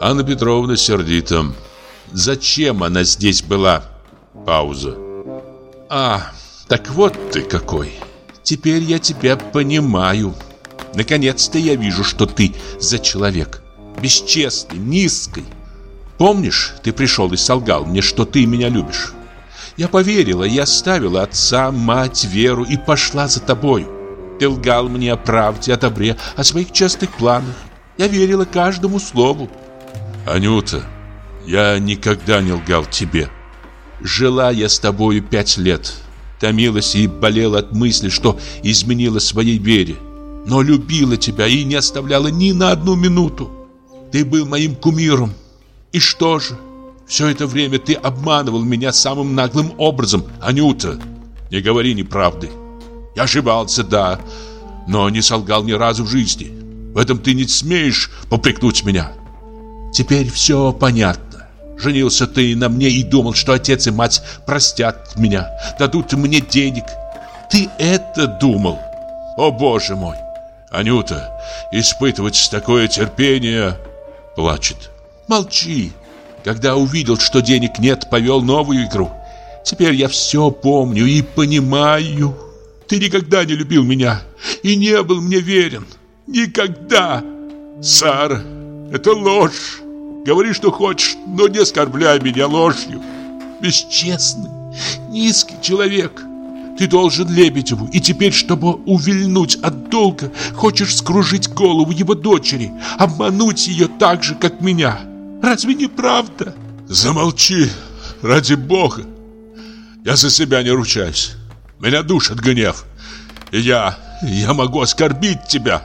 Анна Петровна сердита. Зачем она здесь была? Пауза. А, так вот ты какой. Теперь я тебя понимаю. Наконец-то я вижу, что ты за человек. Бесчестный, низкий. Помнишь, ты пришел и солгал мне, что ты меня любишь? Я поверила, я оставила отца, мать, веру и пошла за тобою. Ты лгал мне о правде, о добре, о своих честных планах. Я верила каждому слову. Анюта, я никогда не лгал тебе. Жила я с тобою пять лет. Томилась и болела от мысли, что изменила своей вере. Но любила тебя и не оставляла ни на одну минуту. Ты был моим кумиром. И что же? Все это время ты обманывал меня самым наглым образом, Анюта. Не говори неправды. Я ошибался, да, но не солгал ни разу в жизни. В этом ты не смеешь попрекнуть меня. Теперь все понятно. Женился ты на мне и думал, что отец и мать простят меня, дадут мне денег. Ты это думал? О, боже мой! Анюта, испытывать такое терпение... Плачет. Молчи. Когда увидел, что денег нет, повел новую игру. Теперь я все помню и понимаю. Ты никогда не любил меня и не был мне верен. Никогда! Сара, это ложь. Говори, что хочешь, но не оскорбляй меня ложью. Бесчестный, низкий человек. Ты должен Лебедеву, и теперь, чтобы увильнуть от долга, хочешь скружить голову его дочери, обмануть ее так же, как меня. Разве не правда? Замолчи, ради бога. Я за себя не ручаюсь. Меня душит гнев. И я, я могу оскорбить тебя.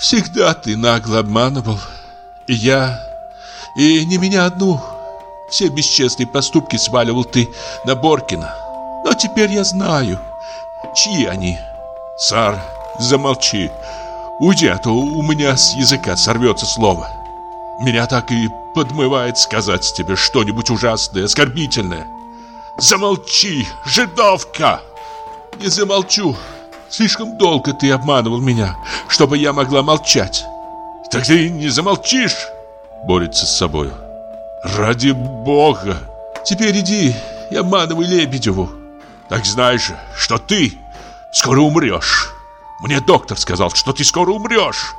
Всегда ты нагло обманывал. И я, и не меня одну. Все бесчестные поступки сваливал ты на Боркина. Но теперь я знаю, чьи они. Сар, замолчи. Уйди, а то у меня с языка сорвется слово. Меня так и подмывает сказать тебе что-нибудь ужасное, оскорбительное. Замолчи, жидовка! Не замолчу. Слишком долго ты обманывал меня, чтобы я могла молчать. Так ты не замолчишь? Борется с собой. Ради бога. Теперь иди и обманывай Лебедеву. Так знаешь, что ты скоро умрешь. Мне доктор сказал, что ты скоро умрешь.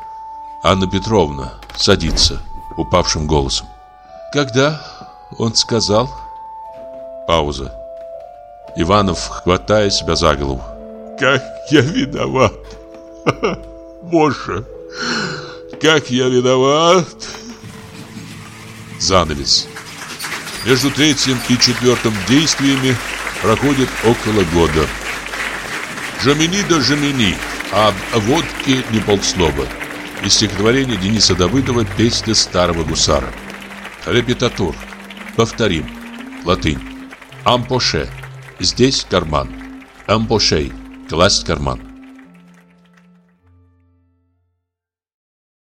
Анна Петровна садится упавшим голосом. Когда он сказал? Пауза. Иванов, хватая себя за голову. Как я виноват. Боже, как я виноват. Занавес. Между третьим и четвертым действиями проходит около года. Жамини да Жамини, об водке не полслова. Из стихотворения Дениса Давыдова «Песня старого гусара». Репетатур. Повторим. Латынь. Ампоше. Здесь карман. Ампошей. Класть карман.